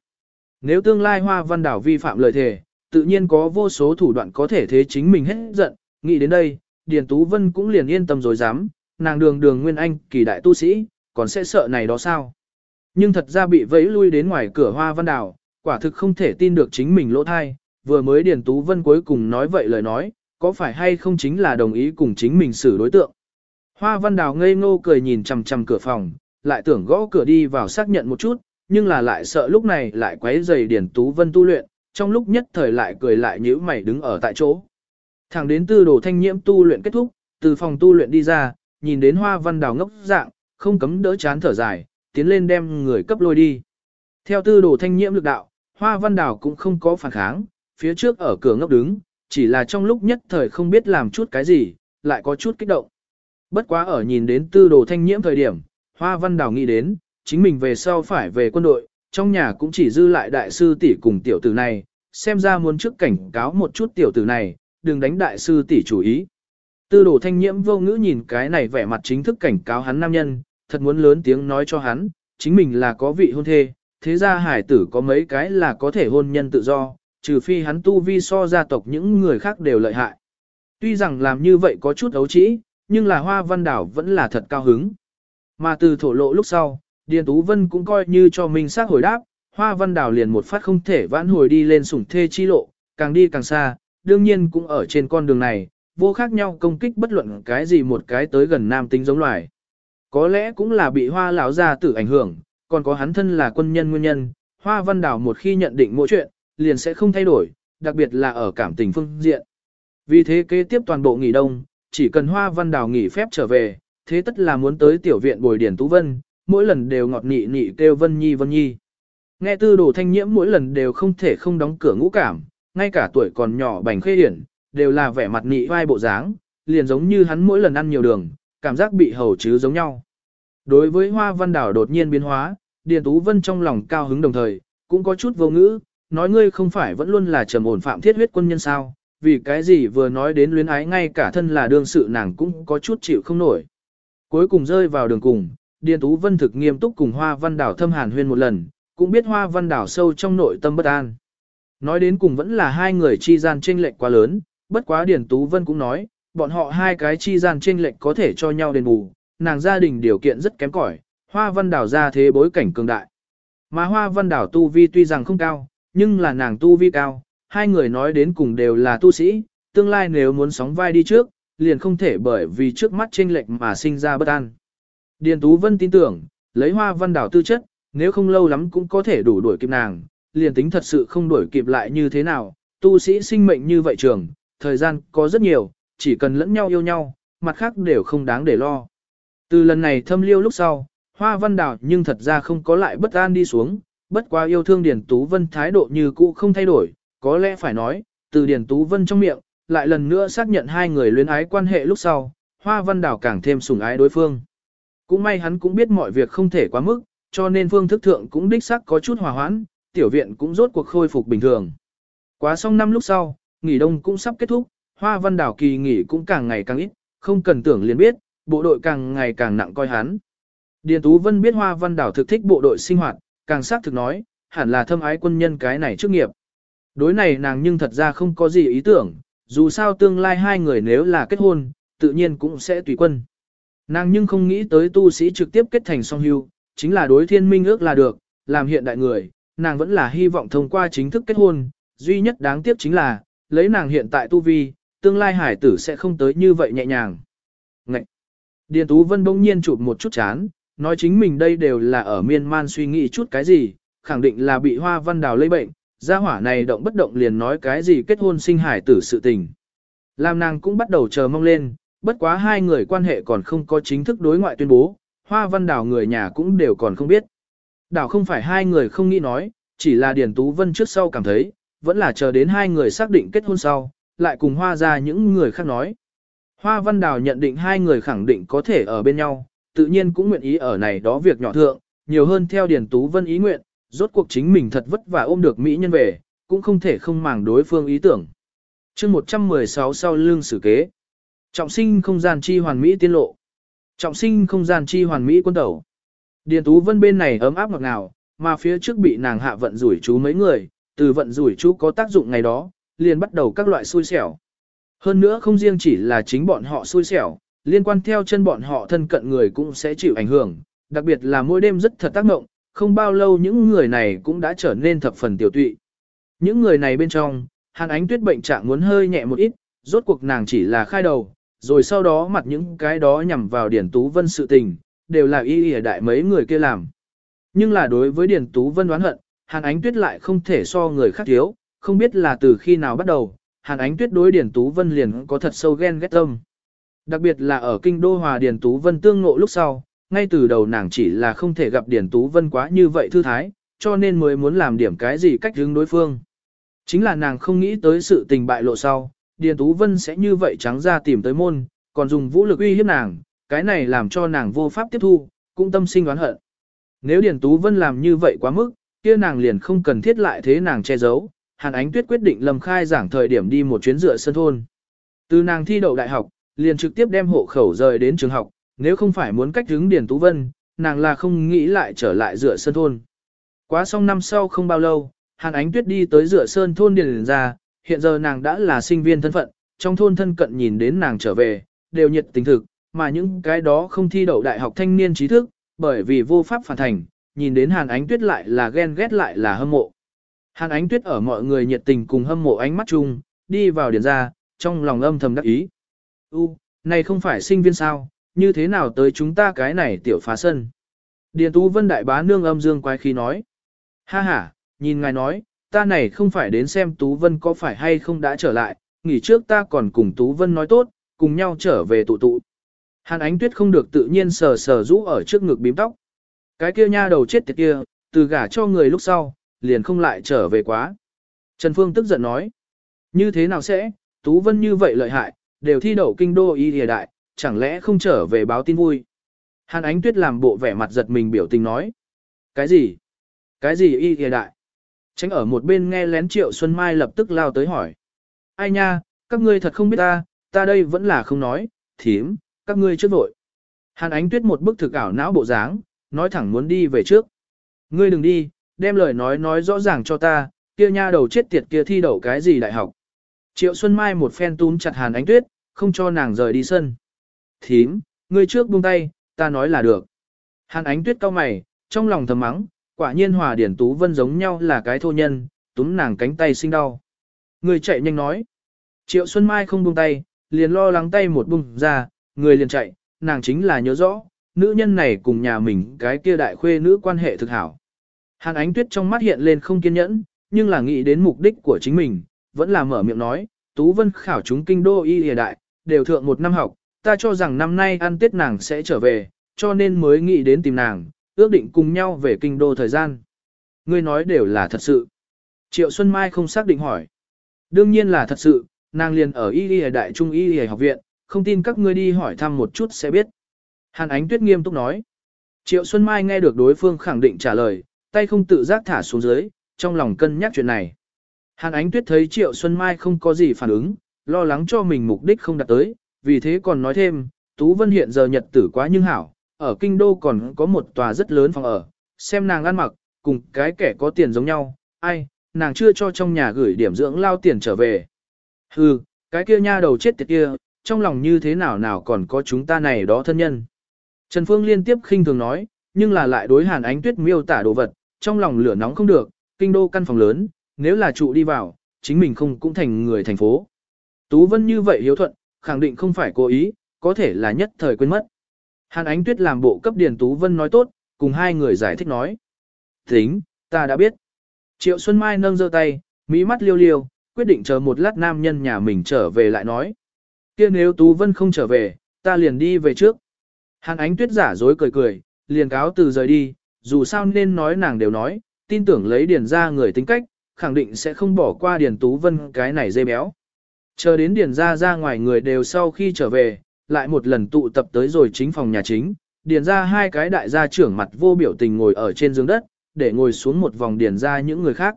Nếu tương lai Hoa Văn Đảo vi phạm lời thề, tự nhiên có vô số thủ đoạn có thể thế chính mình hết giận, nghĩ đến đây, Điền Tú Vân cũng liền yên tâm rồi dám, nàng đường đường nguyên anh kỳ đại tu sĩ, còn sẽ sợ này đó sao? Nhưng thật ra bị vẫy lui đến ngoài cửa hoa văn đào, quả thực không thể tin được chính mình lỗ thai, vừa mới Điền Tú Vân cuối cùng nói vậy lời nói, có phải hay không chính là đồng ý cùng chính mình xử đối tượng. Hoa văn đào ngây ngô cười nhìn chằm chằm cửa phòng, lại tưởng gõ cửa đi vào xác nhận một chút, nhưng là lại sợ lúc này lại quấy rầy Điền Tú Vân tu luyện, trong lúc nhất thời lại cười lại nhíu mày đứng ở tại chỗ. Thẳng đến tư đồ thanh nhiễm tu luyện kết thúc, từ phòng tu luyện đi ra, nhìn đến hoa văn đào ngốc dạng, không cấm đỡ chán thở dài, tiến lên đem người cấp lôi đi. Theo tư đồ thanh nhiễm lực đạo, hoa văn đào cũng không có phản kháng, phía trước ở cửa ngốc đứng, chỉ là trong lúc nhất thời không biết làm chút cái gì, lại có chút kích động. Bất quá ở nhìn đến tư đồ thanh nhiễm thời điểm, hoa văn đào nghĩ đến, chính mình về sau phải về quân đội, trong nhà cũng chỉ dư lại đại sư tỷ cùng tiểu tử này, xem ra muốn trước cảnh cáo một chút tiểu tử này, đừng đánh đại sư tỷ chủ ý. Tư đồ thanh nhiễm vô ngữ nhìn cái này vẻ mặt chính thức cảnh cáo hắn nam nhân, thật muốn lớn tiếng nói cho hắn, chính mình là có vị hôn thê, thế ra hải tử có mấy cái là có thể hôn nhân tự do, trừ phi hắn tu vi so gia tộc những người khác đều lợi hại. Tuy rằng làm như vậy có chút ấu trĩ, nhưng là hoa văn đảo vẫn là thật cao hứng. Mà từ thổ lộ lúc sau, Điền Tú Vân cũng coi như cho mình xác hồi đáp, hoa văn Đào liền một phát không thể vãn hồi đi lên sủng thê chi lộ, càng đi càng xa, đương nhiên cũng ở trên con đường này, vô khác nhau công kích bất luận cái gì một cái tới gần nam tính giống loài. Có lẽ cũng là bị hoa lão gia tử ảnh hưởng, còn có hắn thân là quân nhân nguyên nhân, hoa văn Đào một khi nhận định mỗi chuyện, liền sẽ không thay đổi, đặc biệt là ở cảm tình phương diện. Vì thế kế tiếp toàn bộ nghỉ đông, chỉ cần hoa văn Đào nghỉ phép trở về, thế tất là muốn tới tiểu viện bồi điển tú vân, mỗi lần đều ngọt nị nị kêu vân nhi vân nhi. Nghe tư đồ thanh nhiễm mỗi lần đều không thể không đóng cửa ngũ cảm, ngay cả tuổi còn nhỏ bành khê hiển, đều là vẻ mặt nị vai bộ dáng, liền giống như hắn mỗi lần ăn nhiều đường, cảm giác bị hầu chứ giống nhau. Đối với hoa văn đảo đột nhiên biến hóa, Điền Tú Vân trong lòng cao hứng đồng thời, cũng có chút vô ngữ, nói ngươi không phải vẫn luôn là trầm ổn phạm thiết huyết quân nhân sao, vì cái gì vừa nói đến luyến ái ngay cả thân là đương sự nàng cũng có chút chịu không nổi. Cuối cùng rơi vào đường cùng, Điền Tú Vân thực nghiêm túc cùng Hoa Văn Đảo thâm hàn huyên một lần, cũng biết Hoa Văn Đảo sâu trong nội tâm bất an. Nói đến cùng vẫn là hai người chi gian chênh lệch quá lớn, bất quá Điền Tú Vân cũng nói, bọn họ hai cái chi gian chênh lệch có thể cho nhau đền bù, nàng gia đình điều kiện rất kém cỏi, Hoa Văn Đảo ra thế bối cảnh cường đại. Mà Hoa Văn Đảo tu vi tuy rằng không cao, nhưng là nàng tu vi cao, hai người nói đến cùng đều là tu sĩ, tương lai nếu muốn sóng vai đi trước, liền không thể bởi vì trước mắt chênh lệch mà sinh ra bất an. Điền Tú Vân tin tưởng, lấy Hoa Văn Đảo tư chất, nếu không lâu lắm cũng có thể đủ đuổi kịp nàng, liền tính thật sự không đuổi kịp lại như thế nào, tu sĩ sinh mệnh như vậy trường, thời gian có rất nhiều, chỉ cần lẫn nhau yêu nhau, mặt khác đều không đáng để lo. Từ lần này thâm liêu lúc sau, Hoa Văn Đào nhưng thật ra không có lại bất an đi xuống, bất quá yêu thương Điền Tú Vân thái độ như cũ không thay đổi, có lẽ phải nói, từ Điền Tú Vân trong miệng, lại lần nữa xác nhận hai người luyến ái quan hệ lúc sau, Hoa Văn Đào càng thêm sủng ái đối phương. Cũng may hắn cũng biết mọi việc không thể quá mức, cho nên phương thức thượng cũng đích xác có chút hòa hoãn, tiểu viện cũng rốt cuộc khôi phục bình thường. Quá xong năm lúc sau, nghỉ đông cũng sắp kết thúc, Hoa Văn Đảo kỳ nghỉ cũng càng ngày càng ít, không cần tưởng liền biết, bộ đội càng ngày càng nặng coi hắn. Điền Tú Vân biết Hoa Văn Đảo thực thích bộ đội sinh hoạt, càng xác thực nói, hẳn là thâm ái quân nhân cái này trước nghiệp. Đối này nàng nhưng thật ra không có gì ý tưởng, dù sao tương lai hai người nếu là kết hôn, tự nhiên cũng sẽ tùy quân. Nàng nhưng không nghĩ tới tu sĩ trực tiếp kết thành song hưu, chính là đối thiên minh ước là được, làm hiện đại người, nàng vẫn là hy vọng thông qua chính thức kết hôn, duy nhất đáng tiếc chính là, lấy nàng hiện tại tu vi, tương lai hải tử sẽ không tới như vậy nhẹ nhàng. Ngậy! Điền Tú Vân bỗng nhiên chụp một chút chán, nói chính mình đây đều là ở miên man suy nghĩ chút cái gì, khẳng định là bị hoa văn đào lây bệnh, gia hỏa này động bất động liền nói cái gì kết hôn sinh hải tử sự tình. Làm nàng cũng bắt đầu chờ mong lên, bất quá hai người quan hệ còn không có chính thức đối ngoại tuyên bố, hoa văn đào người nhà cũng đều còn không biết. Đảo không phải hai người không nghĩ nói, chỉ là Điền Tú Vân trước sau cảm thấy, vẫn là chờ đến hai người xác định kết hôn sau, lại cùng hoa ra những người khác nói. Hoa Văn Đào nhận định hai người khẳng định có thể ở bên nhau, tự nhiên cũng nguyện ý ở này đó việc nhỏ thượng, nhiều hơn theo Điền Tú Vân ý nguyện, rốt cuộc chính mình thật vất vả ôm được Mỹ nhân về, cũng không thể không màng đối phương ý tưởng. chương 116 sau lương sử kế. Trọng sinh không gian chi hoàn Mỹ tiên lộ. Trọng sinh không gian chi hoàn Mỹ quân tẩu. Điền Tú Vân bên này ấm áp ngọt ngào, mà phía trước bị nàng hạ vận rủi chú mấy người, từ vận rủi chú có tác dụng ngày đó, liền bắt đầu các loại xui xẻo. Hơn nữa không riêng chỉ là chính bọn họ xui xẻo, liên quan theo chân bọn họ thân cận người cũng sẽ chịu ảnh hưởng, đặc biệt là mỗi đêm rất thật tác động, không bao lâu những người này cũng đã trở nên thập phần tiểu tụy. Những người này bên trong, Hàn Ánh Tuyết bệnh trạng muốn hơi nhẹ một ít, rốt cuộc nàng chỉ là khai đầu, rồi sau đó mặt những cái đó nhằm vào Điển Tú Vân sự tình, đều là y y đại mấy người kia làm. Nhưng là đối với Điển Tú Vân đoán hận, Hàn Ánh Tuyết lại không thể so người khác thiếu, không biết là từ khi nào bắt đầu, Hàn Ánh Tuyết đối Điển Tú Vân liền có thật sâu ghen ghét tâm. Đặc biệt là ở kinh đô hòa Điển Tú Vân tương ngộ lúc sau, ngay từ đầu nàng chỉ là không thể gặp Điển Tú Vân quá như vậy thư thái, cho nên mới muốn làm điểm cái gì cách hướng đối phương. Chính là nàng không nghĩ tới sự tình bại lộ sau, Điền Tú Vân sẽ như vậy trắng ra tìm tới môn, còn dùng vũ lực uy hiếp nàng, cái này làm cho nàng vô pháp tiếp thu, cũng tâm sinh oán hận. Nếu Điền Tú Vân làm như vậy quá mức, kia nàng liền không cần thiết lại thế nàng che giấu, Hàn Ánh Tuyết quyết định lầm khai giảng thời điểm đi một chuyến dựa sân thôn. Từ nàng thi đậu đại học, liền trực tiếp đem hộ khẩu rời đến trường học, nếu không phải muốn cách hướng Điền Tú Vân, nàng là không nghĩ lại trở lại dựa sân thôn. Quá xong năm sau không bao lâu, Hàn Ánh Tuyết đi tới dựa sơn thôn Điền ra, hiện giờ nàng đã là sinh viên thân phận, trong thôn thân cận nhìn đến nàng trở về, đều nhiệt tình thực, mà những cái đó không thi đậu đại học thanh niên trí thức, bởi vì vô pháp phản thành, nhìn đến Hàn Ánh Tuyết lại là ghen ghét lại là hâm mộ. Hàn Ánh Tuyết ở mọi người nhiệt tình cùng hâm mộ ánh mắt chung, đi vào điền ra, trong lòng âm thầm đắc ý. U, này không phải sinh viên sao, như thế nào tới chúng ta cái này tiểu phá sân. Điền Tú Vân Đại Bá Nương âm dương quái khí nói. Ha ha, nhìn ngài nói, ta này không phải đến xem Tú Vân có phải hay không đã trở lại, nghỉ trước ta còn cùng Tú Vân nói tốt, cùng nhau trở về tụ tụ. Hàn ánh tuyết không được tự nhiên sờ sờ rũ ở trước ngực bím tóc. Cái kia nha đầu chết tiệt kia, từ gả cho người lúc sau, liền không lại trở về quá. Trần Phương tức giận nói, như thế nào sẽ, Tú Vân như vậy lợi hại, đều thi đậu kinh đô y địa đại, chẳng lẽ không trở về báo tin vui. Hàn ánh tuyết làm bộ vẻ mặt giật mình biểu tình nói. Cái gì? Cái gì y địa đại? Tránh ở một bên nghe lén Triệu Xuân Mai lập tức lao tới hỏi. Ai nha, các ngươi thật không biết ta, ta đây vẫn là không nói, thím, các ngươi trước vội. Hàn ánh tuyết một bức thực ảo não bộ dáng, nói thẳng muốn đi về trước. Ngươi đừng đi, đem lời nói nói rõ ràng cho ta, kia nha đầu chết tiệt kia thi đậu cái gì đại học. Triệu Xuân Mai một phen túm chặt Hàn ánh tuyết, không cho nàng rời đi sân. Thím, ngươi trước buông tay, ta nói là được. Hàn ánh tuyết cau mày, trong lòng thầm mắng, Quả nhiên Hòa Điển Tú Vân giống nhau là cái thô nhân, túm nàng cánh tay sinh đau. Người chạy nhanh nói. Triệu Xuân Mai không buông tay, liền lo lắng tay một bung ra, người liền chạy, nàng chính là nhớ rõ, nữ nhân này cùng nhà mình cái kia đại khuê nữ quan hệ thực hảo. Hàn ánh tuyết trong mắt hiện lên không kiên nhẫn, nhưng là nghĩ đến mục đích của chính mình, vẫn là mở miệng nói, Tú Vân khảo chúng kinh đô y hề đại, đều thượng một năm học, ta cho rằng năm nay ăn tết nàng sẽ trở về, cho nên mới nghĩ đến tìm nàng, ước định cùng nhau về kinh đô thời gian. Ngươi nói đều là thật sự. Triệu Xuân Mai không xác định hỏi. Đương nhiên là thật sự, nàng liền ở Y Y Đại Trung Y Y học viện, không tin các ngươi đi hỏi thăm một chút sẽ biết. Hàn Ánh Tuyết nghiêm túc nói. Triệu Xuân Mai nghe được đối phương khẳng định trả lời, tay không tự giác thả xuống dưới, trong lòng cân nhắc chuyện này. Hàn Ánh Tuyết thấy Triệu Xuân Mai không có gì phản ứng, lo lắng cho mình mục đích không đạt tới, vì thế còn nói thêm, Tú Vân hiện giờ nhật tử quá nhưng hảo, ở kinh đô còn có một tòa rất lớn phòng ở, xem nàng ăn mặc, cùng cái kẻ có tiền giống nhau, ai, nàng chưa cho trong nhà gửi điểm dưỡng lao tiền trở về. Hừ, cái kia nha đầu chết tiệt kia, trong lòng như thế nào nào còn có chúng ta này đó thân nhân. Trần Phương liên tiếp khinh thường nói, nhưng là lại đối hàn ánh tuyết miêu tả đồ vật, trong lòng lửa nóng không được, kinh đô căn phòng lớn, nếu là trụ đi vào, chính mình không cũng thành người thành phố. Tú Vân như vậy hiếu thuận, khẳng định không phải cố ý, có thể là nhất thời quên mất. Hàn Ánh Tuyết làm bộ cấp Điền Tú Vân nói tốt, cùng hai người giải thích nói. Tính, ta đã biết. Triệu Xuân Mai nâng giơ tay, mỹ mắt liêu liêu, quyết định chờ một lát nam nhân nhà mình trở về lại nói. kia nếu Tú Vân không trở về, ta liền đi về trước. Hàn Ánh Tuyết giả dối cười cười, liền cáo từ rời đi, dù sao nên nói nàng đều nói, tin tưởng lấy Điền ra người tính cách, khẳng định sẽ không bỏ qua Điền Tú Vân cái này dây béo. Chờ đến Điền ra ra ngoài người đều sau khi trở về, lại một lần tụ tập tới rồi chính phòng nhà chính, điền ra hai cái đại gia trưởng mặt vô biểu tình ngồi ở trên giường đất, để ngồi xuống một vòng điền ra những người khác.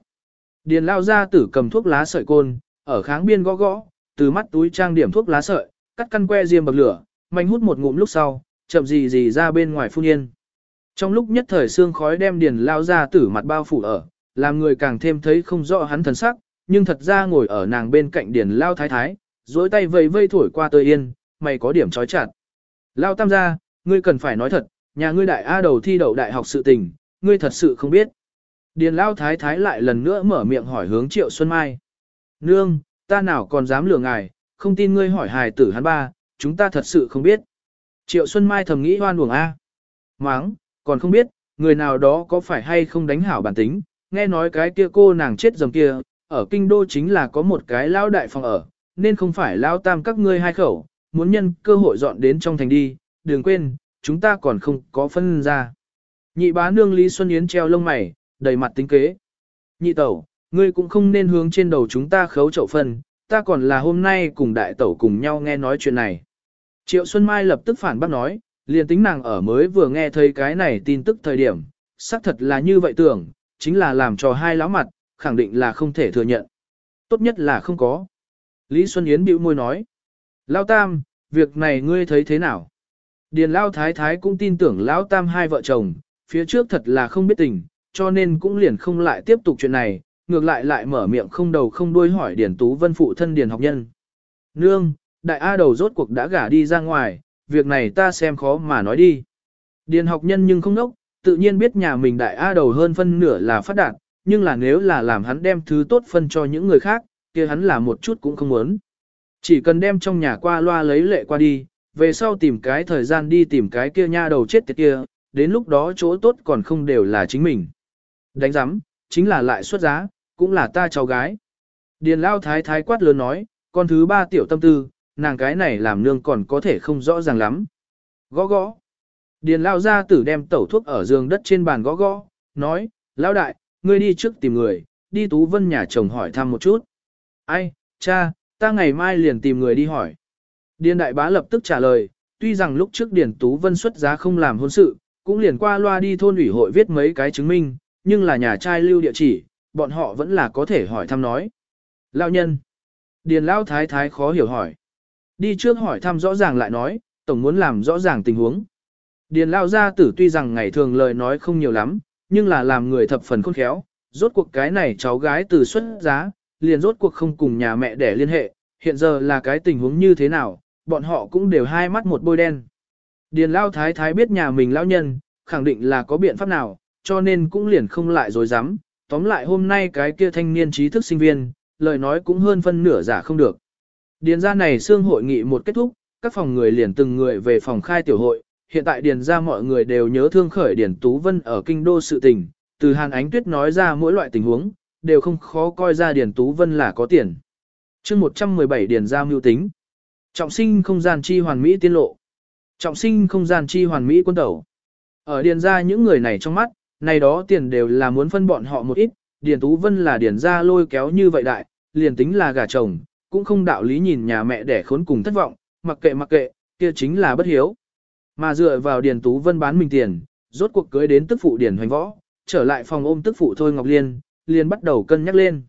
Điền lao ra tử cầm thuốc lá sợi côn, ở kháng biên gõ gõ, từ mắt túi trang điểm thuốc lá sợi, cắt căn que diêm bậc lửa, mạnh hút một ngụm lúc sau, chậm gì gì ra bên ngoài phun yên. Trong lúc nhất thời xương khói đem điền lao ra tử mặt bao phủ ở, làm người càng thêm thấy không rõ hắn thần sắc, nhưng thật ra ngồi ở nàng bên cạnh điền lao thái thái, dối tay vây vây thổi qua tơi yên, mày có điểm trói chặt. Lao tam gia, ngươi cần phải nói thật, nhà ngươi đại A đầu thi đậu đại học sự tình, ngươi thật sự không biết. Điền lao thái thái lại lần nữa mở miệng hỏi hướng triệu Xuân Mai. Nương, ta nào còn dám lừa ngài, không tin ngươi hỏi hài tử hắn ba, chúng ta thật sự không biết. Triệu Xuân Mai thầm nghĩ hoan uổng A. Máng, còn không biết, người nào đó có phải hay không đánh hảo bản tính, nghe nói cái kia cô nàng chết dầm kia, ở kinh đô chính là có một cái lao đại phòng ở, nên không phải lao tam các ngươi hai khẩu, muốn nhân cơ hội dọn đến trong thành đi, đừng quên, chúng ta còn không có phân ra. Nhị bá nương Lý Xuân Yến treo lông mày, đầy mặt tính kế. Nhị tẩu, ngươi cũng không nên hướng trên đầu chúng ta khấu chậu phân, ta còn là hôm nay cùng đại tẩu cùng nhau nghe nói chuyện này. Triệu Xuân Mai lập tức phản bác nói, liền tính nàng ở mới vừa nghe thấy cái này tin tức thời điểm, xác thật là như vậy tưởng, chính là làm cho hai láo mặt, khẳng định là không thể thừa nhận. Tốt nhất là không có. Lý Xuân Yến bĩu môi nói, Lao Tam, việc này ngươi thấy thế nào? Điền Lao Thái Thái cũng tin tưởng Lão Tam hai vợ chồng, phía trước thật là không biết tình, cho nên cũng liền không lại tiếp tục chuyện này, ngược lại lại mở miệng không đầu không đuôi hỏi Điền Tú Vân phụ thân Điền học nhân. Nương, đại A đầu rốt cuộc đã gả đi ra ngoài, việc này ta xem khó mà nói đi. Điền học nhân nhưng không nốc, tự nhiên biết nhà mình đại A đầu hơn phân nửa là phát đạt, nhưng là nếu là làm hắn đem thứ tốt phân cho những người khác, kia hắn là một chút cũng không muốn. Chỉ cần đem trong nhà qua loa lấy lệ qua đi, về sau tìm cái thời gian đi tìm cái kia nha đầu chết tiệt kia, đến lúc đó chỗ tốt còn không đều là chính mình. Đánh giám, chính là lại xuất giá, cũng là ta cháu gái. Điền lao thái thái quát lớn nói, con thứ ba tiểu tâm tư, nàng cái này làm nương còn có thể không rõ ràng lắm. Gõ gõ. Điền lao ra tử đem tẩu thuốc ở giường đất trên bàn gõ gõ, nói, lao đại, ngươi đi trước tìm người, đi Tú Vân nhà chồng hỏi thăm một chút. Ai, cha, ta ngày mai liền tìm người đi hỏi. Điền đại bá lập tức trả lời, tuy rằng lúc trước Điền Tú Vân xuất giá không làm hôn sự, cũng liền qua loa đi thôn ủy hội viết mấy cái chứng minh, nhưng là nhà trai lưu địa chỉ, bọn họ vẫn là có thể hỏi thăm nói. Lao nhân. Điền Lao Thái Thái khó hiểu hỏi. Đi trước hỏi thăm rõ ràng lại nói, Tổng muốn làm rõ ràng tình huống. Điền Lao gia tử tuy rằng ngày thường lời nói không nhiều lắm, nhưng là làm người thập phần khôn khéo, rốt cuộc cái này cháu gái từ xuất giá, liền rốt cuộc không cùng nhà mẹ để liên hệ, hiện giờ là cái tình huống như thế nào, bọn họ cũng đều hai mắt một bôi đen. Điền Lao Thái Thái biết nhà mình lão nhân, khẳng định là có biện pháp nào, cho nên cũng liền không lại dối dám. Tóm lại hôm nay cái kia thanh niên trí thức sinh viên, lời nói cũng hơn phân nửa giả không được. Điền ra này xương hội nghị một kết thúc, các phòng người liền từng người về phòng khai tiểu hội. Hiện tại điền ra mọi người đều nhớ thương khởi điền Tú Vân ở kinh đô sự tình, từ Hàn Ánh Tuyết nói ra mỗi loại tình huống, đều không khó coi ra điền Tú Vân là có tiền. chương 117 điền ra mưu tính. Trọng sinh không gian chi hoàn mỹ tiên lộ. Trọng sinh không gian chi hoàn mỹ quân tẩu. Ở điền ra những người này trong mắt, này đó tiền đều là muốn phân bọn họ một ít, điền tú vân là điền ra lôi kéo như vậy đại, liền tính là gà chồng, cũng không đạo lý nhìn nhà mẹ để khốn cùng thất vọng, mặc kệ mặc kệ, kia chính là bất hiếu. Mà dựa vào điền tú vân bán mình tiền, rốt cuộc cưới đến tức phụ điền hoành võ, trở lại phòng ôm tức phụ thôi Ngọc Liên, liền bắt đầu cân nhắc lên.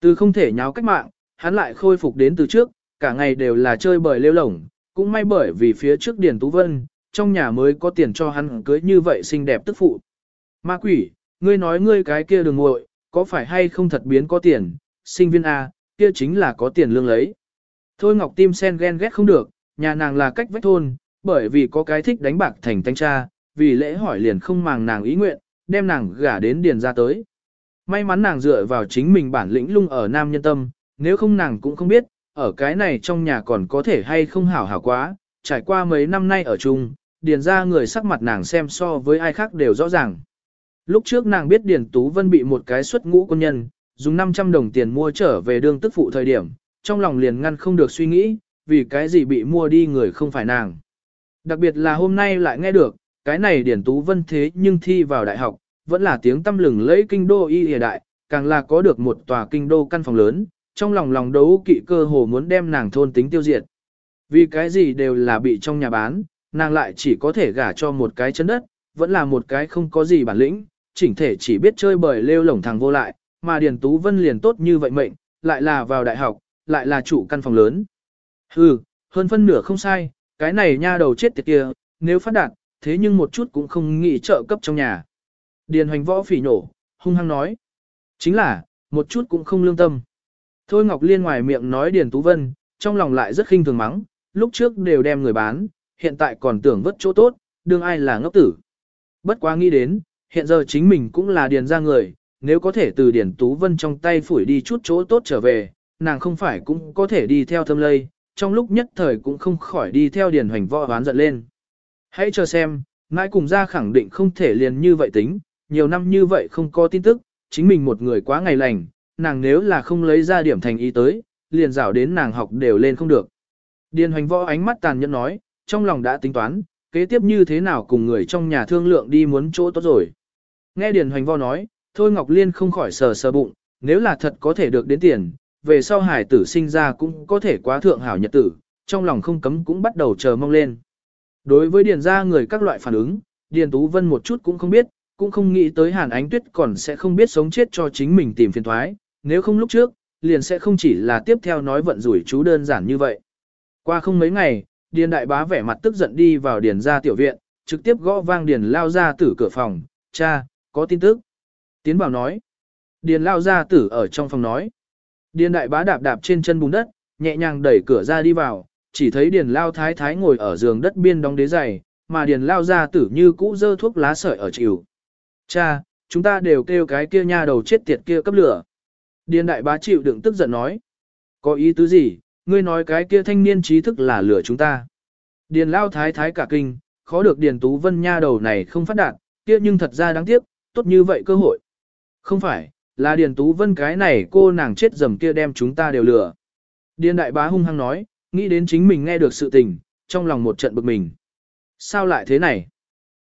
Từ không thể nháo cách mạng, hắn lại khôi phục đến từ trước, cả ngày đều là chơi bời lêu lổng, cũng may bởi vì phía trước Điền Tú Vân, trong nhà mới có tiền cho hắn cưới như vậy xinh đẹp tức phụ. Ma quỷ, ngươi nói ngươi cái kia đừng ngội, có phải hay không thật biến có tiền, sinh viên A, kia chính là có tiền lương lấy. Thôi Ngọc Tim sen ghen ghét không được, nhà nàng là cách vách thôn, bởi vì có cái thích đánh bạc thành thanh tra, vì lễ hỏi liền không màng nàng ý nguyện, đem nàng gả đến điền ra tới. May mắn nàng dựa vào chính mình bản lĩnh lung ở nam nhân tâm, nếu không nàng cũng không biết, ở cái này trong nhà còn có thể hay không hảo hảo quá, trải qua mấy năm nay ở chung, điền ra người sắc mặt nàng xem so với ai khác đều rõ ràng. Lúc trước nàng biết Điền Tú Vân bị một cái xuất ngũ quân nhân, dùng 500 đồng tiền mua trở về đương tức phụ thời điểm, trong lòng liền ngăn không được suy nghĩ, vì cái gì bị mua đi người không phải nàng. Đặc biệt là hôm nay lại nghe được, cái này Điền Tú Vân thế nhưng thi vào đại học, vẫn là tiếng tâm lừng lấy kinh đô y hề đại, càng là có được một tòa kinh đô căn phòng lớn, trong lòng lòng đấu kỵ cơ hồ muốn đem nàng thôn tính tiêu diệt. Vì cái gì đều là bị trong nhà bán, nàng lại chỉ có thể gả cho một cái chân đất, vẫn là một cái không có gì bản lĩnh, chỉnh thể chỉ biết chơi bời lêu lổng thằng vô lại, mà Điền Tú Vân liền tốt như vậy mệnh, lại là vào đại học, lại là chủ căn phòng lớn. Hừ, hơn phân nửa không sai, cái này nha đầu chết tiệt kia, nếu phát đạt, thế nhưng một chút cũng không nghĩ trợ cấp trong nhà. Điền hoành võ phỉ nổ, hung hăng nói. Chính là, một chút cũng không lương tâm. Thôi Ngọc Liên ngoài miệng nói Điền Tú Vân, trong lòng lại rất khinh thường mắng, lúc trước đều đem người bán, hiện tại còn tưởng vất chỗ tốt, đương ai là ngốc tử. Bất quá nghĩ đến, hiện giờ chính mình cũng là điền ra người, nếu có thể từ Điền Tú Vân trong tay phủi đi chút chỗ tốt trở về, nàng không phải cũng có thể đi theo thâm lây, trong lúc nhất thời cũng không khỏi đi theo Điền Hoành võ hoán giận lên. Hãy chờ xem, mãi cùng ra khẳng định không thể liền như vậy tính, nhiều năm như vậy không có tin tức, chính mình một người quá ngày lành, nàng nếu là không lấy ra điểm thành ý tới, liền rảo đến nàng học đều lên không được. Điền Hoành võ ánh mắt tàn nhẫn nói, trong lòng đã tính toán, kế tiếp như thế nào cùng người trong nhà thương lượng đi muốn chỗ tốt rồi. Nghe Điền Hoành võ nói, Thôi Ngọc Liên không khỏi sờ sờ bụng, nếu là thật có thể được đến tiền, về sau hải tử sinh ra cũng có thể quá thượng hảo nhật tử, trong lòng không cấm cũng bắt đầu chờ mong lên. Đối với điền gia người các loại phản ứng, điền tú vân một chút cũng không biết, cũng không nghĩ tới hàn ánh tuyết còn sẽ không biết sống chết cho chính mình tìm phiền thoái, nếu không lúc trước, liền sẽ không chỉ là tiếp theo nói vận rủi chú đơn giản như vậy. Qua không mấy ngày, điền đại bá vẻ mặt tức giận đi vào điền ra tiểu viện, trực tiếp gõ vang điền lao ra tử cửa phòng, cha, có tin tức. Tiến bảo nói. Điền lao ra tử ở trong phòng nói. Điền đại bá đạp đạp trên chân bùn đất, nhẹ nhàng đẩy cửa ra đi vào, chỉ thấy điền lao thái thái ngồi ở giường đất biên đóng đế giày, mà điền lao ra tử như cũ dơ thuốc lá sợi ở chịu. Cha, chúng ta đều kêu cái kia nha đầu chết tiệt kia cấp lửa. Điền đại bá chịu đựng tức giận nói. Có ý tứ gì, ngươi nói cái kia thanh niên trí thức là lửa chúng ta. Điền lao thái thái cả kinh, khó được điền tú vân nha đầu này không phát đạt, kia nhưng thật ra đáng tiếc, tốt như vậy cơ hội. Không phải, là Điền Tú Vân cái này cô nàng chết dầm kia đem chúng ta đều lừa. Điền đại bá hung hăng nói, nghĩ đến chính mình nghe được sự tình, trong lòng một trận bực mình. Sao lại thế này?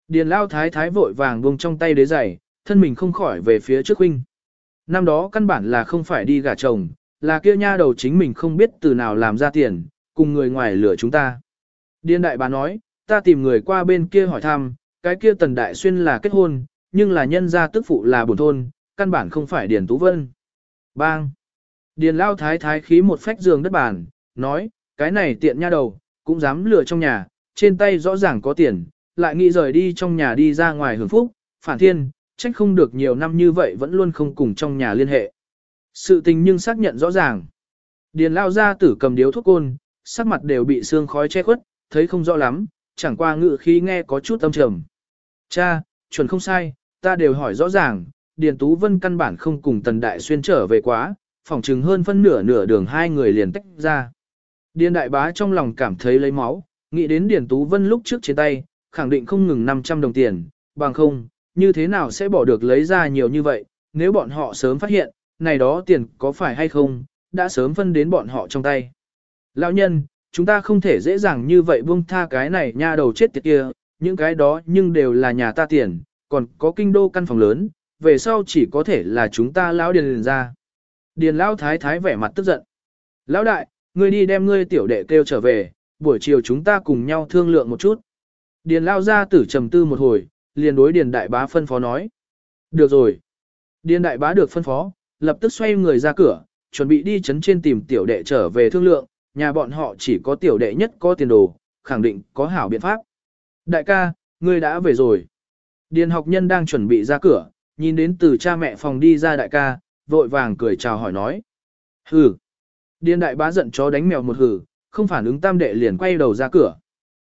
Điền lao thái thái vội vàng buông trong tay đế giày, thân mình không khỏi về phía trước huynh. Năm đó căn bản là không phải đi gả chồng, là kia nha đầu chính mình không biết từ nào làm ra tiền, cùng người ngoài lừa chúng ta. Điền đại bà nói, ta tìm người qua bên kia hỏi thăm, cái kia tần đại xuyên là kết hôn, nhưng là nhân gia tức phụ là bổn thôn, căn bản không phải Điền Tú Vân. Bang! Điền lao thái thái khí một phách giường đất bàn, nói, cái này tiện nha đầu, cũng dám lừa trong nhà, trên tay rõ ràng có tiền, lại nghĩ rời đi trong nhà đi ra ngoài hưởng phúc, phản thiên, trách không được nhiều năm như vậy vẫn luôn không cùng trong nhà liên hệ. Sự tình nhưng xác nhận rõ ràng. Điền lao ra tử cầm điếu thuốc côn, sắc mặt đều bị sương khói che khuất, thấy không rõ lắm, chẳng qua ngự khí nghe có chút âm trầm. Cha, chuẩn không sai, ta đều hỏi rõ ràng, Điền Tú Vân căn bản không cùng Tần Đại Xuyên trở về quá, phỏng chừng hơn phân nửa nửa đường hai người liền tách ra. Điền Đại Bá trong lòng cảm thấy lấy máu, nghĩ đến Điền Tú Vân lúc trước trên tay, khẳng định không ngừng 500 đồng tiền, bằng không, như thế nào sẽ bỏ được lấy ra nhiều như vậy, nếu bọn họ sớm phát hiện, này đó tiền có phải hay không, đã sớm phân đến bọn họ trong tay. Lão nhân, chúng ta không thể dễ dàng như vậy buông tha cái này nha đầu chết tiệt kia, những cái đó nhưng đều là nhà ta tiền, còn có kinh đô căn phòng lớn, về sau chỉ có thể là chúng ta lão điền liền ra. Điền lão thái thái vẻ mặt tức giận. Lão đại, ngươi đi đem ngươi tiểu đệ kêu trở về, buổi chiều chúng ta cùng nhau thương lượng một chút. Điền lao ra tử trầm tư một hồi, liền đối điền đại bá phân phó nói. Được rồi. Điền đại bá được phân phó, lập tức xoay người ra cửa, chuẩn bị đi chấn trên tìm tiểu đệ trở về thương lượng, nhà bọn họ chỉ có tiểu đệ nhất có tiền đồ, khẳng định có hảo biện pháp. Đại ca, ngươi đã về rồi. Điền học nhân đang chuẩn bị ra cửa, nhìn đến từ cha mẹ phòng đi ra đại ca, vội vàng cười chào hỏi nói. Hừ. Điền đại bá giận chó đánh mèo một hừ, không phản ứng tam đệ liền quay đầu ra cửa.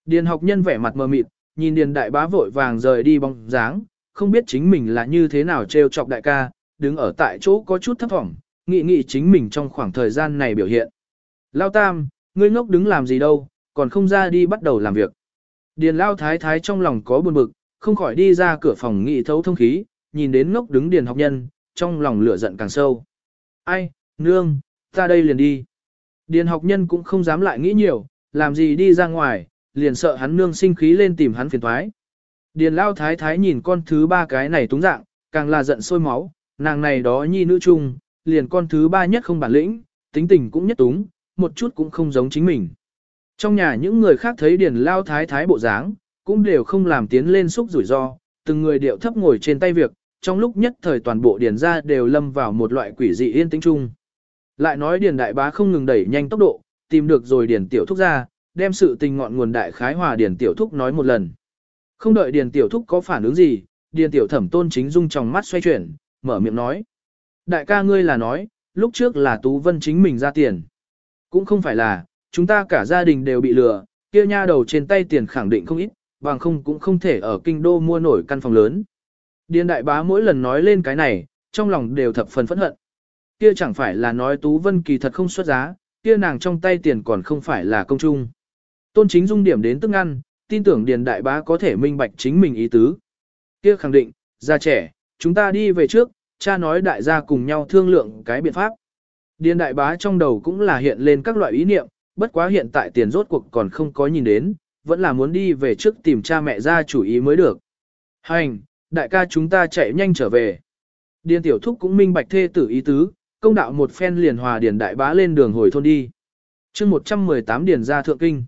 Điền học nhân vẻ mặt mờ mịt, nhìn điền đại bá vội vàng rời đi bóng dáng, không biết chính mình là như thế nào trêu chọc đại ca, đứng ở tại chỗ có chút thấp thỏm, nghĩ nghĩ chính mình trong khoảng thời gian này biểu hiện. Lao tam, ngươi ngốc đứng làm gì đâu, còn không ra đi bắt đầu làm việc. Điền lao thái thái trong lòng có buồn bực, không khỏi đi ra cửa phòng nghị thấu thông khí, nhìn đến ngốc đứng điền học nhân, trong lòng lửa giận càng sâu. Ai, nương, ta đây liền đi. Điền học nhân cũng không dám lại nghĩ nhiều, làm gì đi ra ngoài, liền sợ hắn nương sinh khí lên tìm hắn phiền thoái. Điền lao thái thái nhìn con thứ ba cái này túng dạng, càng là giận sôi máu, nàng này đó nhi nữ chung, liền con thứ ba nhất không bản lĩnh, tính tình cũng nhất túng, một chút cũng không giống chính mình. Trong nhà những người khác thấy điền lao thái thái bộ dáng, cũng đều không làm tiến lên xúc rủi ro, từng người điệu thấp ngồi trên tay việc, trong lúc nhất thời toàn bộ điền ra đều lâm vào một loại quỷ dị yên tĩnh chung. Lại nói điền đại bá không ngừng đẩy nhanh tốc độ, tìm được rồi điền tiểu thúc ra, đem sự tình ngọn nguồn đại khái hòa điền tiểu thúc nói một lần. Không đợi điền tiểu thúc có phản ứng gì, điền tiểu thẩm tôn chính dung trong mắt xoay chuyển, mở miệng nói. Đại ca ngươi là nói, lúc trước là Tú Vân chính mình ra tiền. Cũng không phải là, chúng ta cả gia đình đều bị lừa, kia nha đầu trên tay tiền khẳng định không ít, bằng không cũng không thể ở kinh đô mua nổi căn phòng lớn. Điền đại bá mỗi lần nói lên cái này, trong lòng đều thập phần phẫn hận. Kia chẳng phải là nói Tú Vân kỳ thật không xuất giá, kia nàng trong tay tiền còn không phải là công trung. Tôn chính dung điểm đến tức ăn, tin tưởng Điền đại bá có thể minh bạch chính mình ý tứ. Kia khẳng định, già trẻ, chúng ta đi về trước, cha nói đại gia cùng nhau thương lượng cái biện pháp. Điền đại bá trong đầu cũng là hiện lên các loại ý niệm, bất quá hiện tại tiền rốt cuộc còn không có nhìn đến, vẫn là muốn đi về trước tìm cha mẹ ra chủ ý mới được. Hành, đại ca chúng ta chạy nhanh trở về. Điền tiểu thúc cũng minh bạch thê tử ý tứ, công đạo một phen liền hòa điền đại bá lên đường hồi thôn đi. chương 118 điền ra thượng kinh.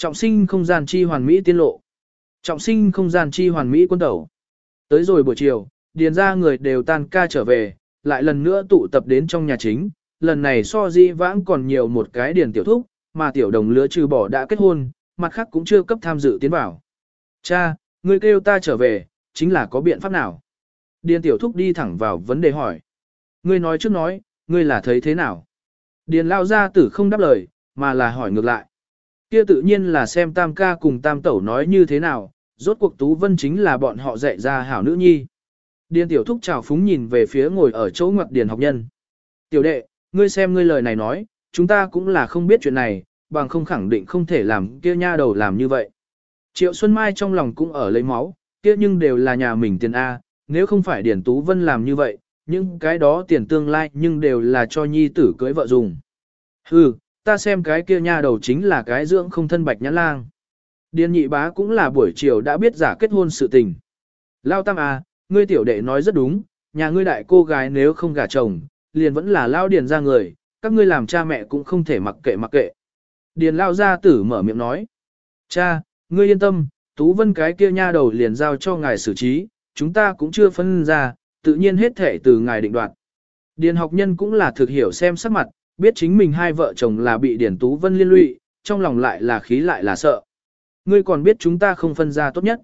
Trọng sinh không gian chi hoàn mỹ tiên lộ. Trọng sinh không gian chi hoàn mỹ quân tẩu. Tới rồi buổi chiều, điền ra người đều tan ca trở về, lại lần nữa tụ tập đến trong nhà chính. Lần này so di vãng còn nhiều một cái điền tiểu thúc, mà tiểu đồng lứa trừ bỏ đã kết hôn, mặt khác cũng chưa cấp tham dự tiến vào. Cha, người kêu ta trở về, chính là có biện pháp nào? Điền tiểu thúc đi thẳng vào vấn đề hỏi. Ngươi nói trước nói, ngươi là thấy thế nào? Điền lao ra tử không đáp lời, mà là hỏi ngược lại. Kia tự nhiên là xem tam ca cùng tam tẩu nói như thế nào, rốt cuộc Tú Vân chính là bọn họ dạy ra hảo nữ nhi. Điền tiểu thúc chào phúng nhìn về phía ngồi ở chỗ ngoặc điền học nhân. Tiểu đệ, ngươi xem ngươi lời này nói, chúng ta cũng là không biết chuyện này, bằng không khẳng định không thể làm kia nha đầu làm như vậy. Triệu Xuân Mai trong lòng cũng ở lấy máu, kia nhưng đều là nhà mình tiền A, nếu không phải Điền Tú Vân làm như vậy, những cái đó tiền tương lai nhưng đều là cho nhi tử cưới vợ dùng. Hừ, ta xem cái kia nha đầu chính là cái dưỡng không thân bạch nhãn lang. Điền nhị bá cũng là buổi chiều đã biết giả kết hôn sự tình. Lao tam à, ngươi tiểu đệ nói rất đúng, nhà ngươi đại cô gái nếu không gả chồng, liền vẫn là lao điền ra người, các ngươi làm cha mẹ cũng không thể mặc kệ mặc kệ. Điền lao gia tử mở miệng nói. Cha, ngươi yên tâm, Tú Vân cái kia nha đầu liền giao cho ngài xử trí, chúng ta cũng chưa phân ra, tự nhiên hết thể từ ngài định đoạt. Điền học nhân cũng là thực hiểu xem sắc mặt, biết chính mình hai vợ chồng là bị điển Tú Vân liên lụy, trong lòng lại là khí lại là sợ. Ngươi còn biết chúng ta không phân ra tốt nhất.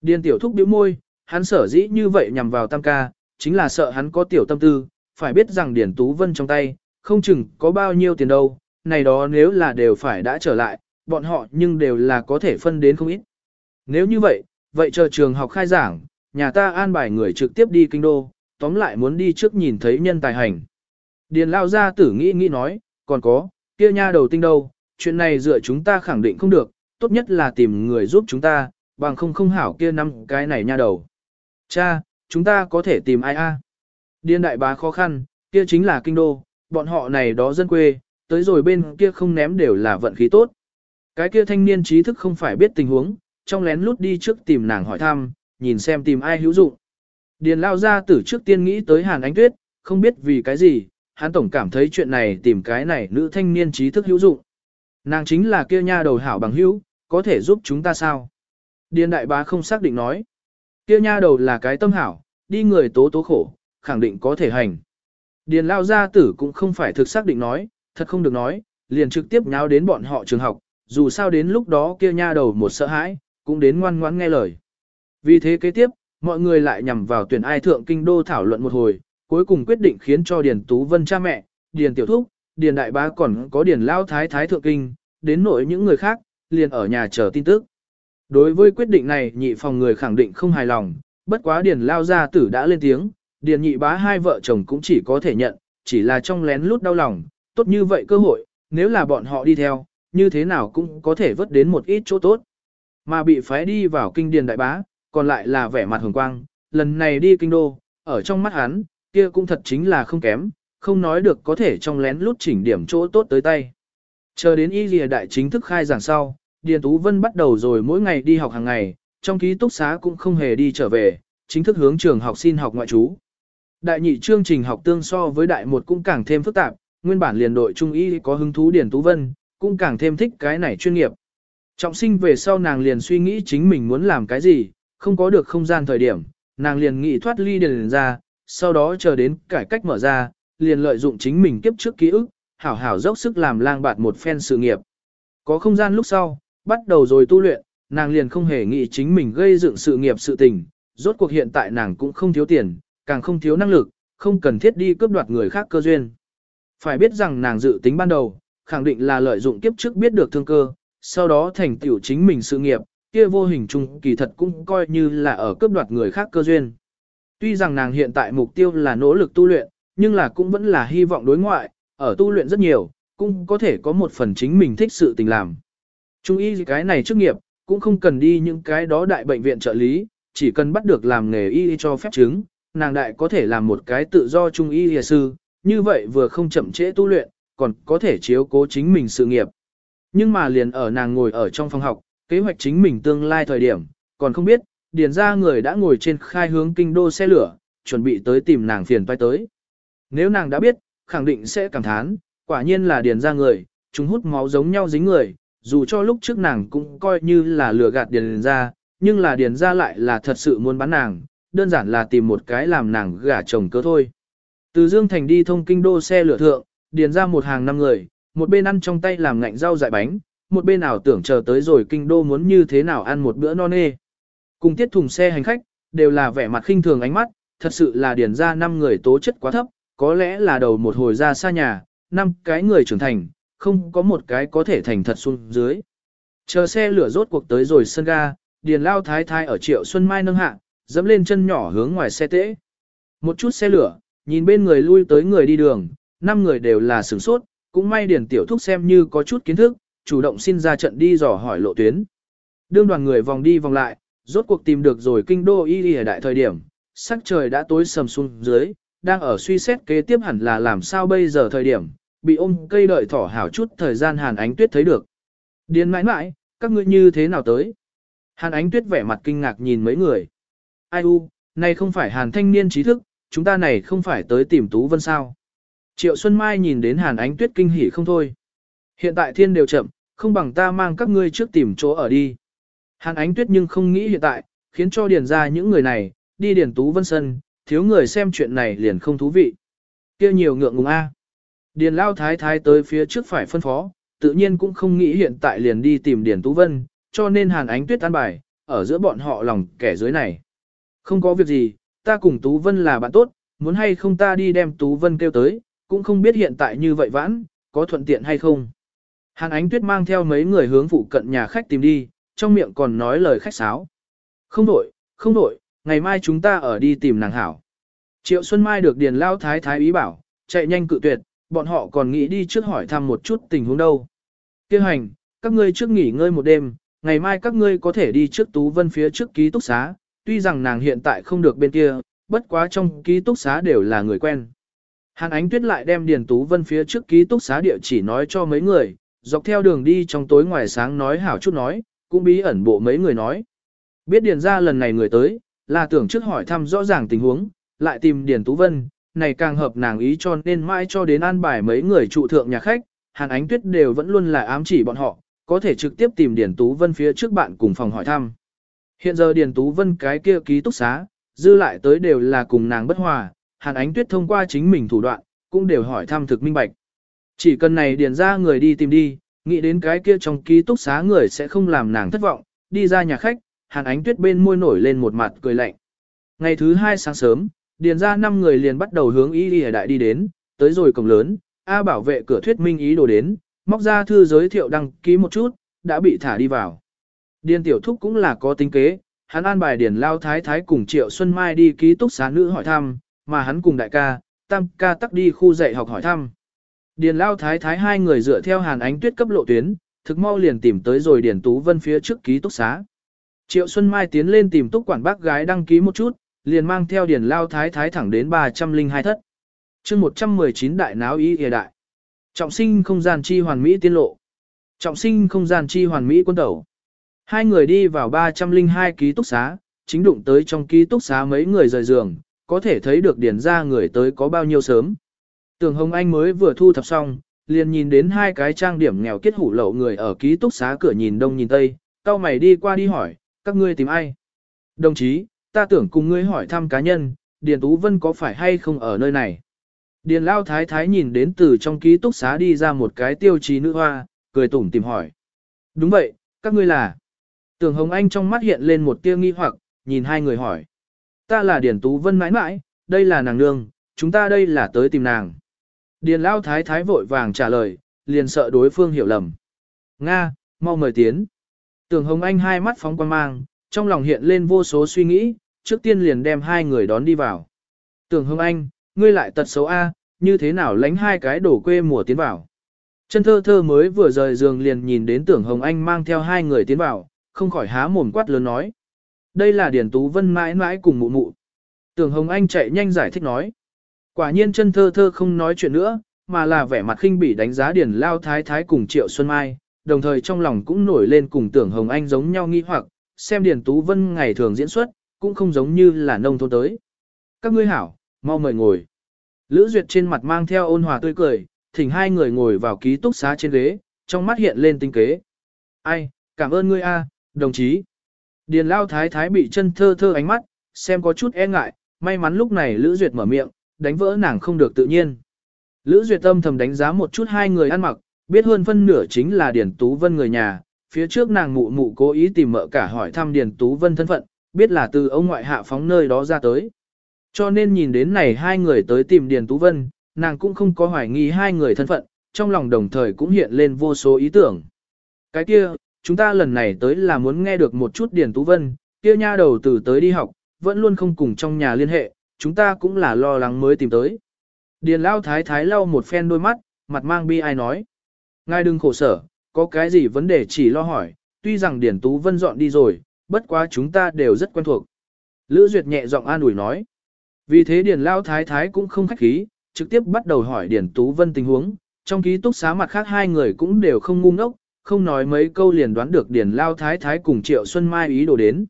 Điền tiểu thúc biểu môi, hắn sở dĩ như vậy nhằm vào tam ca, chính là sợ hắn có tiểu tâm tư, phải biết rằng điển Tú Vân trong tay, không chừng có bao nhiêu tiền đâu, này đó nếu là đều phải đã trở lại, bọn họ nhưng đều là có thể phân đến không ít. Nếu như vậy, vậy chờ trường học khai giảng, nhà ta an bài người trực tiếp đi kinh đô, tóm lại muốn đi trước nhìn thấy nhân tài hành. Điền lao ra tử nghĩ nghĩ nói, còn có, kia nha đầu tinh đâu, chuyện này dựa chúng ta khẳng định không được, tốt nhất là tìm người giúp chúng ta, bằng không không hảo kia năm cái này nha đầu. Cha, chúng ta có thể tìm ai a? Điền đại bá khó khăn, kia chính là kinh đô, bọn họ này đó dân quê, tới rồi bên kia không ném đều là vận khí tốt. Cái kia thanh niên trí thức không phải biết tình huống, trong lén lút đi trước tìm nàng hỏi thăm, nhìn xem tìm ai hữu dụng. Điền lao ra tử trước tiên nghĩ tới Hàn Ánh Tuyết, không biết vì cái gì, hắn tổng cảm thấy chuyện này tìm cái này nữ thanh niên trí thức hữu dụng. Nàng chính là kia nha đầu hảo bằng hữu, có thể giúp chúng ta sao? Điền đại bá không xác định nói. Kia nha đầu là cái tâm hảo, đi người tố tố khổ, khẳng định có thể hành. Điền lao gia tử cũng không phải thực xác định nói, thật không được nói, liền trực tiếp nháo đến bọn họ trường học, dù sao đến lúc đó kia nha đầu một sợ hãi, cũng đến ngoan ngoãn nghe lời. Vì thế kế tiếp, mọi người lại nhằm vào tuyển ai thượng kinh đô thảo luận một hồi, cuối cùng quyết định khiến cho Điền Tú Vân cha mẹ, Điền Tiểu Thúc, Điền Đại Bá còn có Điền Lao Thái Thái thượng kinh, đến nội những người khác, liền ở nhà chờ tin tức. Đối với quyết định này nhị phòng người khẳng định không hài lòng, bất quá Điền Lao gia tử đã lên tiếng, Điền nhị bá hai vợ chồng cũng chỉ có thể nhận, chỉ là trong lén lút đau lòng, tốt như vậy cơ hội, nếu là bọn họ đi theo, như thế nào cũng có thể vớt đến một ít chỗ tốt. Mà bị phái đi vào kinh điền đại bá, còn lại là vẻ mặt hồng quang, lần này đi kinh đô, ở trong mắt hắn, kia cũng thật chính là không kém, không nói được có thể trong lén lút chỉnh điểm chỗ tốt tới tay. Chờ đến y lìa đại chính thức khai giảng sau, Điền Tú Vân bắt đầu rồi mỗi ngày đi học hàng ngày, trong ký túc xá cũng không hề đi trở về, chính thức hướng trường học xin học ngoại trú. Đại nhị chương trình học tương so với đại một cũng càng thêm phức tạp, nguyên bản liền đội trung y có hứng thú Điền Tú Vân, cũng càng thêm thích cái này chuyên nghiệp. Trọng sinh về sau nàng liền suy nghĩ chính mình muốn làm cái gì, không có được không gian thời điểm, nàng liền nghĩ thoát ly điền ra, sau đó chờ đến cải cách mở ra, liền lợi dụng chính mình kiếp trước ký ức, hảo hảo dốc sức làm lang bạt một phen sự nghiệp. Có không gian lúc sau, bắt đầu rồi tu luyện, nàng liền không hề nghĩ chính mình gây dựng sự nghiệp sự tình, rốt cuộc hiện tại nàng cũng không thiếu tiền, càng không thiếu năng lực, không cần thiết đi cướp đoạt người khác cơ duyên. Phải biết rằng nàng dự tính ban đầu, khẳng định là lợi dụng kiếp trước biết được thương cơ, sau đó thành tựu chính mình sự nghiệp, kia vô hình chung kỳ thật cũng coi như là ở cướp đoạt người khác cơ duyên. Tuy rằng nàng hiện tại mục tiêu là nỗ lực tu luyện, nhưng là cũng vẫn là hy vọng đối ngoại, ở tu luyện rất nhiều, cũng có thể có một phần chính mình thích sự tình làm. Trung y cái này chức nghiệp, cũng không cần đi những cái đó đại bệnh viện trợ lý, chỉ cần bắt được làm nghề y cho phép chứng, nàng đại có thể làm một cái tự do trung y y sư, như vậy vừa không chậm trễ tu luyện, còn có thể chiếu cố chính mình sự nghiệp. Nhưng mà liền ở nàng ngồi ở trong phòng học, kế hoạch chính mình tương lai thời điểm, còn không biết, điền ra người đã ngồi trên khai hướng kinh đô xe lửa, chuẩn bị tới tìm nàng phiền toái tới. Nếu nàng đã biết, khẳng định sẽ cảm thán, quả nhiên là điền ra người, chúng hút máu giống nhau dính người, dù cho lúc trước nàng cũng coi như là lừa gạt điền ra, nhưng là điền ra lại là thật sự muốn bán nàng, đơn giản là tìm một cái làm nàng gả chồng cơ thôi. Từ Dương Thành đi thông kinh đô xe lửa thượng, điền ra một hàng năm người, một bên ăn trong tay làm ngạnh rau dại bánh, một bên ảo tưởng chờ tới rồi kinh đô muốn như thế nào ăn một bữa no nê. Cùng tiết thùng xe hành khách, đều là vẻ mặt khinh thường ánh mắt, thật sự là điền ra năm người tố chất quá thấp, có lẽ là đầu một hồi ra xa nhà, năm cái người trưởng thành, không có một cái có thể thành thật xuống dưới. Chờ xe lửa rốt cuộc tới rồi sân ga, điền lao thái thái ở triệu xuân mai nâng hạ, dẫm lên chân nhỏ hướng ngoài xe tễ. Một chút xe lửa, nhìn bên người lui tới người đi đường, năm người đều là sửng sốt, cũng may điền tiểu thúc xem như có chút kiến thức, chủ động xin ra trận đi dò hỏi lộ tuyến. Đương đoàn người vòng đi vòng lại, rốt cuộc tìm được rồi kinh đô y y ở đại thời điểm, sắc trời đã tối sầm xuống dưới, đang ở suy xét kế tiếp hẳn là làm sao bây giờ thời điểm, bị ôm cây đợi thỏ hảo chút thời gian Hàn Ánh Tuyết thấy được. Điền mãi mãi, các ngươi như thế nào tới? Hàn Ánh Tuyết vẻ mặt kinh ngạc nhìn mấy người. Ai u, này không phải Hàn thanh niên trí thức, chúng ta này không phải tới tìm Tú Vân sao? Triệu Xuân Mai nhìn đến Hàn Ánh Tuyết kinh hỉ không thôi. Hiện tại thiên đều chậm, không bằng ta mang các ngươi trước tìm chỗ ở đi. Hàn Ánh Tuyết nhưng không nghĩ hiện tại, khiến cho điền ra những người này, đi điền Tú Vân Sân, thiếu người xem chuyện này liền không thú vị. kia nhiều ngượng ngùng a. Điền Lao Thái Thái tới phía trước phải phân phó, tự nhiên cũng không nghĩ hiện tại liền đi tìm Điền Tú Vân, cho nên Hàn Ánh Tuyết an bài, ở giữa bọn họ lòng kẻ dưới này. Không có việc gì, ta cùng Tú Vân là bạn tốt, muốn hay không ta đi đem Tú Vân kêu tới, cũng không biết hiện tại như vậy vãn, có thuận tiện hay không. Hàn Ánh Tuyết mang theo mấy người hướng phụ cận nhà khách tìm đi, trong miệng còn nói lời khách sáo. Không đổi, không đổi, ngày mai chúng ta ở đi tìm nàng hảo. Triệu Xuân Mai được Điền Lao Thái Thái ý bảo, chạy nhanh cự tuyệt, bọn họ còn nghĩ đi trước hỏi thăm một chút tình huống đâu. Kêu hành, các ngươi trước nghỉ ngơi một đêm, ngày mai các ngươi có thể đi trước Tú Vân phía trước ký túc xá, tuy rằng nàng hiện tại không được bên kia, bất quá trong ký túc xá đều là người quen. Hàn Ánh Tuyết lại đem Điền Tú Vân phía trước ký túc xá địa chỉ nói cho mấy người, dọc theo đường đi trong tối ngoài sáng nói hảo chút nói, cũng bí ẩn bộ mấy người nói. Biết Điền ra lần này người tới, là tưởng trước hỏi thăm rõ ràng tình huống, lại tìm Điền Tú Vân, này càng hợp nàng ý cho nên mãi cho đến an bài mấy người trụ thượng nhà khách, Hàn Ánh Tuyết đều vẫn luôn là ám chỉ bọn họ, có thể trực tiếp tìm Điền Tú Vân phía trước bạn cùng phòng hỏi thăm. Hiện giờ Điền Tú Vân cái kia ký túc xá, dư lại tới đều là cùng nàng bất hòa, Hàn Ánh Tuyết thông qua chính mình thủ đoạn, cũng đều hỏi thăm thực minh bạch. Chỉ cần này điền ra người đi tìm đi, nghĩ đến cái kia trong ký túc xá người sẽ không làm nàng thất vọng, đi ra nhà khách, Hàn Ánh Tuyết bên môi nổi lên một mặt cười lạnh. Ngày thứ hai sáng sớm, điền ra năm người liền bắt đầu hướng y đi đại đi đến, tới rồi cổng lớn, A bảo vệ cửa thuyết minh ý đồ đến, móc ra thư giới thiệu đăng ký một chút, đã bị thả đi vào. Điền tiểu thúc cũng là có tính kế, hắn an bài điền lao thái thái cùng triệu Xuân Mai đi ký túc xá nữ hỏi thăm, mà hắn cùng đại ca, tam ca tắc đi khu dạy học hỏi thăm. Điền lao thái thái hai người dựa theo hàn ánh tuyết cấp lộ tuyến, thực mau liền tìm tới rồi Điền Tú Vân phía trước ký túc xá. Triệu Xuân Mai tiến lên tìm túc quản bác gái đăng ký một chút, liền mang theo Điền lao thái thái thẳng đến 302 thất. chương 119 đại náo ý hề đại. Trọng sinh không gian chi hoàn mỹ tiên lộ. Trọng sinh không gian chi hoàn mỹ quân tẩu. Hai người đi vào 302 ký túc xá, chính đụng tới trong ký túc xá mấy người rời giường, có thể thấy được điển ra người tới có bao nhiêu sớm. Tường Hồng Anh mới vừa thu thập xong, liền nhìn đến hai cái trang điểm nghèo kết hủ lậu người ở ký túc xá cửa nhìn đông nhìn tây, cao mày đi qua đi hỏi, các ngươi tìm ai? Đồng chí, ta tưởng cùng ngươi hỏi thăm cá nhân, Điền Tú Vân có phải hay không ở nơi này? Điền Lao Thái Thái nhìn đến từ trong ký túc xá đi ra một cái tiêu chí nữ hoa, cười tủm tìm hỏi. Đúng vậy, các ngươi là. Tưởng Hồng Anh trong mắt hiện lên một tia nghi hoặc, nhìn hai người hỏi. Ta là Điền Tú Vân mãi mãi, đây là nàng nương, chúng ta đây là tới tìm nàng. Điền Lao Thái Thái vội vàng trả lời, liền sợ đối phương hiểu lầm. Nga, mau mời tiến. Tưởng Hồng Anh hai mắt phóng quan mang, trong lòng hiện lên vô số suy nghĩ, trước tiên liền đem hai người đón đi vào. Tưởng Hồng Anh, ngươi lại tật xấu A, như thế nào lánh hai cái đổ quê mùa tiến vào. Chân thơ thơ mới vừa rời giường liền nhìn đến tưởng Hồng Anh mang theo hai người tiến vào, không khỏi há mồm quát lớn nói. Đây là Điển Tú Vân mãi mãi cùng mụ mụ. Tưởng Hồng Anh chạy nhanh giải thích nói. Quả nhiên chân thơ thơ không nói chuyện nữa, mà là vẻ mặt khinh bỉ đánh giá Điển Lao Thái Thái cùng Triệu Xuân Mai, đồng thời trong lòng cũng nổi lên cùng tưởng Hồng Anh giống nhau nghi hoặc, xem Điển Tú Vân ngày thường diễn xuất, cũng không giống như là nông thôn tới. Các ngươi hảo, mau mời ngồi. Lữ Duyệt trên mặt mang theo ôn hòa tươi cười, thỉnh hai người ngồi vào ký túc xá trên ghế, trong mắt hiện lên tinh kế. Ai, cảm ơn ngươi a, đồng chí. Điền Lao Thái Thái bị chân thơ thơ ánh mắt, xem có chút e ngại, may mắn lúc này Lữ Duyệt mở miệng, đánh vỡ nàng không được tự nhiên. Lữ Duyệt tâm thầm đánh giá một chút hai người ăn mặc, biết hơn phân nửa chính là Điền Tú Vân người nhà, phía trước nàng mụ mụ cố ý tìm mợ cả hỏi thăm Điền Tú Vân thân phận, biết là từ ông ngoại hạ phóng nơi đó ra tới. Cho nên nhìn đến này hai người tới tìm Điền Tú Vân, nàng cũng không có hoài nghi hai người thân phận, trong lòng đồng thời cũng hiện lên vô số ý tưởng. Cái kia, chúng ta lần này tới là muốn nghe được một chút Điền Tú Vân, kia nha đầu từ tới đi học, vẫn luôn không cùng trong nhà liên hệ, chúng ta cũng là lo lắng mới tìm tới. Điền Lao Thái Thái lau một phen đôi mắt, mặt mang bi ai nói. Ngài đừng khổ sở, có cái gì vấn đề chỉ lo hỏi, tuy rằng Điền Tú Vân dọn đi rồi, bất quá chúng ta đều rất quen thuộc. Lữ Duyệt nhẹ giọng an ủi nói. Vì thế Điền Lao Thái Thái cũng không khách khí, trực tiếp bắt đầu hỏi Điền Tú Vân tình huống, trong ký túc xá mặt khác hai người cũng đều không ngu ngốc, không nói mấy câu liền đoán được Điền Lao Thái Thái cùng Triệu Xuân Mai ý đồ đến.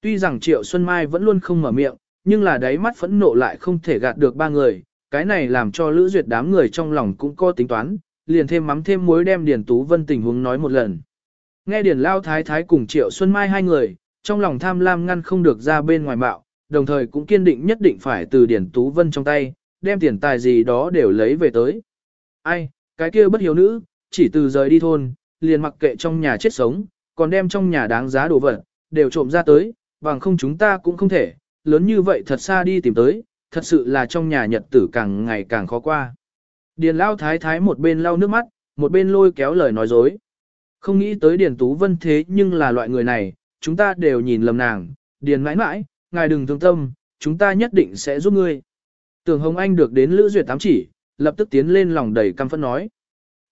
Tuy rằng Triệu Xuân Mai vẫn luôn không mở miệng, nhưng là đáy mắt phẫn nộ lại không thể gạt được ba người, cái này làm cho Lữ Duyệt đám người trong lòng cũng có tính toán, liền thêm mắm thêm muối đem Điền Tú Vân tình huống nói một lần. Nghe Điền Lao Thái Thái cùng Triệu Xuân Mai hai người, trong lòng tham lam ngăn không được ra bên ngoài bạo, đồng thời cũng kiên định nhất định phải từ Điền Tú Vân trong tay, đem tiền tài gì đó đều lấy về tới. Ai, cái kia bất hiếu nữ, chỉ từ rời đi thôn, liền mặc kệ trong nhà chết sống, còn đem trong nhà đáng giá đồ vật, đều trộm ra tới, bằng không chúng ta cũng không thể, lớn như vậy thật xa đi tìm tới, thật sự là trong nhà nhật tử càng ngày càng khó qua. Điền lao thái thái một bên lau nước mắt, một bên lôi kéo lời nói dối. Không nghĩ tới Điền Tú Vân thế nhưng là loại người này, chúng ta đều nhìn lầm nàng, Điền mãi mãi, ngài đừng thương tâm, chúng ta nhất định sẽ giúp ngươi. Tưởng Hồng Anh được đến Lữ Duyệt tám chỉ, lập tức tiến lên lòng đầy căm phẫn nói.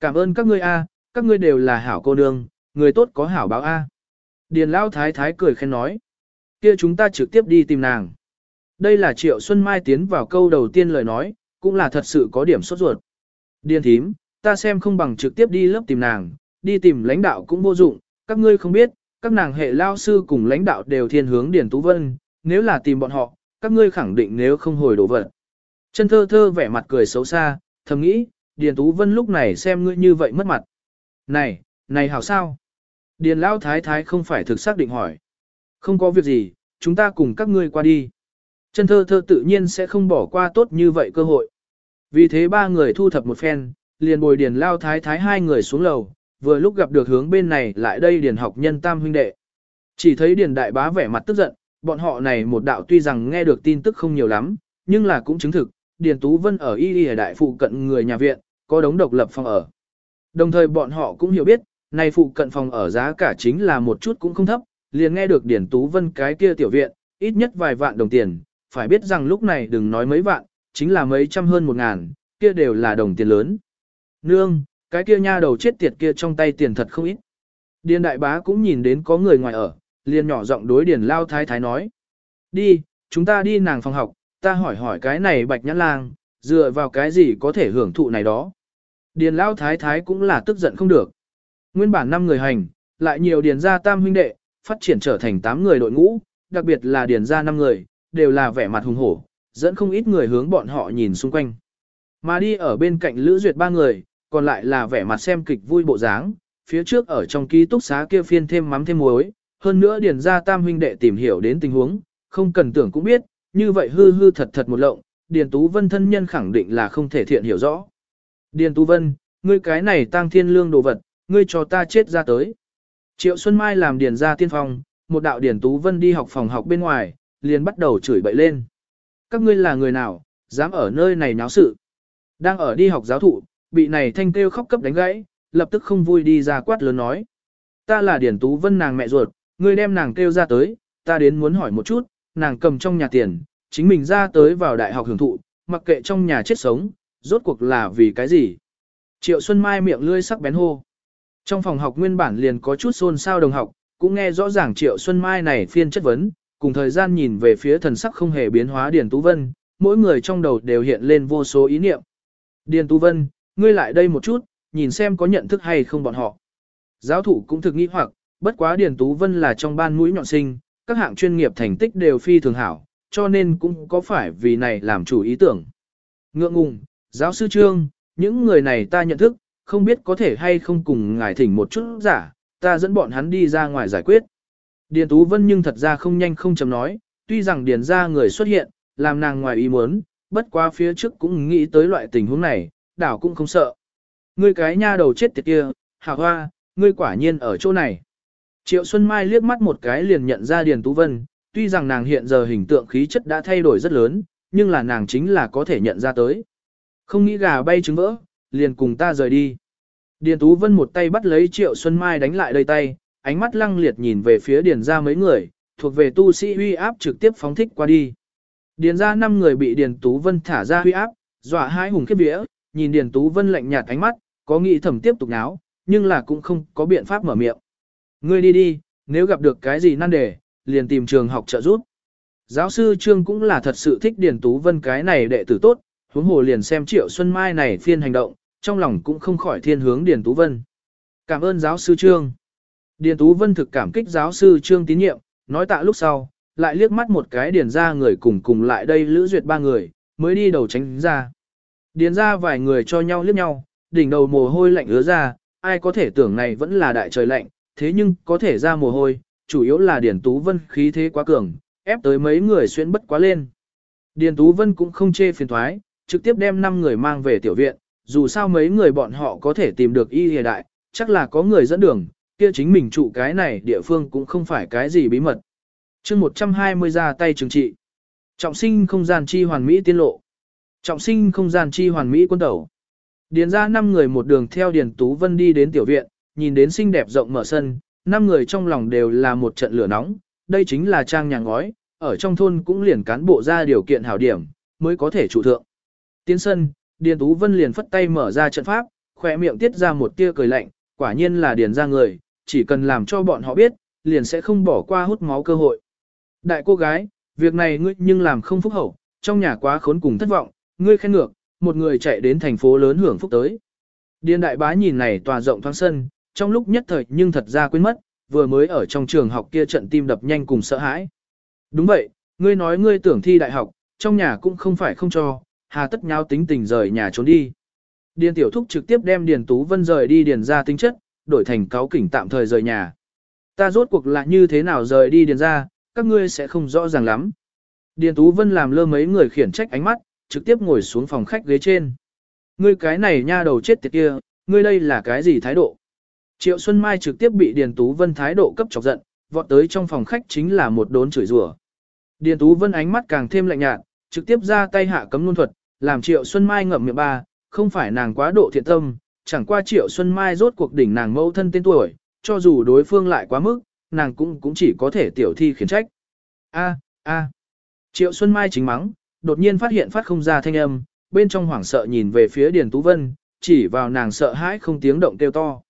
Cảm ơn các ngươi a, các ngươi đều là hảo cô nương, người tốt có hảo báo a. Điền Lão Thái Thái cười khen nói kia chúng ta trực tiếp đi tìm nàng. Đây là Triệu Xuân Mai tiến vào câu đầu tiên lời nói, cũng là thật sự có điểm sốt ruột. điên thím, ta xem không bằng trực tiếp đi lớp tìm nàng, đi tìm lãnh đạo cũng vô dụng, các ngươi không biết, các nàng hệ lao sư cùng lãnh đạo đều thiên hướng Điền Tú Vân, nếu là tìm bọn họ, các ngươi khẳng định nếu không hồi đổ vật. Chân thơ thơ vẻ mặt cười xấu xa, thầm nghĩ, Điền Tú Vân lúc này xem ngươi như vậy mất mặt. Này, này hảo sao? Điền lao Thái Thái không phải thực xác định hỏi. Không có việc gì, chúng ta cùng các ngươi qua đi. Chân thơ thơ tự nhiên sẽ không bỏ qua tốt như vậy cơ hội. Vì thế ba người thu thập một phen, liền bồi Điền Lao Thái Thái hai người xuống lầu, vừa lúc gặp được hướng bên này lại đây Điền học nhân tam huynh đệ. Chỉ thấy Điền Đại Bá vẻ mặt tức giận, bọn họ này một đạo tuy rằng nghe được tin tức không nhiều lắm, nhưng là cũng chứng thực, Điền Tú Vân ở Y Y đại phụ cận người nhà viện, có đống độc lập phòng ở. Đồng thời bọn họ cũng hiểu biết, này phụ cận phòng ở giá cả chính là một chút cũng không thấp, liền nghe được điển Tú Vân cái kia tiểu viện, ít nhất vài vạn đồng tiền, phải biết rằng lúc này đừng nói mấy vạn, chính là mấy trăm hơn một ngàn, kia đều là đồng tiền lớn. Nương, cái kia nha đầu chết tiệt kia trong tay tiền thật không ít. Điền đại bá cũng nhìn đến có người ngoài ở, liền nhỏ giọng đối Điền lao thái thái nói. Đi, chúng ta đi nàng phòng học, ta hỏi hỏi cái này bạch nhãn lang, dựa vào cái gì có thể hưởng thụ này đó. Điền lao thái thái cũng là tức giận không được. Nguyên bản 5 người hành, lại nhiều điền gia tam huynh đệ, phát triển trở thành 8 người đội ngũ, đặc biệt là điền gia 5 người, đều là vẻ mặt hùng hổ, dẫn không ít người hướng bọn họ nhìn xung quanh. Mà đi ở bên cạnh Lữ Duyệt ba người, còn lại là vẻ mặt xem kịch vui bộ dáng, phía trước ở trong ký túc xá kia phiên thêm mắm thêm muối, hơn nữa điền gia tam huynh đệ tìm hiểu đến tình huống, không cần tưởng cũng biết, như vậy hư hư thật thật một lộng, Điền Tú Vân thân nhân khẳng định là không thể thiện hiểu rõ. Điền Tú Vân, ngươi cái này tăng thiên lương đồ vật, ngươi cho ta chết ra tới. Triệu Xuân Mai làm điền gia tiên phong, một đạo Điền Tú Vân đi học phòng học bên ngoài, liền bắt đầu chửi bậy lên. Các ngươi là người nào, dám ở nơi này náo sự. Đang ở đi học giáo thụ, bị này thanh kêu khóc cấp đánh gãy, lập tức không vui đi ra quát lớn nói. Ta là Điền Tú Vân nàng mẹ ruột, ngươi đem nàng kêu ra tới, ta đến muốn hỏi một chút, nàng cầm trong nhà tiền, chính mình ra tới vào đại học hưởng thụ, mặc kệ trong nhà chết sống, rốt cuộc là vì cái gì. Triệu Xuân Mai miệng lươi sắc bén hô. Trong phòng học nguyên bản liền có chút xôn xao đồng học, cũng nghe rõ ràng Triệu Xuân Mai này phiên chất vấn, cùng thời gian nhìn về phía thần sắc không hề biến hóa Điền Tú Vân, mỗi người trong đầu đều hiện lên vô số ý niệm. Điền Tú Vân, ngươi lại đây một chút, nhìn xem có nhận thức hay không bọn họ. Giáo thủ cũng thực nghĩ hoặc, bất quá Điền Tú Vân là trong ban mũi nhọn sinh, các hạng chuyên nghiệp thành tích đều phi thường hảo, cho nên cũng có phải vì này làm chủ ý tưởng. Ngượng ngùng, giáo sư Trương, những người này ta nhận thức, không biết có thể hay không cùng ngài thỉnh một chút giả, ta dẫn bọn hắn đi ra ngoài giải quyết. Điền Tú Vân nhưng thật ra không nhanh không chậm nói, tuy rằng điền ra người xuất hiện, làm nàng ngoài ý muốn, bất qua phía trước cũng nghĩ tới loại tình huống này, đảo cũng không sợ. Ngươi cái nha đầu chết tiệt kia, hạ hoa, ngươi quả nhiên ở chỗ này. Triệu Xuân Mai liếc mắt một cái liền nhận ra Điền Tú Vân, tuy rằng nàng hiện giờ hình tượng khí chất đã thay đổi rất lớn, nhưng là nàng chính là có thể nhận ra tới. Không nghĩ gà bay trứng vỡ, liền cùng ta rời đi. Điền Tú Vân một tay bắt lấy Triệu Xuân Mai đánh lại đầy tay, ánh mắt lăng liệt nhìn về phía Điền ra mấy người, thuộc về tu sĩ huy áp trực tiếp phóng thích qua đi. Điền ra năm người bị Điền Tú Vân thả ra huy áp, dọa hai hùng khiếp vía, nhìn Điền Tú Vân lạnh nhạt ánh mắt, có nghĩ thẩm tiếp tục náo, nhưng là cũng không có biện pháp mở miệng. Ngươi đi đi, nếu gặp được cái gì nan đề, liền tìm trường học trợ giúp. Giáo sư Trương cũng là thật sự thích Điền Tú Vân cái này đệ tử tốt, huống hồ liền xem Triệu Xuân Mai này phiên hành động, trong lòng cũng không khỏi thiên hướng Điền Tú Vân. Cảm ơn giáo sư Trương. Điền Tú Vân thực cảm kích giáo sư Trương tín nhiệm, nói tạ lúc sau, lại liếc mắt một cái điền ra người cùng cùng lại đây lữ duyệt ba người, mới đi đầu tránh ra. Điền ra vài người cho nhau liếc nhau, đỉnh đầu mồ hôi lạnh ứa ra, ai có thể tưởng này vẫn là đại trời lạnh, thế nhưng có thể ra mồ hôi, chủ yếu là Điền Tú Vân khí thế quá cường, ép tới mấy người xuyên bất quá lên. Điền Tú Vân cũng không chê phiền thoái, trực tiếp đem 5 người mang về tiểu viện, dù sao mấy người bọn họ có thể tìm được y hề đại, chắc là có người dẫn đường, kia chính mình trụ cái này địa phương cũng không phải cái gì bí mật. chương 120 ra tay trừng trị. Trọng sinh không gian chi hoàn mỹ tiên lộ. Trọng sinh không gian chi hoàn mỹ quân tẩu. Điền ra 5 người một đường theo Điền Tú Vân đi đến tiểu viện, nhìn đến xinh đẹp rộng mở sân, 5 người trong lòng đều là một trận lửa nóng, đây chính là trang nhà ngói, ở trong thôn cũng liền cán bộ ra điều kiện hảo điểm, mới có thể trụ thượng. Tiến sân, Điền Tú Vân liền phất tay mở ra trận pháp, khỏe miệng tiết ra một tia cười lạnh, quả nhiên là điền ra người, chỉ cần làm cho bọn họ biết, liền sẽ không bỏ qua hút máu cơ hội. Đại cô gái, việc này ngươi nhưng làm không phúc hậu, trong nhà quá khốn cùng thất vọng, ngươi khen ngược, một người chạy đến thành phố lớn hưởng phúc tới. Điền đại bá nhìn này tòa rộng thoáng sân, trong lúc nhất thời nhưng thật ra quên mất, vừa mới ở trong trường học kia trận tim đập nhanh cùng sợ hãi. Đúng vậy, ngươi nói ngươi tưởng thi đại học, trong nhà cũng không phải không cho, hà tất nhau tính tình rời nhà trốn đi. Điền tiểu thúc trực tiếp đem Điền Tú Vân rời đi điền ra tính chất, đổi thành cáo kỉnh tạm thời rời nhà. Ta rốt cuộc là như thế nào rời đi điền ra, các ngươi sẽ không rõ ràng lắm. Điền Tú Vân làm lơ mấy người khiển trách ánh mắt, trực tiếp ngồi xuống phòng khách ghế trên. Ngươi cái này nha đầu chết tiệt kia, ngươi đây là cái gì thái độ? Triệu Xuân Mai trực tiếp bị Điền Tú Vân thái độ cấp chọc giận, vọt tới trong phòng khách chính là một đốn chửi rủa. Điền Tú Vân ánh mắt càng thêm lạnh nhạt, trực tiếp ra tay hạ cấm luân thuật, làm Triệu Xuân Mai ngậm miệng ba, không phải nàng quá độ thiện tâm, chẳng qua Triệu Xuân Mai rốt cuộc đỉnh nàng mẫu thân tên tuổi, cho dù đối phương lại quá mức, nàng cũng cũng chỉ có thể tiểu thi khiển trách. A, a. Triệu Xuân Mai chính mắng, đột nhiên phát hiện phát không ra thanh âm, bên trong hoảng sợ nhìn về phía Điền Tú Vân, chỉ vào nàng sợ hãi không tiếng động kêu to.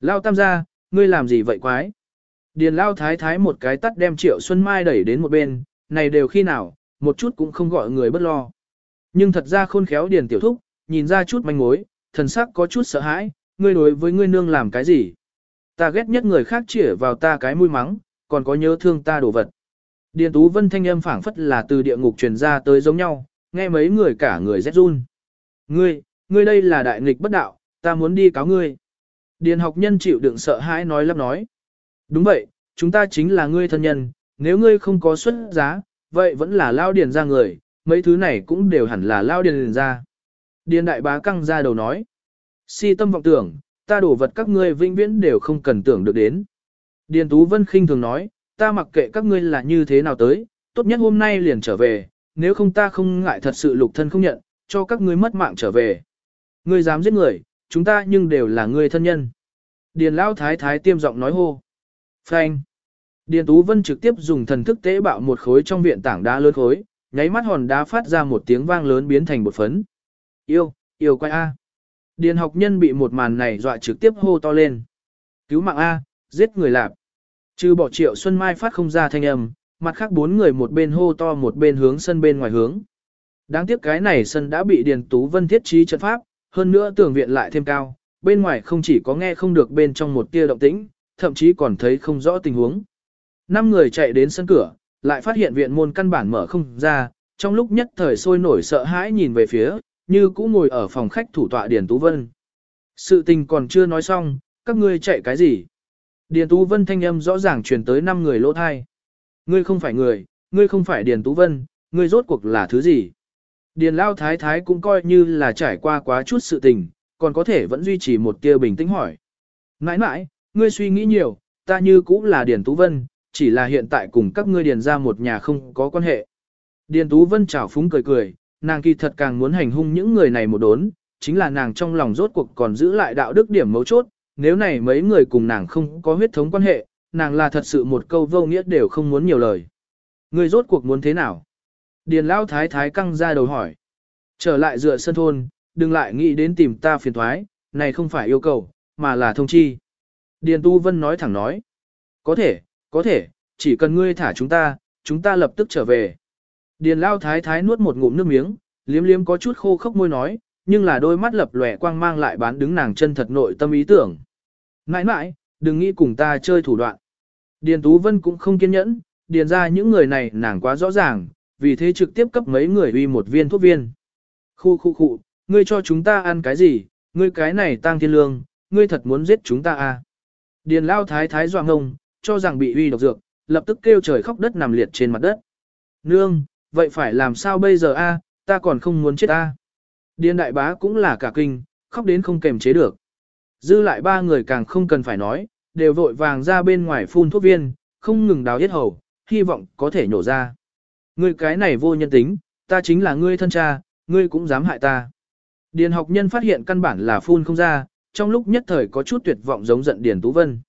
Lao tam gia, ngươi làm gì vậy quái? Điền Lao thái thái một cái tắt đem Triệu Xuân Mai đẩy đến một bên, này đều khi nào, một chút cũng không gọi người bất lo. Nhưng thật ra khôn khéo Điền Tiểu Thúc, nhìn ra chút manh mối, thần sắc có chút sợ hãi, ngươi đối với ngươi nương làm cái gì? Ta ghét nhất người khác chĩa vào ta cái mũi mắng, còn có nhớ thương ta đồ vật. Điền Tú Vân thanh âm phảng phất là từ địa ngục truyền ra tới giống nhau, nghe mấy người cả người rét run. Ngươi, ngươi đây là đại nghịch bất đạo, ta muốn đi cáo ngươi. Điền học nhân chịu đựng sợ hãi nói lắp nói. Đúng vậy, chúng ta chính là ngươi thân nhân, nếu ngươi không có xuất giá, vậy vẫn là lao điền ra người, mấy thứ này cũng đều hẳn là lao điền ra. Điền đại bá căng ra đầu nói. Si tâm vọng tưởng, ta đổ vật các ngươi vĩnh viễn đều không cần tưởng được đến. Điền Tú Vân khinh thường nói, ta mặc kệ các ngươi là như thế nào tới, tốt nhất hôm nay liền trở về, nếu không ta không ngại thật sự lục thân không nhận, cho các ngươi mất mạng trở về. Ngươi dám giết người, chúng ta nhưng đều là ngươi thân nhân. Điền Lão Thái Thái tiêm giọng nói hô. Phanh. Điền Tú Vân trực tiếp dùng thần thức tế bạo một khối trong viện tảng đá lớn khối, nháy mắt hòn đá phát ra một tiếng vang lớn biến thành một phấn. Yêu, yêu quay A. Điền học nhân bị một màn này dọa trực tiếp hô to lên. Cứu mạng A, giết người lạp. Trừ bỏ triệu Xuân Mai phát không ra thanh âm, mặt khác bốn người một bên hô to một bên hướng sân bên ngoài hướng. Đáng tiếc cái này sân đã bị Điền Tú Vân thiết trí trận pháp, hơn nữa tường viện lại thêm cao, bên ngoài không chỉ có nghe không được bên trong một tia động tĩnh, thậm chí còn thấy không rõ tình huống. Năm người chạy đến sân cửa, lại phát hiện viện môn căn bản mở không ra, trong lúc nhất thời sôi nổi sợ hãi nhìn về phía, như cũ ngồi ở phòng khách thủ tọa Điền Tú Vân. Sự tình còn chưa nói xong, các ngươi chạy cái gì? Điền Tú Vân thanh âm rõ ràng truyền tới năm người lỗ thai. Ngươi không phải người, ngươi không phải Điền Tú Vân, ngươi rốt cuộc là thứ gì? Điền Lao Thái Thái cũng coi như là trải qua quá chút sự tình, còn có thể vẫn duy trì một tia bình tĩnh hỏi. Nãi nãi, ngươi suy nghĩ nhiều, ta như cũng là Điền Tú Vân, chỉ là hiện tại cùng các ngươi điền ra một nhà không có quan hệ. Điền Tú Vân chào phúng cười cười, nàng kỳ thật càng muốn hành hung những người này một đốn, chính là nàng trong lòng rốt cuộc còn giữ lại đạo đức điểm mấu chốt, nếu này mấy người cùng nàng không có huyết thống quan hệ, nàng là thật sự một câu vô nghĩa đều không muốn nhiều lời. Ngươi rốt cuộc muốn thế nào? Điền Lão Thái Thái căng ra đầu hỏi. Trở lại dựa sân thôn, đừng lại nghĩ đến tìm ta phiền thoái, này không phải yêu cầu, mà là thông chi. Điền Tu Vân nói thẳng nói. Có thể, có thể, chỉ cần ngươi thả chúng ta, chúng ta lập tức trở về. Điền lao thái thái nuốt một ngụm nước miếng, liếm liếm có chút khô khốc môi nói, nhưng là đôi mắt lập lòe quang mang lại bán đứng nàng chân thật nội tâm ý tưởng. Nãi nãi, đừng nghĩ cùng ta chơi thủ đoạn. Điền Tú Vân cũng không kiên nhẫn, điền ra những người này nàng quá rõ ràng, vì thế trực tiếp cấp mấy người uy một viên thuốc viên. Khu khu khu, ngươi cho chúng ta ăn cái gì, ngươi cái này tăng thiên lương, ngươi thật muốn giết chúng ta à. Điền lao thái thái doạng ngông, cho rằng bị uy độc dược, lập tức kêu trời khóc đất nằm liệt trên mặt đất. Nương, vậy phải làm sao bây giờ a? ta còn không muốn chết a. Điền đại bá cũng là cả kinh, khóc đến không kềm chế được. Dư lại ba người càng không cần phải nói, đều vội vàng ra bên ngoài phun thuốc viên, không ngừng đào yết hầu, hy vọng có thể nhổ ra. Ngươi cái này vô nhân tính, ta chính là ngươi thân cha, ngươi cũng dám hại ta. Điền học nhân phát hiện căn bản là phun không ra, trong lúc nhất thời có chút tuyệt vọng giống giận Điền Tú Vân.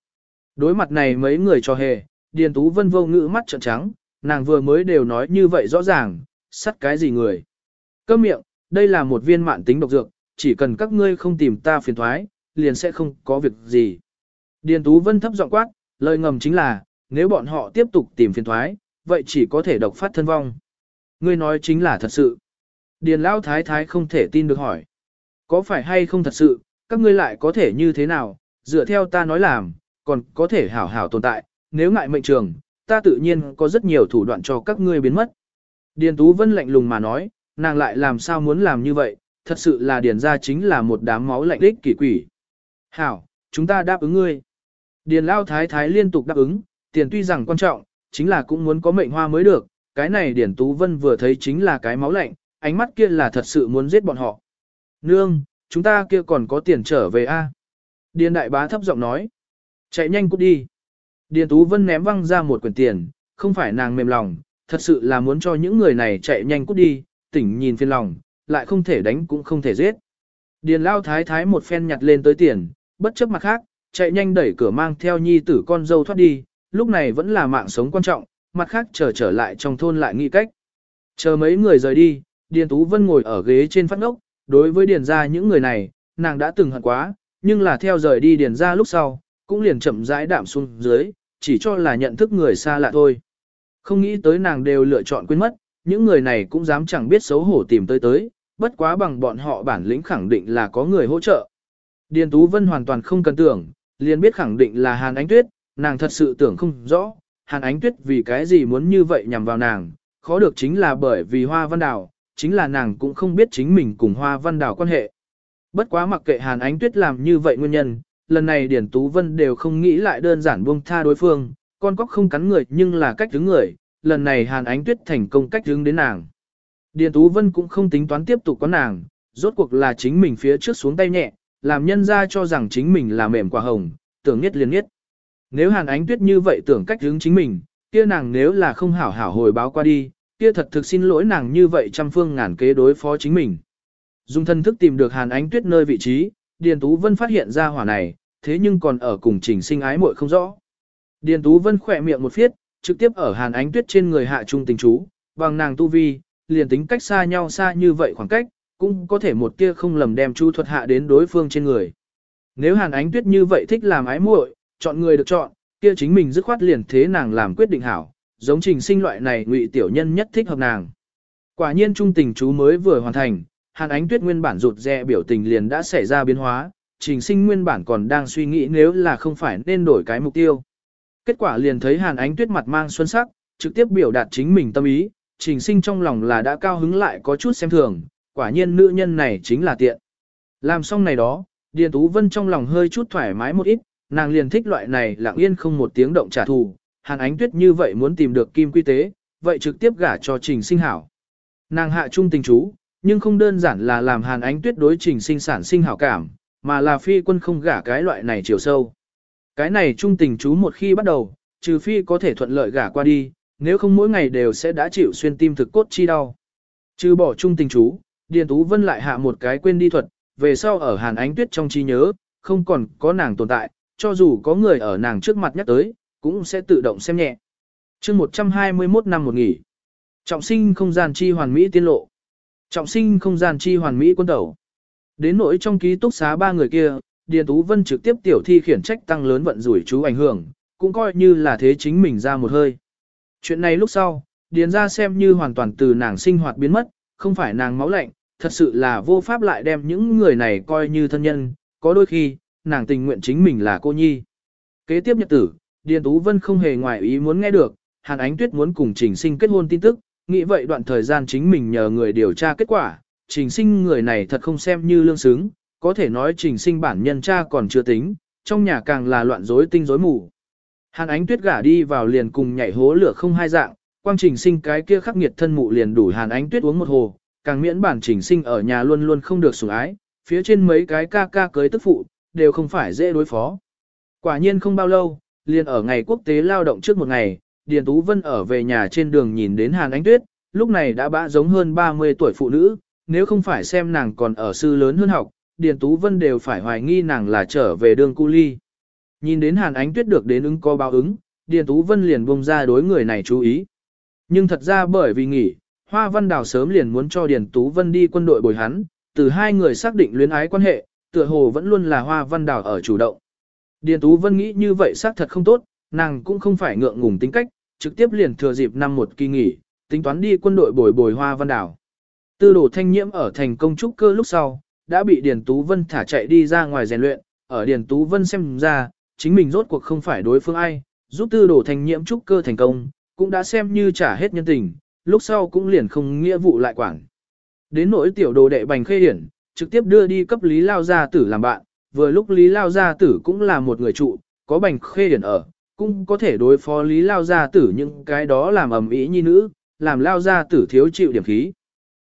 Đối mặt này mấy người cho hề, Điền Tú Vân vô ngữ mắt trợn trắng, nàng vừa mới đều nói như vậy rõ ràng, sắt cái gì người. Câm miệng, đây là một viên mạn tính độc dược, chỉ cần các ngươi không tìm ta phiền thoái, liền sẽ không có việc gì. Điền Tú Vân thấp giọng quát, lời ngầm chính là, nếu bọn họ tiếp tục tìm phiền thoái, vậy chỉ có thể độc phát thân vong. Ngươi nói chính là thật sự. Điền Lão Thái Thái không thể tin được hỏi. Có phải hay không thật sự, các ngươi lại có thể như thế nào, dựa theo ta nói làm, còn có thể hảo hảo tồn tại, nếu ngại mệnh trường, ta tự nhiên có rất nhiều thủ đoạn cho các ngươi biến mất. Điền Tú Vân lạnh lùng mà nói, nàng lại làm sao muốn làm như vậy, thật sự là điền ra chính là một đám máu lạnh đích kỳ quỷ. Hảo, chúng ta đáp ứng ngươi. Điền Lao Thái Thái liên tục đáp ứng, tiền tuy rằng quan trọng, chính là cũng muốn có mệnh hoa mới được, cái này Điền Tú Vân vừa thấy chính là cái máu lạnh, ánh mắt kia là thật sự muốn giết bọn họ. Nương, chúng ta kia còn có tiền trở về a Điền Đại Bá thấp giọng nói. Chạy nhanh cút đi. Điền Tú Vân ném văng ra một quyển tiền, không phải nàng mềm lòng, thật sự là muốn cho những người này chạy nhanh cút đi, tỉnh nhìn phiền lòng, lại không thể đánh cũng không thể giết. Điền Lao Thái Thái một phen nhặt lên tới tiền, bất chấp mặt khác, chạy nhanh đẩy cửa mang theo nhi tử con dâu thoát đi, lúc này vẫn là mạng sống quan trọng, mặt khác chờ trở, trở lại trong thôn lại nghĩ cách. Chờ mấy người rời đi, Điền Tú Vân ngồi ở ghế trên phát ngốc, đối với Điền ra những người này, nàng đã từng hận quá, nhưng là theo rời đi Điền ra lúc sau, cũng liền chậm rãi đạm xuống dưới, chỉ cho là nhận thức người xa lạ thôi. Không nghĩ tới nàng đều lựa chọn quên mất, những người này cũng dám chẳng biết xấu hổ tìm tới tới, bất quá bằng bọn họ bản lĩnh khẳng định là có người hỗ trợ. Điền Tú Vân hoàn toàn không cần tưởng, liền biết khẳng định là Hàn Ánh Tuyết, nàng thật sự tưởng không rõ, Hàn Ánh Tuyết vì cái gì muốn như vậy nhằm vào nàng, khó được chính là bởi vì Hoa Văn Đào, chính là nàng cũng không biết chính mình cùng Hoa Văn Đào quan hệ. Bất quá mặc kệ Hàn Ánh Tuyết làm như vậy nguyên nhân, lần này Điển Tú Vân đều không nghĩ lại đơn giản buông tha đối phương, con cóc không cắn người nhưng là cách đứng người, lần này Hàn Ánh Tuyết thành công cách đứng đến nàng. Điền Tú Vân cũng không tính toán tiếp tục có nàng, rốt cuộc là chính mình phía trước xuống tay nhẹ, làm nhân ra cho rằng chính mình là mềm quả hồng, tưởng nhất liền nhất. Nếu Hàn Ánh Tuyết như vậy tưởng cách hướng chính mình, kia nàng nếu là không hảo hảo hồi báo qua đi, kia thật thực xin lỗi nàng như vậy trăm phương ngàn kế đối phó chính mình. Dùng thân thức tìm được Hàn Ánh Tuyết nơi vị trí, Điền Tú Vân phát hiện ra hỏa này, thế nhưng còn ở cùng trình sinh ái muội không rõ. Điền Tú Vân khỏe miệng một phiết, trực tiếp ở Hàn Ánh Tuyết trên người hạ trung tình chú, bằng nàng tu vi, liền tính cách xa nhau xa như vậy khoảng cách, cũng có thể một tia không lầm đem chu thuật hạ đến đối phương trên người. Nếu Hàn Ánh Tuyết như vậy thích làm ái muội, chọn người được chọn, kia chính mình dứt khoát liền thế nàng làm quyết định hảo, giống trình sinh loại này ngụy tiểu nhân nhất thích hợp nàng. Quả nhiên trung tình chú mới vừa hoàn thành, Hàn Ánh Tuyết nguyên bản rụt rè biểu tình liền đã xảy ra biến hóa, trình sinh nguyên bản còn đang suy nghĩ nếu là không phải nên đổi cái mục tiêu. Kết quả liền thấy Hàn Ánh Tuyết mặt mang xuân sắc, trực tiếp biểu đạt chính mình tâm ý, trình sinh trong lòng là đã cao hứng lại có chút xem thường, quả nhiên nữ nhân này chính là tiện. Làm xong này đó, Điền Tú Vân trong lòng hơi chút thoải mái một ít, nàng liền thích loại này lặng yên không một tiếng động trả thù, Hàn Ánh Tuyết như vậy muốn tìm được kim quy tế, vậy trực tiếp gả cho trình sinh hảo. Nàng hạ trung tình chú, nhưng không đơn giản là làm Hàn Ánh Tuyết đối trình sinh sản sinh hảo cảm, mà là phi quân không gả cái loại này chiều sâu. Cái này trung tình chú một khi bắt đầu, trừ phi có thể thuận lợi gả qua đi, nếu không mỗi ngày đều sẽ đã chịu xuyên tim thực cốt chi đau. Trừ bỏ trung tình chú, Điền Tú Vân lại hạ một cái quên đi thuật, về sau ở Hàn Ánh Tuyết trong trí nhớ, không còn có nàng tồn tại, cho dù có người ở nàng trước mặt nhắc tới, cũng sẽ tự động xem nhẹ. chương 121 năm một nghỉ. Trọng sinh không gian chi hoàn mỹ tiên lộ. Trọng sinh không gian chi hoàn mỹ quân tẩu. Đến nỗi trong ký túc xá ba người kia, Điền Tú Vân trực tiếp tiểu thi khiển trách tăng lớn vận rủi chú ảnh hưởng, cũng coi như là thế chính mình ra một hơi. Chuyện này lúc sau, Điền ra xem như hoàn toàn từ nàng sinh hoạt biến mất, không phải nàng máu lạnh, thật sự là vô pháp lại đem những người này coi như thân nhân, có đôi khi, nàng tình nguyện chính mình là cô nhi. Kế tiếp nhật tử, Điền Tú Vân không hề ngoài ý muốn nghe được, Hàn Ánh Tuyết muốn cùng Trình Sinh kết hôn tin tức, nghĩ vậy đoạn thời gian chính mình nhờ người điều tra kết quả, Trình Sinh người này thật không xem như lương xứng, có thể nói Trình Sinh bản nhân cha còn chưa tính, trong nhà càng là loạn rối tinh rối mù. Hàn Ánh Tuyết gả đi vào liền cùng nhảy hố lửa không hai dạng, quang Trình Sinh cái kia khắc nghiệt thân mụ liền đủ Hàn Ánh Tuyết uống một hồ, càng miễn bản Trình Sinh ở nhà luôn luôn không được sủng ái, phía trên mấy cái ca ca cưới tức phụ, đều không phải dễ đối phó. Quả nhiên không bao lâu, liền ở ngày quốc tế lao động trước một ngày, Điền Tú Vân ở về nhà trên đường nhìn đến Hàn Ánh Tuyết, lúc này đã bã giống hơn 30 tuổi phụ nữ, nếu không phải xem nàng còn ở sư lớn hơn học, Điền Tú Vân đều phải hoài nghi nàng là trở về đường cu ly. Nhìn đến Hàn Ánh Tuyết được đến ứng có báo ứng, Điền Tú Vân liền bông ra đối người này chú ý. Nhưng thật ra bởi vì nghỉ, Hoa Văn Đào sớm liền muốn cho Điền Tú Vân đi quân đội bồi hắn, từ hai người xác định luyến ái quan hệ, tựa hồ vẫn luôn là Hoa Văn Đào ở chủ động. Điền Tú Vân nghĩ như vậy xác thật không tốt, nàng cũng không phải ngượng ngùng tính cách, trực tiếp liền thừa dịp năm một kỳ nghỉ, tính toán đi quân đội bồi bồi Hoa Văn đảo. Tư đồ thanh nhiễm ở thành công trúc cơ lúc sau, đã bị Điền Tú Vân thả chạy đi ra ngoài rèn luyện, ở Điền Tú Vân xem ra, chính mình rốt cuộc không phải đối phương ai, giúp tư đồ thanh nhiễm trúc cơ thành công, cũng đã xem như trả hết nhân tình, lúc sau cũng liền không nghĩa vụ lại quản. Đến nỗi tiểu đồ đệ bành khê hiển, trực tiếp đưa đi cấp Lý Lao Gia Tử làm bạn, vừa lúc Lý Lao Gia Tử cũng là một người trụ, có bành khê hiển ở, cũng có thể đối phó Lý Lao Gia Tử những cái đó làm ầm ĩ nhi nữ, làm Lao Gia Tử thiếu chịu điểm khí.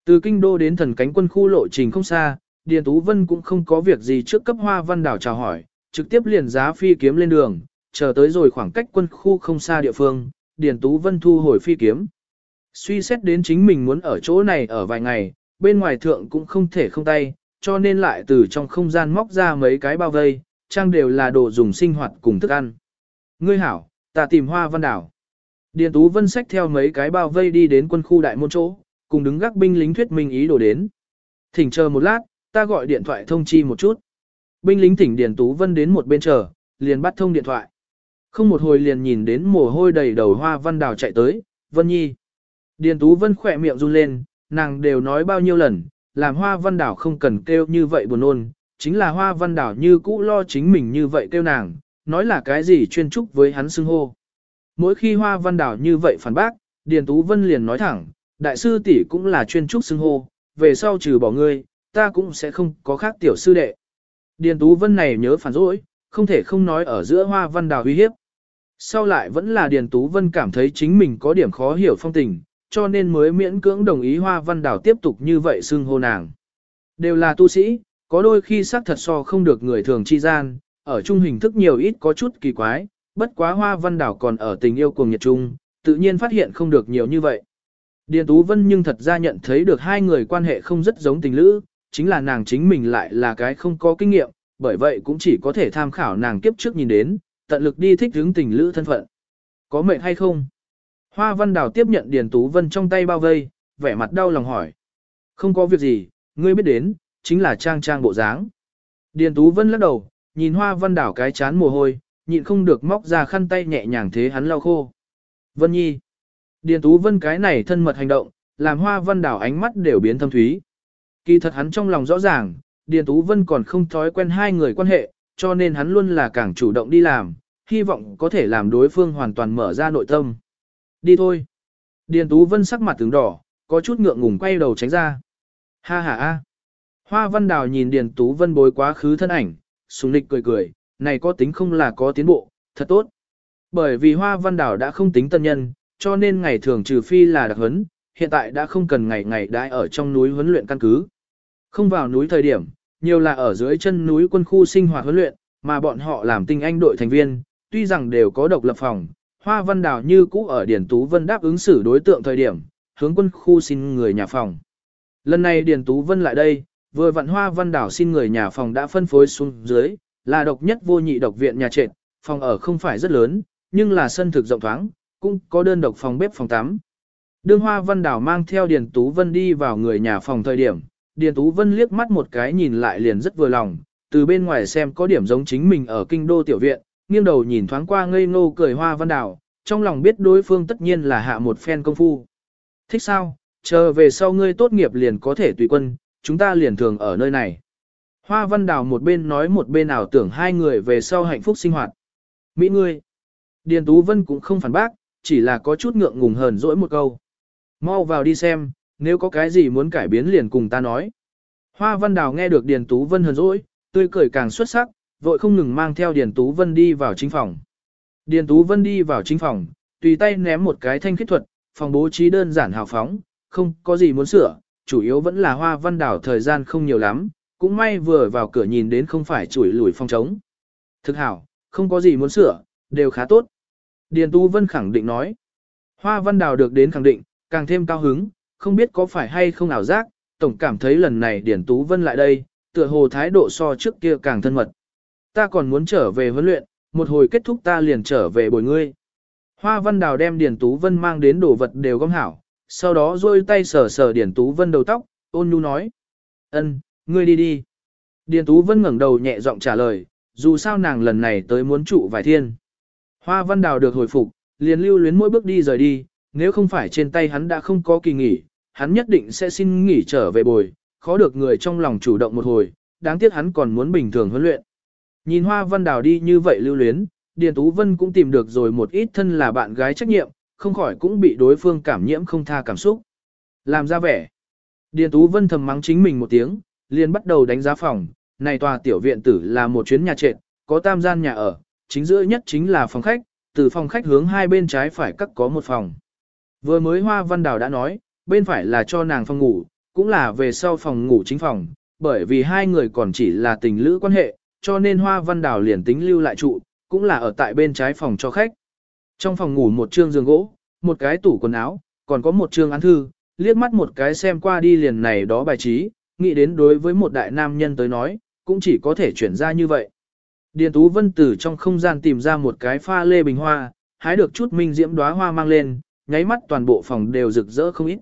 Từ kinh đô đến thần cánh quân khu lộ trình không xa, Điền Tú Vân cũng không có việc gì trước cấp hoa văn đảo chào hỏi, trực tiếp liền giá phi kiếm lên đường, chờ tới rồi khoảng cách quân khu không xa địa phương, Điền Tú Vân thu hồi phi kiếm. Suy xét đến chính mình muốn ở chỗ này ở vài ngày, bên ngoài thượng cũng không thể không tay, cho nên lại từ trong không gian móc ra mấy cái bao vây, trang đều là đồ dùng sinh hoạt cùng thức ăn. Ngươi hảo, ta tìm hoa văn đảo. Điền Tú Vân xách theo mấy cái bao vây đi đến quân khu đại môn chỗ, cùng đứng gác binh lính thuyết minh ý đồ đến. Thỉnh chờ một lát, ta gọi điện thoại thông chi một chút. Binh lính thỉnh Điền Tú Vân đến một bên chờ, liền bắt thông điện thoại. Không một hồi liền nhìn đến mồ hôi đầy đầu hoa văn đào chạy tới, Vân Nhi. Điền Tú Vân khỏe miệng run lên, nàng đều nói bao nhiêu lần, làm hoa văn đảo không cần kêu như vậy buồn ôn, chính là hoa văn đảo như cũ lo chính mình như vậy kêu nàng, nói là cái gì chuyên trúc với hắn xưng hô. Mỗi khi hoa văn đảo như vậy phản bác, Điền Tú Vân liền nói thẳng, đại sư tỷ cũng là chuyên trúc xưng hô, về sau trừ bỏ ngươi, ta cũng sẽ không có khác tiểu sư đệ. Điền Tú Vân này nhớ phản rỗi, không thể không nói ở giữa hoa văn đảo uy hiếp. Sau lại vẫn là Điền Tú Vân cảm thấy chính mình có điểm khó hiểu phong tình, cho nên mới miễn cưỡng đồng ý Hoa Văn Đào tiếp tục như vậy xưng hô nàng. Đều là tu sĩ, có đôi khi xác thật so không được người thường chi gian, ở chung hình thức nhiều ít có chút kỳ quái, bất quá Hoa Văn Đảo còn ở tình yêu cùng nhiệt trung, tự nhiên phát hiện không được nhiều như vậy. Điền Tú Vân nhưng thật ra nhận thấy được hai người quan hệ không rất giống tình lữ, chính là nàng chính mình lại là cái không có kinh nghiệm, bởi vậy cũng chỉ có thể tham khảo nàng kiếp trước nhìn đến, tận lực đi thích hướng tình lữ thân phận. Có mệnh hay không? Hoa Văn Đào tiếp nhận Điền Tú Vân trong tay bao vây, vẻ mặt đau lòng hỏi. Không có việc gì, ngươi biết đến, chính là trang trang bộ dáng. Điền Tú Vân lắc đầu, nhìn Hoa Văn Đảo cái chán mồ hôi, nhịn không được móc ra khăn tay nhẹ nhàng thế hắn lau khô. Vân Nhi. Điền Tú Vân cái này thân mật hành động, làm Hoa Văn Đảo ánh mắt đều biến thâm thúy. Kỳ thật hắn trong lòng rõ ràng, Điền Tú Vân còn không thói quen hai người quan hệ, cho nên hắn luôn là càng chủ động đi làm, hy vọng có thể làm đối phương hoàn toàn mở ra nội tâm. Đi thôi. Điền Tú Vân sắc mặt tướng đỏ, có chút ngượng ngùng quay đầu tránh ra. Ha ha a. Hoa Văn Đào nhìn Điền Tú Vân bối quá khứ thân ảnh, sùng lịch cười cười, này có tính không là có tiến bộ, thật tốt. Bởi vì Hoa Văn Đào đã không tính tân nhân, cho nên ngày thường trừ phi là đặc huấn, hiện tại đã không cần ngày ngày đãi ở trong núi huấn luyện căn cứ. Không vào núi thời điểm, nhiều là ở dưới chân núi quân khu sinh hoạt huấn luyện, mà bọn họ làm tinh anh đội thành viên, tuy rằng đều có độc lập phòng, Hoa Văn Đào như cũ ở Điền Tú Vân đáp ứng xử đối tượng thời điểm, hướng quân khu xin người nhà phòng. Lần này Điền Tú Vân lại đây, vừa vặn Hoa Văn đảo xin người nhà phòng đã phân phối xuống dưới, là độc nhất vô nhị độc viện nhà trệt, phòng ở không phải rất lớn, nhưng là sân thực rộng thoáng, cũng có đơn độc phòng bếp phòng tắm. Đương Hoa Văn đảo mang theo Điền Tú Vân đi vào người nhà phòng thời điểm, Điền Tú Vân liếc mắt một cái nhìn lại liền rất vừa lòng, từ bên ngoài xem có điểm giống chính mình ở kinh đô tiểu viện, nghiêng đầu nhìn thoáng qua ngây ngô cười Hoa Văn đảo trong lòng biết đối phương tất nhiên là hạ một phen công phu. Thích sao, chờ về sau ngươi tốt nghiệp liền có thể tùy quân, chúng ta liền thường ở nơi này. Hoa Văn Đào một bên nói một bên ảo tưởng hai người về sau hạnh phúc sinh hoạt. Mỹ ngươi. Điền Tú Vân cũng không phản bác, chỉ là có chút ngượng ngùng hờn dỗi một câu. Mau vào đi xem, nếu có cái gì muốn cải biến liền cùng ta nói. Hoa Văn Đào nghe được Điền Tú Vân hờn dỗi, tươi cười càng xuất sắc, vội không ngừng mang theo Điền Tú Vân đi vào chính phòng. Điền Tú Vân đi vào chính phòng, tùy tay ném một cái thanh khích thuật, phòng bố trí đơn giản hào phóng, không có gì muốn sửa, chủ yếu vẫn là Hoa Văn Đào thời gian không nhiều lắm, cũng may vừa vào cửa nhìn đến không phải chủi lùi phong trống. Thực hảo, không có gì muốn sửa, đều khá tốt. Điền Tú Vân khẳng định nói. Hoa Văn Đào được đến khẳng định, càng thêm cao hứng, không biết có phải hay không ảo giác, tổng cảm thấy lần này Điền Tú Vân lại đây, tựa hồ thái độ so trước kia càng thân mật. Ta còn muốn trở về huấn luyện, một hồi kết thúc ta liền trở về bồi ngươi. Hoa Văn Đào đem Điền Tú Vân mang đến đồ vật đều gom hảo, sau đó rôi tay sờ sờ Điền Tú Vân đầu tóc, ôn nhu nói. ân, ngươi đi đi. Điền Tú Vân ngẩng đầu nhẹ giọng trả lời, dù sao nàng lần này tới muốn trụ vài thiên. Hoa Văn Đào được hồi phục, liền lưu luyến mỗi bước đi rời đi, nếu không phải trên tay hắn đã không có kỳ nghỉ, hắn nhất định sẽ xin nghỉ trở về bồi, khó được người trong lòng chủ động một hồi, đáng tiếc hắn còn muốn bình thường huấn luyện. Nhìn Hoa Văn Đào đi như vậy lưu luyến, Điền Tú Vân cũng tìm được rồi một ít thân là bạn gái trách nhiệm, không khỏi cũng bị đối phương cảm nhiễm không tha cảm xúc. Làm ra vẻ. Điền Tú Vân thầm mắng chính mình một tiếng, liền bắt đầu đánh giá phòng, này tòa tiểu viện tử là một chuyến nhà trệt, có tam gian nhà ở, chính giữa nhất chính là phòng khách, từ phòng khách hướng hai bên trái phải cắt có một phòng. Vừa mới Hoa Văn Đào đã nói, bên phải là cho nàng phòng ngủ, cũng là về sau phòng ngủ chính phòng, bởi vì hai người còn chỉ là tình lữ quan hệ, cho nên Hoa Văn Đào liền tính lưu lại trụ, cũng là ở tại bên trái phòng cho khách. Trong phòng ngủ một trương giường gỗ, một cái tủ quần áo, còn có một trương án thư, liếc mắt một cái xem qua đi liền này đó bài trí, nghĩ đến đối với một đại nam nhân tới nói, cũng chỉ có thể chuyển ra như vậy. Điền Tú Vân từ trong không gian tìm ra một cái pha lê bình hoa, hái được chút minh diễm đóa hoa mang lên, nháy mắt toàn bộ phòng đều rực rỡ không ít.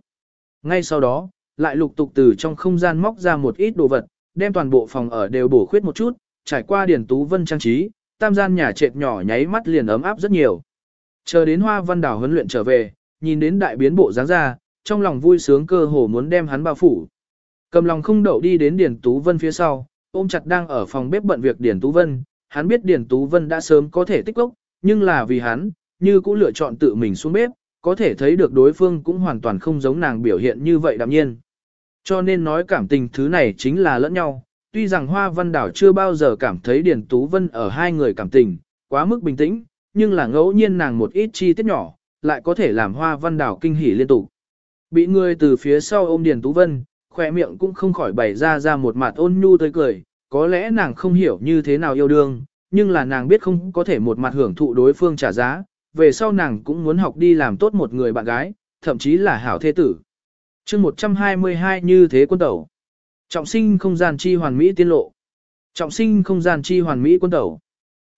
Ngay sau đó, lại lục tục từ trong không gian móc ra một ít đồ vật, đem toàn bộ phòng ở đều bổ khuyết một chút, trải qua Điền Tú Vân trang trí, tam gian nhà trệt nhỏ nháy mắt liền ấm áp rất nhiều. Chờ đến Hoa Văn Đảo huấn luyện trở về, nhìn đến đại biến bộ dáng ra, trong lòng vui sướng cơ hồ muốn đem hắn bao phủ. Cầm lòng không đậu đi đến Điền Tú Vân phía sau, ôm chặt đang ở phòng bếp bận việc Điền Tú Vân, hắn biết Điền Tú Vân đã sớm có thể tích lốc, nhưng là vì hắn, như cũng lựa chọn tự mình xuống bếp, có thể thấy được đối phương cũng hoàn toàn không giống nàng biểu hiện như vậy đạm nhiên. Cho nên nói cảm tình thứ này chính là lẫn nhau, tuy rằng Hoa Văn Đảo chưa bao giờ cảm thấy Điền Tú Vân ở hai người cảm tình, quá mức bình tĩnh, nhưng là ngẫu nhiên nàng một ít chi tiết nhỏ, lại có thể làm Hoa Văn Đảo kinh hỉ liên tục. Bị người từ phía sau ôm Điền Tú Vân, khỏe miệng cũng không khỏi bày ra ra một mặt ôn nhu tươi cười, có lẽ nàng không hiểu như thế nào yêu đương, nhưng là nàng biết không có thể một mặt hưởng thụ đối phương trả giá, về sau nàng cũng muốn học đi làm tốt một người bạn gái, thậm chí là hảo thế tử. chương 122 như thế quân tẩu. Trọng sinh không gian chi hoàn mỹ tiên lộ. Trọng sinh không gian chi hoàn mỹ quân tẩu.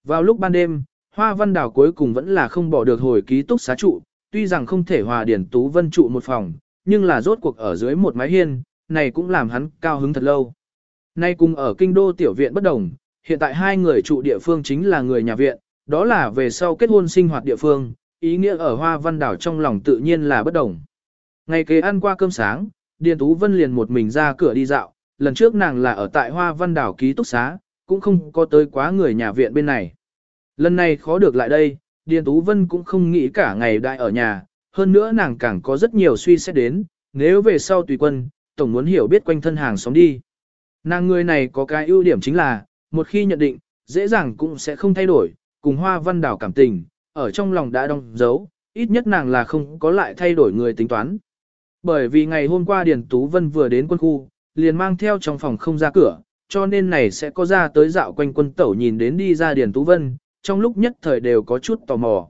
Vào lúc ban đêm, Hoa Văn Đào cuối cùng vẫn là không bỏ được hồi ký túc xá trụ, tuy rằng không thể hòa Điền Tú Vân trụ một phòng, nhưng là rốt cuộc ở dưới một mái hiên, này cũng làm hắn cao hứng thật lâu. Nay cùng ở kinh đô tiểu viện bất đồng, hiện tại hai người trụ địa phương chính là người nhà viện, đó là về sau kết hôn sinh hoạt địa phương, ý nghĩa ở Hoa Văn Đảo trong lòng tự nhiên là bất đồng. Ngày kế ăn qua cơm sáng, Điền Tú Vân liền một mình ra cửa đi dạo, lần trước nàng là ở tại Hoa Văn Đảo ký túc xá, cũng không có tới quá người nhà viện bên này. Lần này khó được lại đây, Điền Tú Vân cũng không nghĩ cả ngày đại ở nhà, hơn nữa nàng càng có rất nhiều suy xét đến, nếu về sau tùy quân, tổng muốn hiểu biết quanh thân hàng xóm đi. Nàng người này có cái ưu điểm chính là, một khi nhận định, dễ dàng cũng sẽ không thay đổi, cùng hoa văn đảo cảm tình, ở trong lòng đã đong dấu, ít nhất nàng là không có lại thay đổi người tính toán. Bởi vì ngày hôm qua Điền Tú Vân vừa đến quân khu, liền mang theo trong phòng không ra cửa, cho nên này sẽ có ra tới dạo quanh quân tẩu nhìn đến đi ra Điền Tú Vân, trong lúc nhất thời đều có chút tò mò.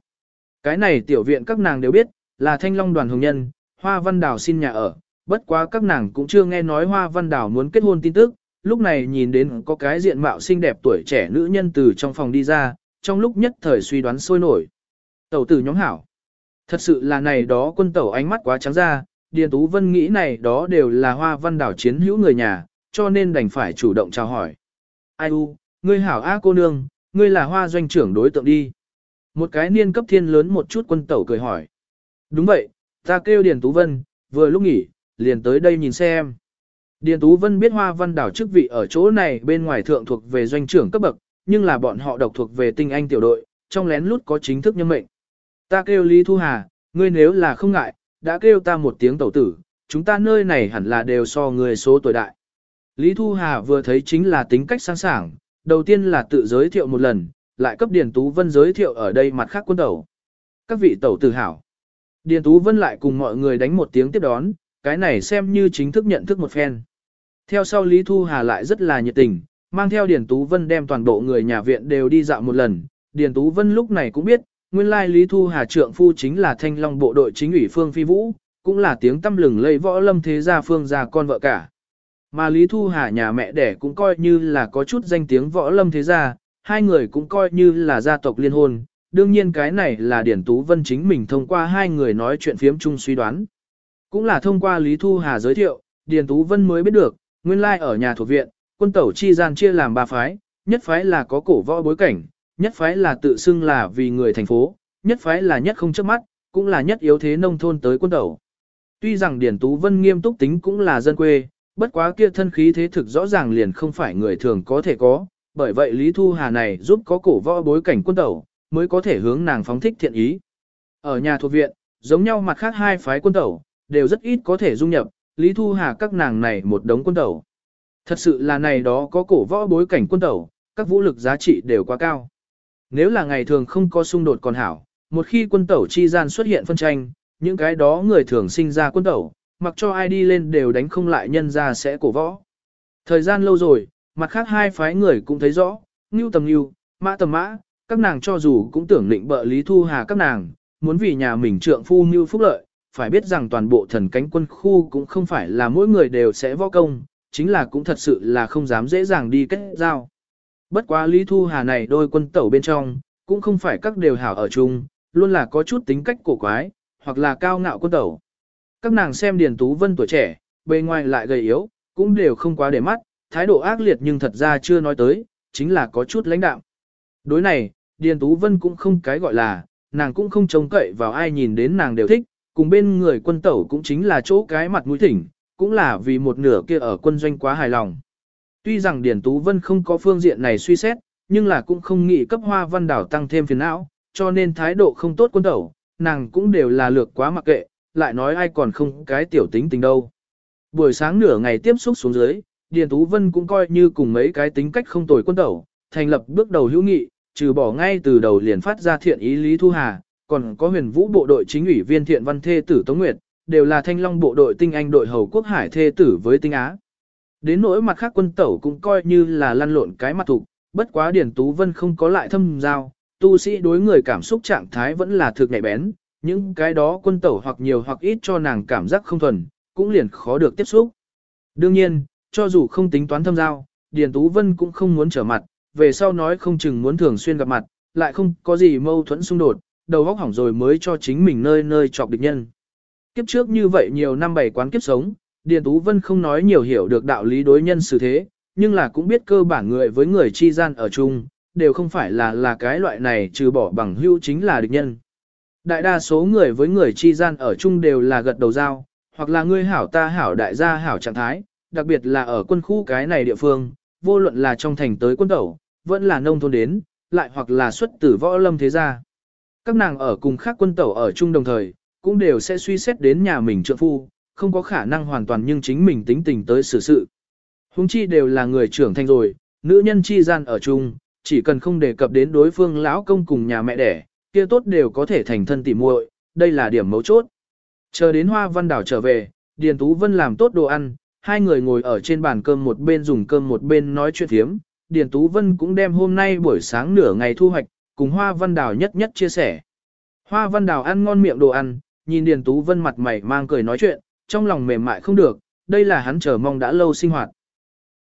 Cái này tiểu viện các nàng đều biết, là thanh long đoàn hồng nhân, hoa văn đảo xin nhà ở, bất quá các nàng cũng chưa nghe nói hoa văn đảo muốn kết hôn tin tức, lúc này nhìn đến có cái diện mạo xinh đẹp tuổi trẻ nữ nhân từ trong phòng đi ra, trong lúc nhất thời suy đoán sôi nổi. Tẩu tử nhóm hảo. Thật sự là này đó quân tẩu ánh mắt quá trắng ra, Điền Tú Vân nghĩ này đó đều là hoa văn đảo chiến hữu người nhà, cho nên đành phải chủ động chào hỏi. Ai u, ngươi hảo á cô nương, ngươi là hoa doanh trưởng đối tượng đi. Một cái niên cấp thiên lớn một chút quân tẩu cười hỏi. Đúng vậy, ta kêu Điền Tú Vân, vừa lúc nghỉ, liền tới đây nhìn xem. Điền Tú Vân biết Hoa Văn Đảo chức vị ở chỗ này bên ngoài thượng thuộc về doanh trưởng cấp bậc, nhưng là bọn họ độc thuộc về tinh anh tiểu đội, trong lén lút có chính thức nhân mệnh. Ta kêu Lý Thu Hà, ngươi nếu là không ngại, đã kêu ta một tiếng tẩu tử, chúng ta nơi này hẳn là đều so người số tuổi đại. Lý Thu Hà vừa thấy chính là tính cách sáng sảng, đầu tiên là tự giới thiệu một lần, lại cấp Điền Tú Vân giới thiệu ở đây mặt khác quân tẩu. Các vị tẩu tử hảo. Điền Tú Vân lại cùng mọi người đánh một tiếng tiếp đón, cái này xem như chính thức nhận thức một phen. Theo sau Lý Thu Hà lại rất là nhiệt tình, mang theo Điền Tú Vân đem toàn bộ người nhà viện đều đi dạo một lần. Điền Tú Vân lúc này cũng biết, nguyên lai Lý Thu Hà trượng phu chính là thanh long bộ đội chính ủy Phương Phi Vũ, cũng là tiếng tâm lừng lây võ lâm thế gia Phương gia con vợ cả. Mà Lý Thu Hà nhà mẹ đẻ cũng coi như là có chút danh tiếng võ lâm thế gia, hai người cũng coi như là gia tộc liên hôn. Đương nhiên cái này là Điển Tú Vân chính mình thông qua hai người nói chuyện phiếm chung suy đoán. Cũng là thông qua Lý Thu Hà giới thiệu, Điền Tú Vân mới biết được, nguyên lai ở nhà thuộc viện, quân tẩu chi gian chia làm ba phái, nhất phái là có cổ võ bối cảnh, nhất phái là tự xưng là vì người thành phố, nhất phái là nhất không chấp mắt, cũng là nhất yếu thế nông thôn tới quân tẩu. Tuy rằng Điền Tú Vân nghiêm túc tính cũng là dân quê, bất quá kia thân khí thế thực rõ ràng liền không phải người thường có thể có, bởi vậy Lý Thu Hà này giúp có cổ võ bối cảnh quân tẩu, mới có thể hướng nàng phóng thích thiện ý. Ở nhà thuộc viện, giống nhau mặt khác hai phái quân tẩu, đều rất ít có thể dung nhập, Lý Thu Hà các nàng này một đống quân tẩu. Thật sự là này đó có cổ võ bối cảnh quân tẩu, các vũ lực giá trị đều quá cao. Nếu là ngày thường không có xung đột còn hảo, một khi quân tẩu chi gian xuất hiện phân tranh, những cái đó người thường sinh ra quân tẩu, mặc cho ai đi lên đều đánh không lại nhân ra sẽ cổ võ. Thời gian lâu rồi, mặt khác hai phái người cũng thấy rõ, ngưu tầm ngưu, mã tầm mã, các nàng cho dù cũng tưởng định bợ Lý Thu Hà các nàng, muốn vì nhà mình trượng phu mưu phúc lợi, phải biết rằng toàn bộ thần cánh quân khu cũng không phải là mỗi người đều sẽ võ công, chính là cũng thật sự là không dám dễ dàng đi kết giao. Bất quá Lý Thu Hà này đôi quân tẩu bên trong, cũng không phải các đều hảo ở chung, luôn là có chút tính cách cổ quái, hoặc là cao ngạo quân tẩu. Các nàng xem Điền Tú Vân tuổi trẻ, bề ngoài lại gầy yếu, cũng đều không quá để mắt, thái độ ác liệt nhưng thật ra chưa nói tới, chính là có chút lãnh đạo. Đối này, Điền Tú Vân cũng không cái gọi là, nàng cũng không trông cậy vào ai nhìn đến nàng đều thích, cùng bên người quân tẩu cũng chính là chỗ cái mặt mũi thỉnh, cũng là vì một nửa kia ở quân doanh quá hài lòng. Tuy rằng Điền Tú Vân không có phương diện này suy xét, nhưng là cũng không nghĩ cấp hoa văn đảo tăng thêm phiền não, cho nên thái độ không tốt quân tẩu, nàng cũng đều là lược quá mặc kệ, lại nói ai còn không cái tiểu tính tình đâu. Buổi sáng nửa ngày tiếp xúc xuống dưới, Điền Tú Vân cũng coi như cùng mấy cái tính cách không tồi quân tẩu, thành lập bước đầu hữu nghị, trừ bỏ ngay từ đầu liền phát ra thiện ý Lý Thu Hà, còn có huyền vũ bộ đội chính ủy viên thiện văn thê tử Tống Nguyệt, đều là thanh long bộ đội tinh anh đội hầu quốc hải thê tử với tinh Á. Đến nỗi mặt khác quân tẩu cũng coi như là lăn lộn cái mặt thục, bất quá Điển Tú Vân không có lại thâm giao, tu sĩ đối người cảm xúc trạng thái vẫn là thực nhạy bén, những cái đó quân tẩu hoặc nhiều hoặc ít cho nàng cảm giác không thuần, cũng liền khó được tiếp xúc. Đương nhiên, cho dù không tính toán thâm giao, Điền Tú Vân cũng không muốn trở mặt, về sau nói không chừng muốn thường xuyên gặp mặt, lại không có gì mâu thuẫn xung đột, đầu óc hỏng rồi mới cho chính mình nơi nơi chọc địch nhân. Kiếp trước như vậy nhiều năm bảy quán kiếp sống, Điền Tú Vân không nói nhiều hiểu được đạo lý đối nhân xử thế, nhưng là cũng biết cơ bản người với người chi gian ở chung, đều không phải là là cái loại này trừ bỏ bằng hữu chính là địch nhân. Đại đa số người với người chi gian ở chung đều là gật đầu giao, hoặc là ngươi hảo ta hảo đại gia hảo trạng thái, đặc biệt là ở quân khu cái này địa phương, vô luận là trong thành tới quân tẩu, vẫn là nông thôn đến, lại hoặc là xuất tử võ lâm thế gia. Các nàng ở cùng khác quân tẩu ở chung đồng thời, cũng đều sẽ suy xét đến nhà mình trượng phu, không có khả năng hoàn toàn nhưng chính mình tính tình tới xử sự. Hùng chi đều là người trưởng thành rồi, nữ nhân chi gian ở chung, chỉ cần không đề cập đến đối phương lão công cùng nhà mẹ đẻ, kia tốt đều có thể thành thân tỉ muội, đây là điểm mấu chốt. Chờ đến Hoa Văn Đảo trở về, Điền Tú Vân làm tốt đồ ăn, hai người ngồi ở trên bàn cơm một bên dùng cơm một bên nói chuyện thiếm. Điền Tú Vân cũng đem hôm nay buổi sáng nửa ngày thu hoạch, cùng Hoa Văn Đào nhất nhất chia sẻ. Hoa Văn Đào ăn ngon miệng đồ ăn, nhìn Điền Tú Vân mặt mày mang cười nói chuyện, trong lòng mềm mại không được, đây là hắn chờ mong đã lâu sinh hoạt.